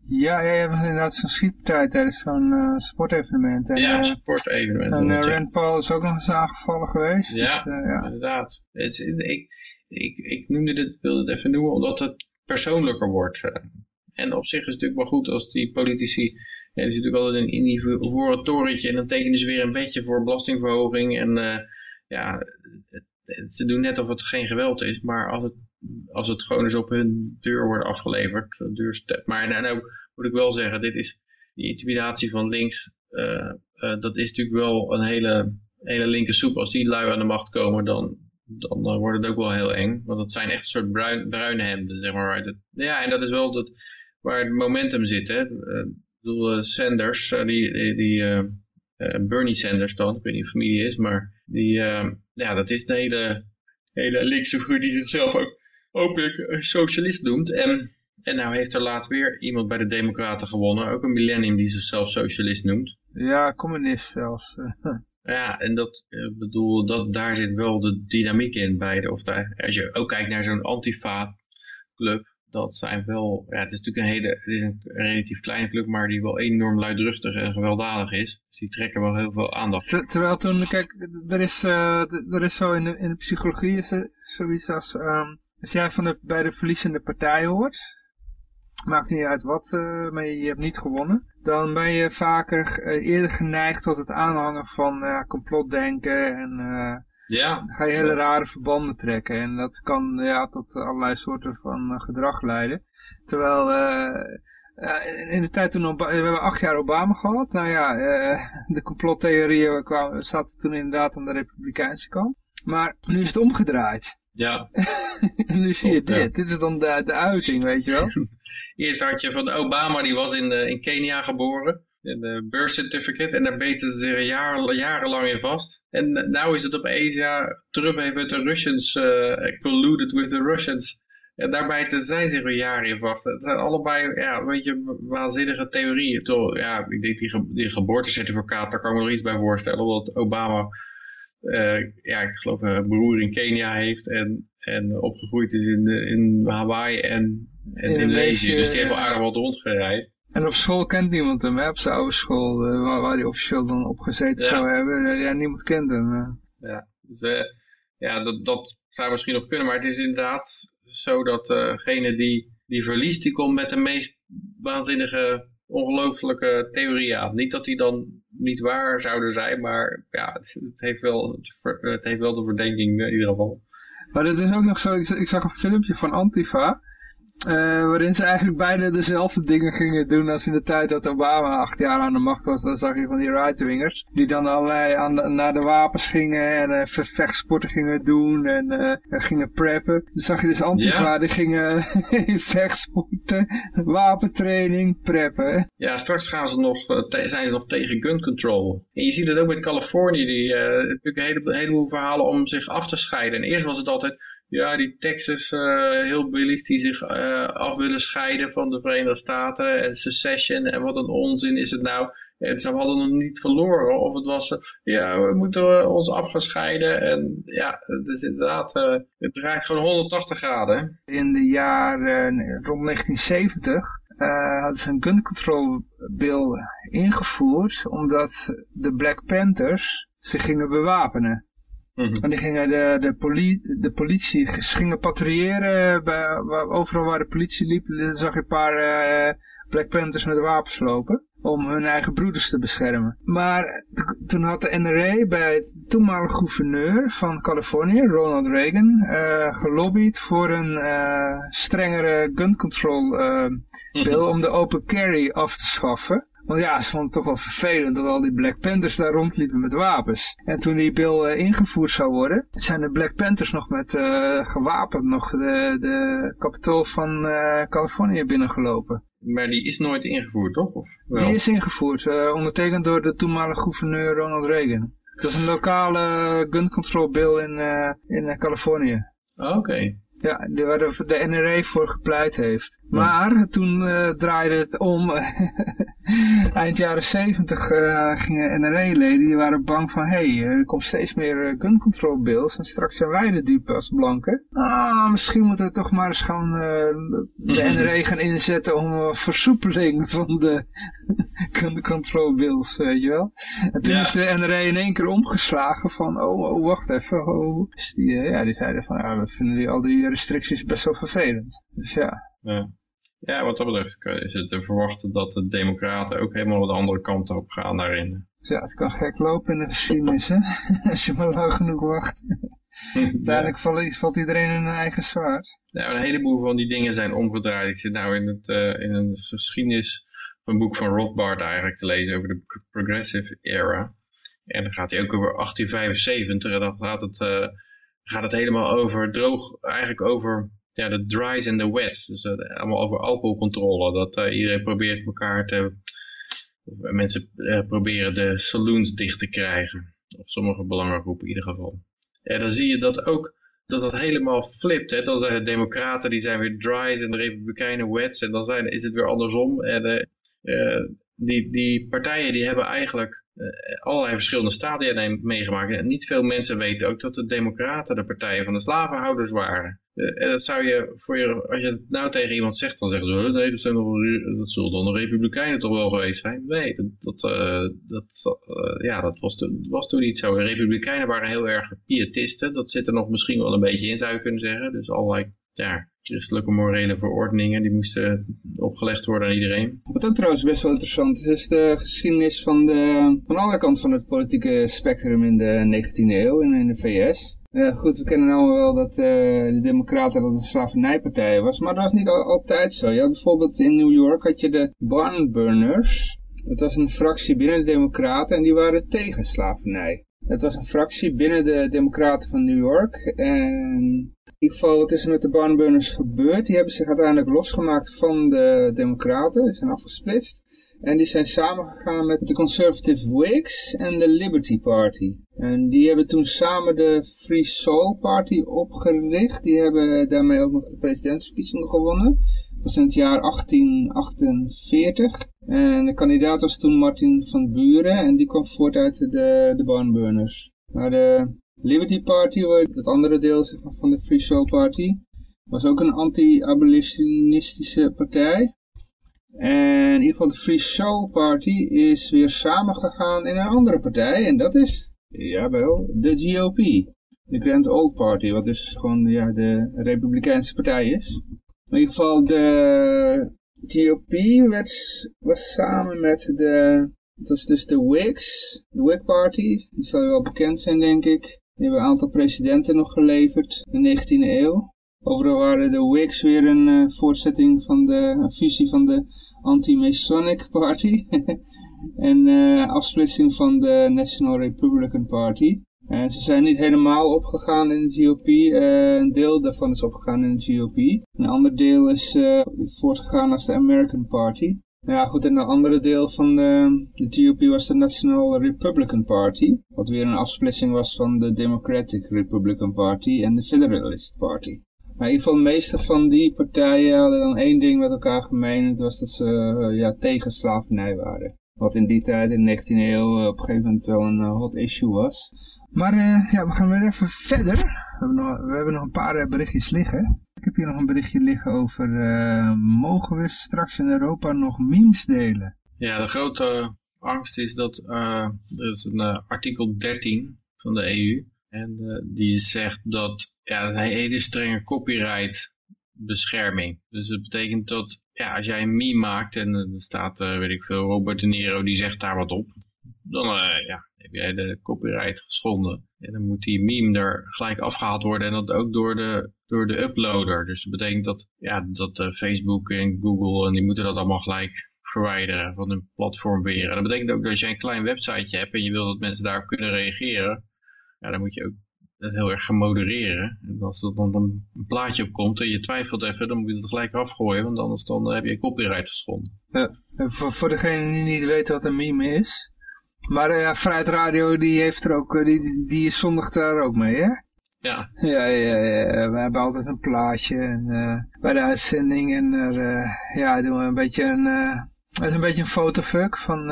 Ja, ja, je hebt inderdaad zo'n schietpartij tijdens zo'n uh, sportevenement. En, ja, uh, sportevenement. En uh, Rand Paul is ook nog eens aangevallen geweest. Ja, dus, ja. inderdaad. Het, ik, ik, ik noemde dit, wilde het even noemen omdat het persoonlijker wordt. En op zich is het natuurlijk wel goed als die politici, ja, die zitten natuurlijk altijd in, die voor het torentje en dan tekenen ze weer een wetje voor belastingverhoging en ja, het, ze doen net of het geen geweld is, maar als het, als het gewoon eens op hun deur wordt afgeleverd, deurstep. Maar nou, nou moet ik wel zeggen, dit is die intimidatie van links, uh, uh, dat is natuurlijk wel een hele, hele linker soep. Als die lui aan de macht komen, dan, dan wordt het ook wel heel eng. Want dat zijn echt een soort bruin, bruine hemden, zeg maar. Ja, en dat is wel dat, waar het momentum zit. Hè. Ik bedoel, Sanders, die, die, die Bernie Sanders dan, ik weet niet of familie is, maar die, ja, dat is de hele, hele linkse die zichzelf ook openlijk socialist noemt. En, en nou heeft er laatst weer iemand bij de democraten gewonnen, ook een millennium die zichzelf socialist noemt. Ja, communist zelfs. ja, en dat, ik bedoel, dat, daar zit wel de dynamiek in bij de, of daar, als je ook kijkt naar zo'n antifa club, dat zijn wel, ja, het is natuurlijk een hele, het is een relatief kleine club, maar die wel enorm luidruchtig en gewelddadig is. Dus die trekken wel heel veel aandacht. terwijl toen, kijk, er is, uh, er is zo in de, in de psychologie is er zoiets als, um, als jij van de, bij de verliezende partij hoort, maakt niet uit wat, uh, maar je, hebt niet gewonnen, dan ben je vaker uh, eerder geneigd tot het aanhangen van complotdenken en ja. Dan ga je hele rare verbanden trekken. En dat kan ja, tot allerlei soorten van uh, gedrag leiden. Terwijl uh, in de tijd toen, we hebben acht jaar Obama gehad. Nou ja, de complottheorieën kwamen, zaten toen inderdaad aan de republikeinse kant. Maar nu is het omgedraaid. Ja. en nu zie je dit. Dit is dan de, de uiting, weet je wel. Eerst had je van Obama, die was in, in Kenia geboren. Een birth certificate. En daar beten ze zich jaren, jarenlang in vast. En nou is het opeens, ja, Trump heeft met de Russians uh, colluded with the Russians. En daar bijten zij zich weer jaren in vast. Het zijn allebei, ja, een beetje waanzinnige theorieën. Toch, ja, ik denk die, die geboortecertificaat, daar kan ik me nog iets bij voorstellen. Omdat Obama, uh, ja, ik geloof een broer in Kenia heeft en, en opgegroeid is in, in Hawaii en, en Indonesië. Dus die heeft wel aardig wat rondgereisd. En op school kent niemand hem, hè? op zijn oude school, uh, waar, waar hij officieel dan opgezeten ja. zou hebben. Uh, ja, niemand kent hem. Uh. Ja, dus, ja dat, dat zou misschien nog kunnen, maar het is inderdaad zo dat degene die, die verliest, die komt met de meest waanzinnige, ongelooflijke theorieën aan. Niet dat die dan niet waar zouden zijn, maar ja, het, het heeft, wel, het heeft wel de verdenking in ieder geval. Maar het is ook nog zo, ik, ik zag een filmpje van Antifa, uh, waarin ze eigenlijk beide dezelfde dingen gingen doen als in de tijd dat Obama acht jaar aan de macht was. Dan zag je van die right-wingers. Die dan allerlei aan de, naar de wapens gingen en uh, vechtsporten gingen doen en uh, gingen preppen. Dan zag je dus Antifa, yeah. die gingen vechtsporten, wapentraining, preppen. Ja, straks gaan ze nog, zijn ze nog tegen gun control. En je ziet het ook met Californië, die natuurlijk een, hele, een heleboel verhalen om zich af te scheiden. En eerst was het altijd ja, die Texas uh, heel billies die zich uh, af willen scheiden van de Verenigde Staten en secession en wat een onzin is het nou. En ze hadden nog niet verloren of het was, uh, ja, we moeten ons afgescheiden en ja, het is inderdaad, het draait gewoon 180 graden. In de jaren rond 1970 hadden ze een gun control bill ingevoerd omdat de Black Panthers zich gingen bewapenen. Mm En die gingen de, de, poli de politie gingen patrouilleren. Bij, overal waar de politie liep, zag je een paar uh, Black Panthers met wapens lopen. Om hun eigen broeders te beschermen. Maar toen had de NRA bij de toenmalige gouverneur van Californië, Ronald Reagan, uh, gelobbyd voor een uh, strengere gun control bill mm om de open carry af te schaffen. Want ja, ze vonden het toch wel vervelend dat al die Black Panthers daar rondliepen met wapens. En toen die bill uh, ingevoerd zou worden, zijn de Black Panthers nog met uh, gewapend nog de, de kapitool van uh, Californië binnengelopen. Maar die is nooit ingevoerd, toch? Of wel? Die is ingevoerd, ondertekend door de toenmalige gouverneur Ronald Reagan. Dat is een lokale gun control bill in, in Californië. Oké. Ja, waar de, de NRA voor gepleit heeft. Maar toen uh, draaide het om. Eind jaren 70 uh, gingen NRA-leden, die waren bang van, hé, hey, er komt steeds meer uh, gun control bills en straks zijn wij de dupe als blanken. Ah, misschien moeten we toch maar eens gewoon de NRA gaan inzetten om versoepeling van de gun control bills, weet je wel. En toen ja. is de NRA in één keer omgeslagen van, oh, oh wacht even, oh. Dus die, ja, die zeiden van, ja, we vinden die, al die restricties best wel vervelend. Dus ja. Ja. Ja, wat dat betreft is het te verwachten dat de democraten ook helemaal de andere kant op gaan daarin. Ja, het kan gek lopen in de geschiedenis, hè? Als je maar lang genoeg wacht. Uiteindelijk valt, valt, iedereen in een eigen zwaard. Ja, een heleboel van die dingen zijn omgedraaid. Ik zit nou in, het, uh, in een geschiedenis, een boek van Rothbard eigenlijk te lezen over de Progressive Era. En dan gaat hij ook over 1875 en dan gaat het, uh, gaat het helemaal over droog, eigenlijk over ja, de dries en de wet. Dus uh, allemaal over alcoholcontrole. Dat uh, iedereen probeert elkaar te... Mensen uh, proberen de saloons dicht te krijgen. Of sommige belangengroepen in ieder geval. En dan zie je dat ook dat dat helemaal flipt. Hè? Dan zijn de democraten die zijn weer dries en de republikeinen wets. En dan zijn, is het weer andersom. En die, die partijen die hebben eigenlijk allerlei verschillende stadia meegemaakt. En niet veel mensen weten ook dat de democraten de partijen van de slavenhouders waren. Eh, en dat zou je, voor je, als je het nou tegen iemand zegt, dan zeggen ze, nee, dat, zijn dat zullen dan de republikeinen toch wel geweest zijn. Nee, dat, dat, uh, dat, uh, ja, dat was, was toen niet zo. De republikeinen waren heel erg pietisten. Dat zit er nog misschien wel een beetje in, zou je kunnen zeggen. Dus allerlei christelijke morele verordeningen, die moesten opgelegd worden aan iedereen. Wat ook trouwens best wel interessant is, is de geschiedenis van de, van de andere kant van het politieke spectrum in de 19e eeuw in, in de VS. Uh, goed, we kennen allemaal wel dat uh, de Democraten dat een slavernijpartij was, maar dat was niet al altijd zo. Je bijvoorbeeld in New York had je de Barnburners. Dat was een fractie binnen de Democraten en die waren tegen slavernij. Het was een fractie binnen de Democraten van New York. En in ieder geval, wat is er met de barnburners gebeurd? Die hebben zich uiteindelijk losgemaakt van de Democraten. Die zijn afgesplitst. En die zijn samengegaan met de Conservative Whigs en de Liberty Party. En die hebben toen samen de Free Soul Party opgericht. Die hebben daarmee ook nog de presidentsverkiezingen gewonnen. Dat was in het jaar 1848. En de kandidaat was toen Martin van Buren en die kwam voort uit de, de Barnburners. Maar de Liberty Party, het andere deel van de Free Soul Party, was ook een anti-abolitionistische partij. En in ieder geval de Free Soul Party is weer samengegaan in een andere partij. En dat is, jawel, de GOP. De Grand Old Party, wat dus gewoon ja, de Republikeinse partij is. In ieder geval de GOP werd, was samen met de, dat was dus de Whigs, de Whig Party. Die zal wel bekend zijn denk ik. Die hebben een aantal presidenten nog geleverd in de 19e eeuw. Overal waren de Whigs weer een uh, voortzetting van de een fusie van de Anti-Masonic Party. en uh, afsplitsing van de National Republican Party. En ze zijn niet helemaal opgegaan in de GOP. Een deel daarvan is opgegaan in de GOP. Een ander deel is voortgegaan als de American Party. Ja goed, en een andere deel van de, de GOP was de National Republican Party. Wat weer een afsplitsing was van de Democratic Republican Party en de Federalist Party. Maar in ieder geval de meeste van die partijen hadden dan één ding met elkaar gemeen. Het was dat ze uh, ja, tegen slavernij waren. Wat in die tijd, in de 19e eeuw, uh, op een gegeven moment wel een uh, hot issue was. Maar ja, we gaan weer even verder. We hebben nog, we hebben nog een paar berichtjes liggen. Ik heb hier nog een berichtje liggen over, mogen we straks in Europa nog memes delen? Ja, de grote angst is dat, er is een artikel 13 van de EU. En die zegt dat ja, dat een hele strenge copyright bescherming. Dus dat betekent dat ja, als jij een meme maakt en er staat, uh, weet ik veel, Robert De Niro die zegt daar wat op. Dan ja, heb jij de copyright geschonden. En dan moet die meme er gelijk afgehaald worden en dat ook door de, door de uploader. Dus dat betekent dat, ja, dat Facebook en Google en die moeten dat allemaal gelijk verwijderen van hun platform weer. En dat betekent ook dat als jij een klein websiteje hebt en je wil dat mensen daarop kunnen reageren, ja, dan moet je ook dat heel erg gaan modereren. En als er dan een plaatje op komt en je twijfelt even, dan moet je het gelijk afgooien, want anders dan heb je copyright geschonden. Ja, voor, voor degene die niet weten wat een meme is. Maar ja, Vrijheid Radio die heeft er ook, die, die zondigt daar ook mee, hè? Ja. Ja, ja, ja. We hebben altijd een plaatje en, uh, bij de uitzending en uh, ja, doen we een beetje een, uh, het is een beetje een fotofuck van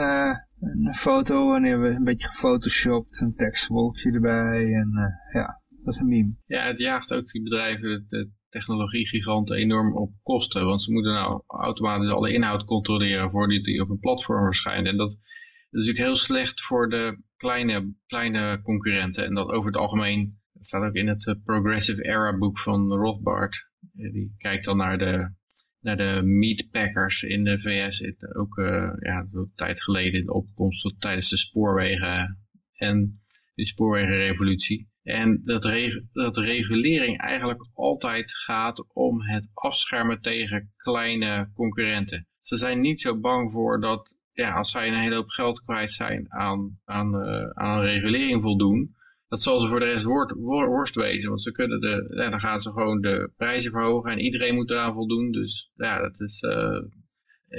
een foto hebben we een beetje gefotoshopt, een tekstwolkje erbij en uh, ja, dat is een meme. Ja, het jaagt ook die bedrijven, de technologiegiganten enorm op kosten, want ze moeten nou automatisch alle inhoud controleren voordat die op een platform verschijnt. En dat, is natuurlijk heel slecht voor de kleine, kleine concurrenten. En dat over het algemeen, dat staat ook in het eh, Progressive Era boek van Rothbard, die kijkt dan naar de naar de meatpackers in de VS. Ook uh, ja, een tijd geleden de opkomst tijdens de spoorwegen en de spoorwegenrevolutie. En dat, reg dat regulering eigenlijk altijd gaat om het afschermen tegen kleine concurrenten. Ze zijn niet zo bang voor dat ja, als zij een hele hoop geld kwijt zijn aan, aan, uh, aan regulering voldoen, dat zal ze voor de rest worst, worst wezen. Want ze kunnen de, ja, dan gaan ze gewoon de prijzen verhogen en iedereen moet eraan voldoen. Dus ja, dat is, uh,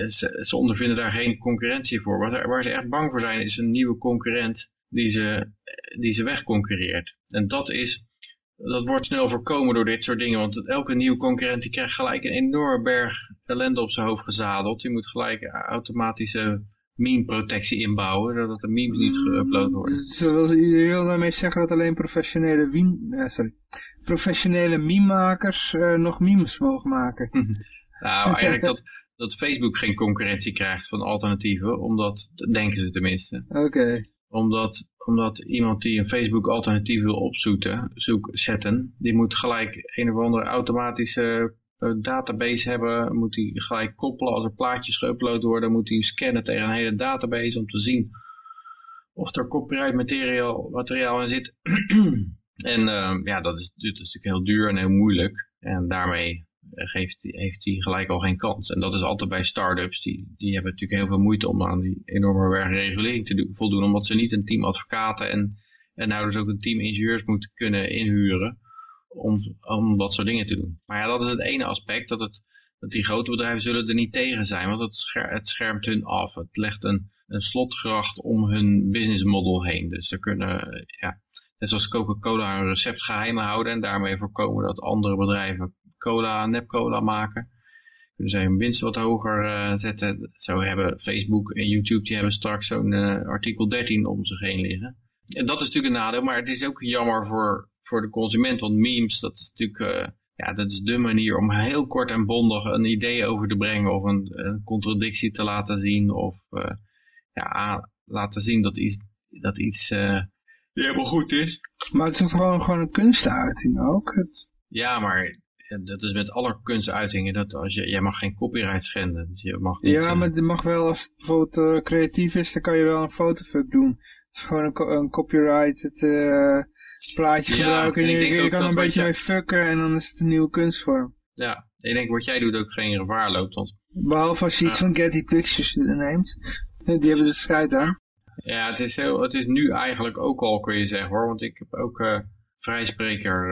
ze, ze, ondervinden daar geen concurrentie voor. Waar, waar, ze echt bang voor zijn is een nieuwe concurrent die ze, die ze wegconcurreert. En dat is, dat wordt snel voorkomen door dit soort dingen. Want elke nieuwe concurrent die krijgt gelijk een enorme berg ellende op zijn hoofd gezadeld. Die moet gelijk automatische meme-protectie inbouwen, zodat de memes niet geüpload worden. Zoals je wil daarmee zeggen dat alleen professionele, meme, uh, sorry, professionele meme-makers uh, nog memes mogen maken? nou, eigenlijk dat, dat Facebook geen concurrentie krijgt van alternatieven, omdat, denken ze tenminste. Oké. Okay. Omdat, omdat iemand die een Facebook alternatief wil opzoeken, zoek, zetten, die moet gelijk een of andere automatische database hebben, moet hij gelijk koppelen als er plaatjes geüpload worden, moet hij scannen tegen een hele database om te zien of er copyright materiaal, materiaal in zit. en uh, ja, dat is, natuurlijk heel duur en heel moeilijk. En daarmee geeft, heeft hij gelijk al geen kans. En dat is altijd bij start-ups, die, die hebben natuurlijk heel veel moeite om aan die enorme regulering te voldoen, omdat ze niet een team advocaten en En nou dus ook een team ingenieurs moeten kunnen inhuren om, om dat soort dingen te doen. Maar ja, dat is het ene aspect, dat, het, dat die grote bedrijven zullen er niet tegen zijn, want het, scher, het schermt hun af. Het legt een, een slotgracht om hun business model heen. Dus ze kunnen, ja, net zoals Coca-Cola een recept geheim houden en daarmee voorkomen dat andere bedrijven cola, nepcola maken. Kunnen zij hun winst wat hoger uh, zetten. Zo hebben Facebook en YouTube, die hebben straks zo'n uh, artikel 13 om zich heen liggen. En dat is natuurlijk een nadeel, maar het is ook jammer voor, voor de consument. Want memes, dat is natuurlijk uh, ja, dat is de manier om heel kort en bondig een idee over te brengen. Of een, een contradictie te laten zien. Of ja, laten zien dat iets, dat iets helemaal goed is. Maar het is gewoon, gewoon een kunstuiting ook. Het... Ja, maar dat is met alle kunstuitingen, dat als je, jij mag geen copyright schenden. Dus je mag niet, ja, maar het mag wel, als het bijvoorbeeld uh, creatief is, dan kan je wel een fotofuck doen. Het is gewoon een, een copyright, het plaatje ja, gebruiken. En je, je kan er een beetje mee fucken en dan is het een nieuwe kunstvorm. Ja, ik denk wat jij doet ook geen gevaar loopt. Want... Behalve als je iets van Getty Pictures neemt. Die hebben de scheid aan. Ja, het is, heel, het is nu eigenlijk ook al, kun je zeggen hoor. Want ik heb ook uh, vrijspreker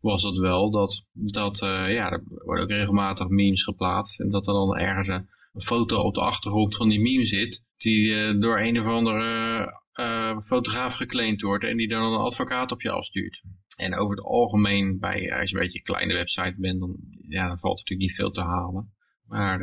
was het wel dat, dat uh, ja, er worden ook regelmatig memes geplaatst. En dat er dan ergens een, foto op de achtergrond van die meme zit. Die door een of andere uh, fotograaf geclaimd wordt. En die dan een advocaat op je afstuurt. En over het algemeen, bij, als je een beetje een kleine website bent, dan, ja, dan valt natuurlijk niet veel te halen. Maar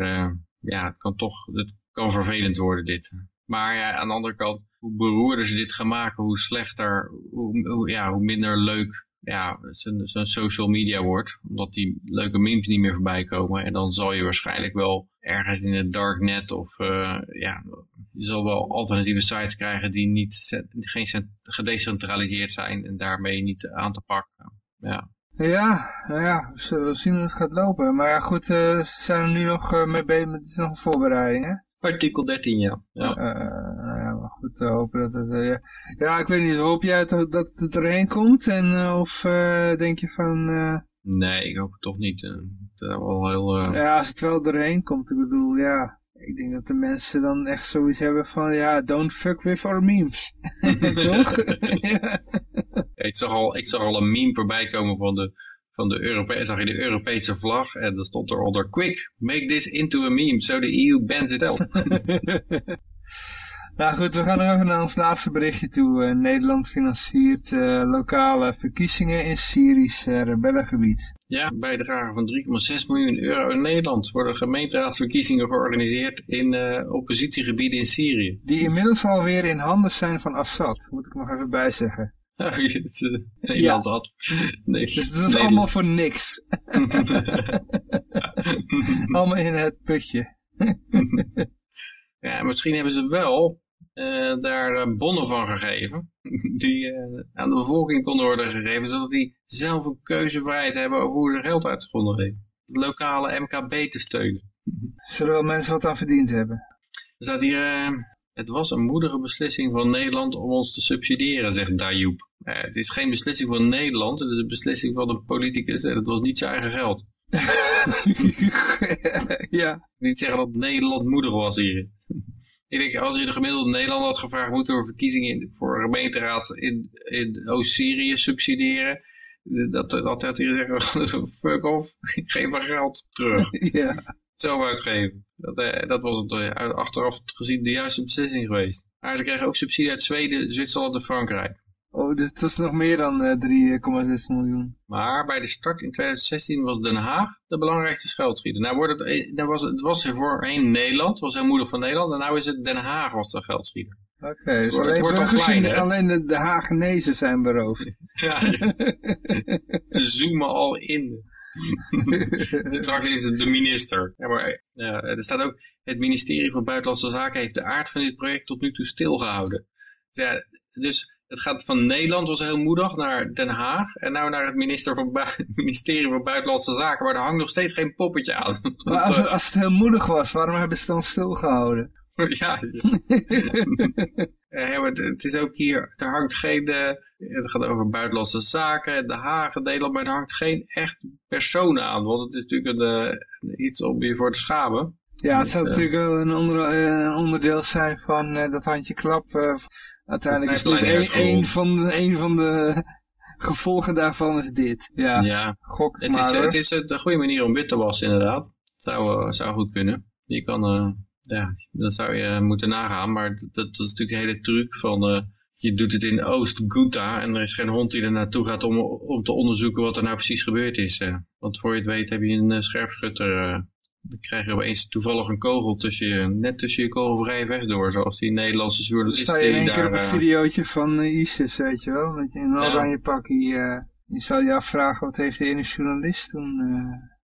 ja, het kan toch, het kan vervelend worden dit. Maar ja, aan de andere kant, hoe beroerder ze dit gaan maken, hoe slechter, hoe, hoe ja, hoe minder leuk ja, zo'n social media wordt. Omdat die leuke memes niet meer voorbij komen. En dan zal je waarschijnlijk wel ergens in het darknet of uh, ja, je zal wel alternatieve sites krijgen die niet, geen gedecentraliseerd zijn en daarmee niet aan te pakken. Ja. Ja, nou ja, we zullen zien hoe het gaat lopen. Maar ja, goed, uh, ze zijn er nu nog uh, mee bezig met nog een voorbereiding, hè? Artikel 13, ja. Ja, uh, ja maar goed, we hopen dat het... Uh, ja, ik weet niet, hoop jij dat, dat het erheen komt? En, of denk je van... Nee, ik hoop het toch niet. Het wel heel, Ja, als het wel erheen komt, ik bedoel, ja... Ik denk dat de mensen dan echt zoiets hebben van, ja, don't fuck with our memes. toch? ja. ik, zag al, ik zag al een meme voorbij komen van de van de Europese, zag je de Europese vlag en dan stond eronder, quick, make this into a meme, so the EU bans it out. nou goed, we gaan nog even naar ons laatste berichtje toe. Uh, Nederland financiert uh, lokale verkiezingen in Syrisch uh, rebellengebied. Ja, bijdrage van 3,6 miljoen euro in Nederland worden gemeenteraadsverkiezingen georganiseerd in oppositiegebieden in Syrië. Die inmiddels alweer in handen zijn van Assad, moet ik nog even bijzeggen. Nederland ja. had. Nee, dus het was allemaal voor niks. allemaal in het putje. ja, misschien hebben ze wel daar uh, bonnen van gegeven. Die uh, aan de bevolking konden worden gegeven. Zodat die zelf een keuzevrijheid hebben over hoe ze geld uitgevonden geven. Het lokale MKB te steunen. Zullen wel mensen wat aan verdiend hebben? Er staat hier... Het was een moedige beslissing van Nederland om ons te subsidiëren, zegt Dayoub. Eh, het is geen beslissing van Nederland, het is een beslissing van de politicus en het was niet zijn eigen geld. ja. Niet zeggen dat Nederland moedig was hier. Ik denk, als je de gemiddelde Nederlander had gevraagd, moeten we verkiezingen voor een gemeenteraad in, in Oost-Syrië subsidiëren? Dat, dat had hij zeggen, fuck off, geef maar geld terug. ja. Zelf uitgeven. Dat, eh, dat was het, uh, achteraf gezien de juiste beslissing geweest. Maar ze kregen ook subsidie uit Zweden, Zwitserland en Frankrijk. Oh, dus dat is nog meer dan uh, eh, 3,6 miljoen. Maar bij de start in 2016 was Den Haag de belangrijkste geldschieter. Nou wordt het, nou was, het was er voorheen Nederland, het was heel moedig van Nederland. En nu is het Den Haag was de geldschieter. Oké, okay, dus alleen, wordt kleiner, alleen de, de Hagenezen zijn beroofd. ja, ze zoomen al in. Straks is het de minister. Ja, maar, ja, er staat ook, het ministerie van Buitenlandse Zaken heeft de aard van dit project tot nu toe stilgehouden. Dus, ja, dus het gaat van Nederland, was heel moedig, naar Den Haag. En nou naar het minister van ministerie van Buitenlandse Zaken. Maar er hangt nog steeds geen poppetje aan. Maar als, als het heel moedig was, waarom hebben ze het dan stilgehouden? ja, ja het, het, is ook hier, er hangt geen, uh, het gaat over buitenlandse zaken, de Haag, Nederland, maar er hangt geen echt persoon aan. Want het is natuurlijk een, iets om je voor te schamen. Ja, het zou Dus, eh, natuurlijk wel een, onder, eh, een onderdeel zijn van eh, dat handje klap. Eh, uiteindelijk is natuurlijk een, een, van de, een van de gevolgen daarvan is dit. Ja, ja, gok het maar is, hoor. het is een goede manier om wit te wassen inderdaad. Zou, eh, zou goed kunnen. Je kan, eh, ja, dat zou je moeten nagaan. Maar dat, dat is natuurlijk een hele truc van... eh, je doet het in Oost-Ghouta en er is geen hond die er naartoe gaat om, om te onderzoeken wat er nou precies gebeurd is. eh. Want voor je het weet heb je een eh, scherpschutter... dan krijg je opeens toevallig een kogel tussen je, net tussen je kogelvrije vest door. Zoals die Nederlandse Dan journalist sta je in die één keer op daar... een eh, videootje van eh, ISIS, weet je wel. Dat je in een Ja. oranje pakje, eh je zou je afvragen wat heeft de ene journalist toen...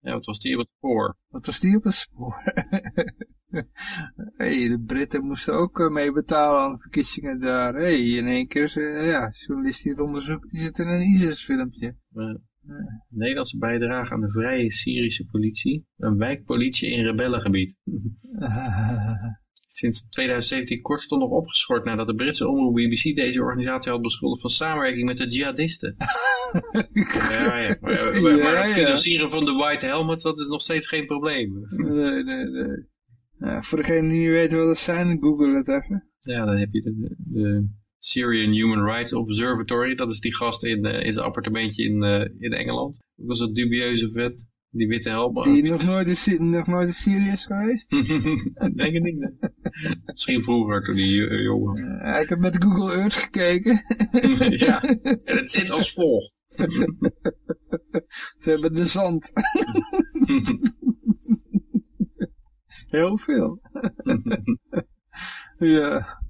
ja, wat was die op het spoor? Wat was die op het spoor? hey, de Britten moesten ook mee betalen aan de verkiezingen daar. hey, in één keer, ja, journalist die het onderzoekt, die zit in een ISIS-filmpje. Eh, Nederlandse bijdrage aan de vrije Syrische politie. Een wijkpolitie in rebellengebied. Sinds 2017 kortstondig opgeschort nadat de Britse omroep BBC deze organisatie had beschuldigd van samenwerking met de jihadisten. ja, ja. Maar, maar- maar Ja, het financieren van de White Helmets, dat is nog steeds geen probleem. nee, nee, nee. Ja, voor degene die niet weten wat dat zijn, google het even. Ja, dan heb je de, de Syrian Human Rights Observatory. Dat is die gast in, eh, in zijn appartementje in, eh, in Engeland. Dat was dat dubieuze vet. Die witte helm. Die nog nooit in, nog nooit in Syrië is geweest. Denk het niet. Misschien vroeger toen die jongen. Eh, ik heb met Google Earth gekeken. ja, en het zit als volgt. Ze hebben de zand. Heel veel. ja.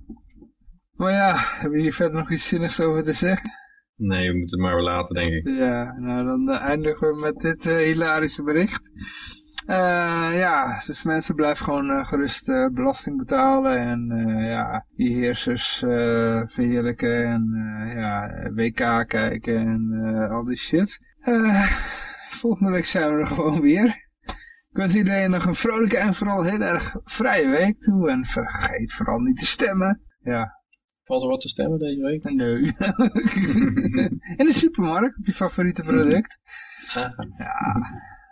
Maar ja, hebben we hier verder nog iets zinnigs over te zeggen? nee, we moeten het maar weer laten, denk ik. Ja, nou dan eh, eindigen we met dit eh, hilarische bericht. Eh, ja, dus mensen blijven gewoon gerust belasting betalen en ja, die heersers verheerlijken en ja, WK kijken en al die shit. Eh, volgende week zijn we er gewoon weer. Ik wens iedereen nog een vrolijke en vooral heel erg vrije week toe en vergeet vooral niet te stemmen. Ja, Valt er wat te stemmen deze week? Nee. In de supermarkt, op je favoriete mhm. product. Ja,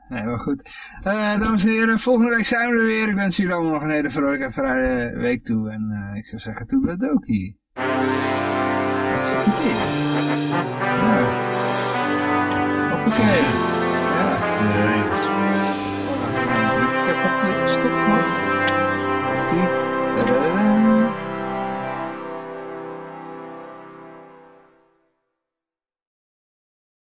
nee, maar goed. Eh, dames en heren, volgende week zijn we er weer. Ik wens jullie allemaal nog een hele vrolijke en vrije week toe. En eh, ik zou zeggen, toebladoki. Dat Doki. Oké. Ja,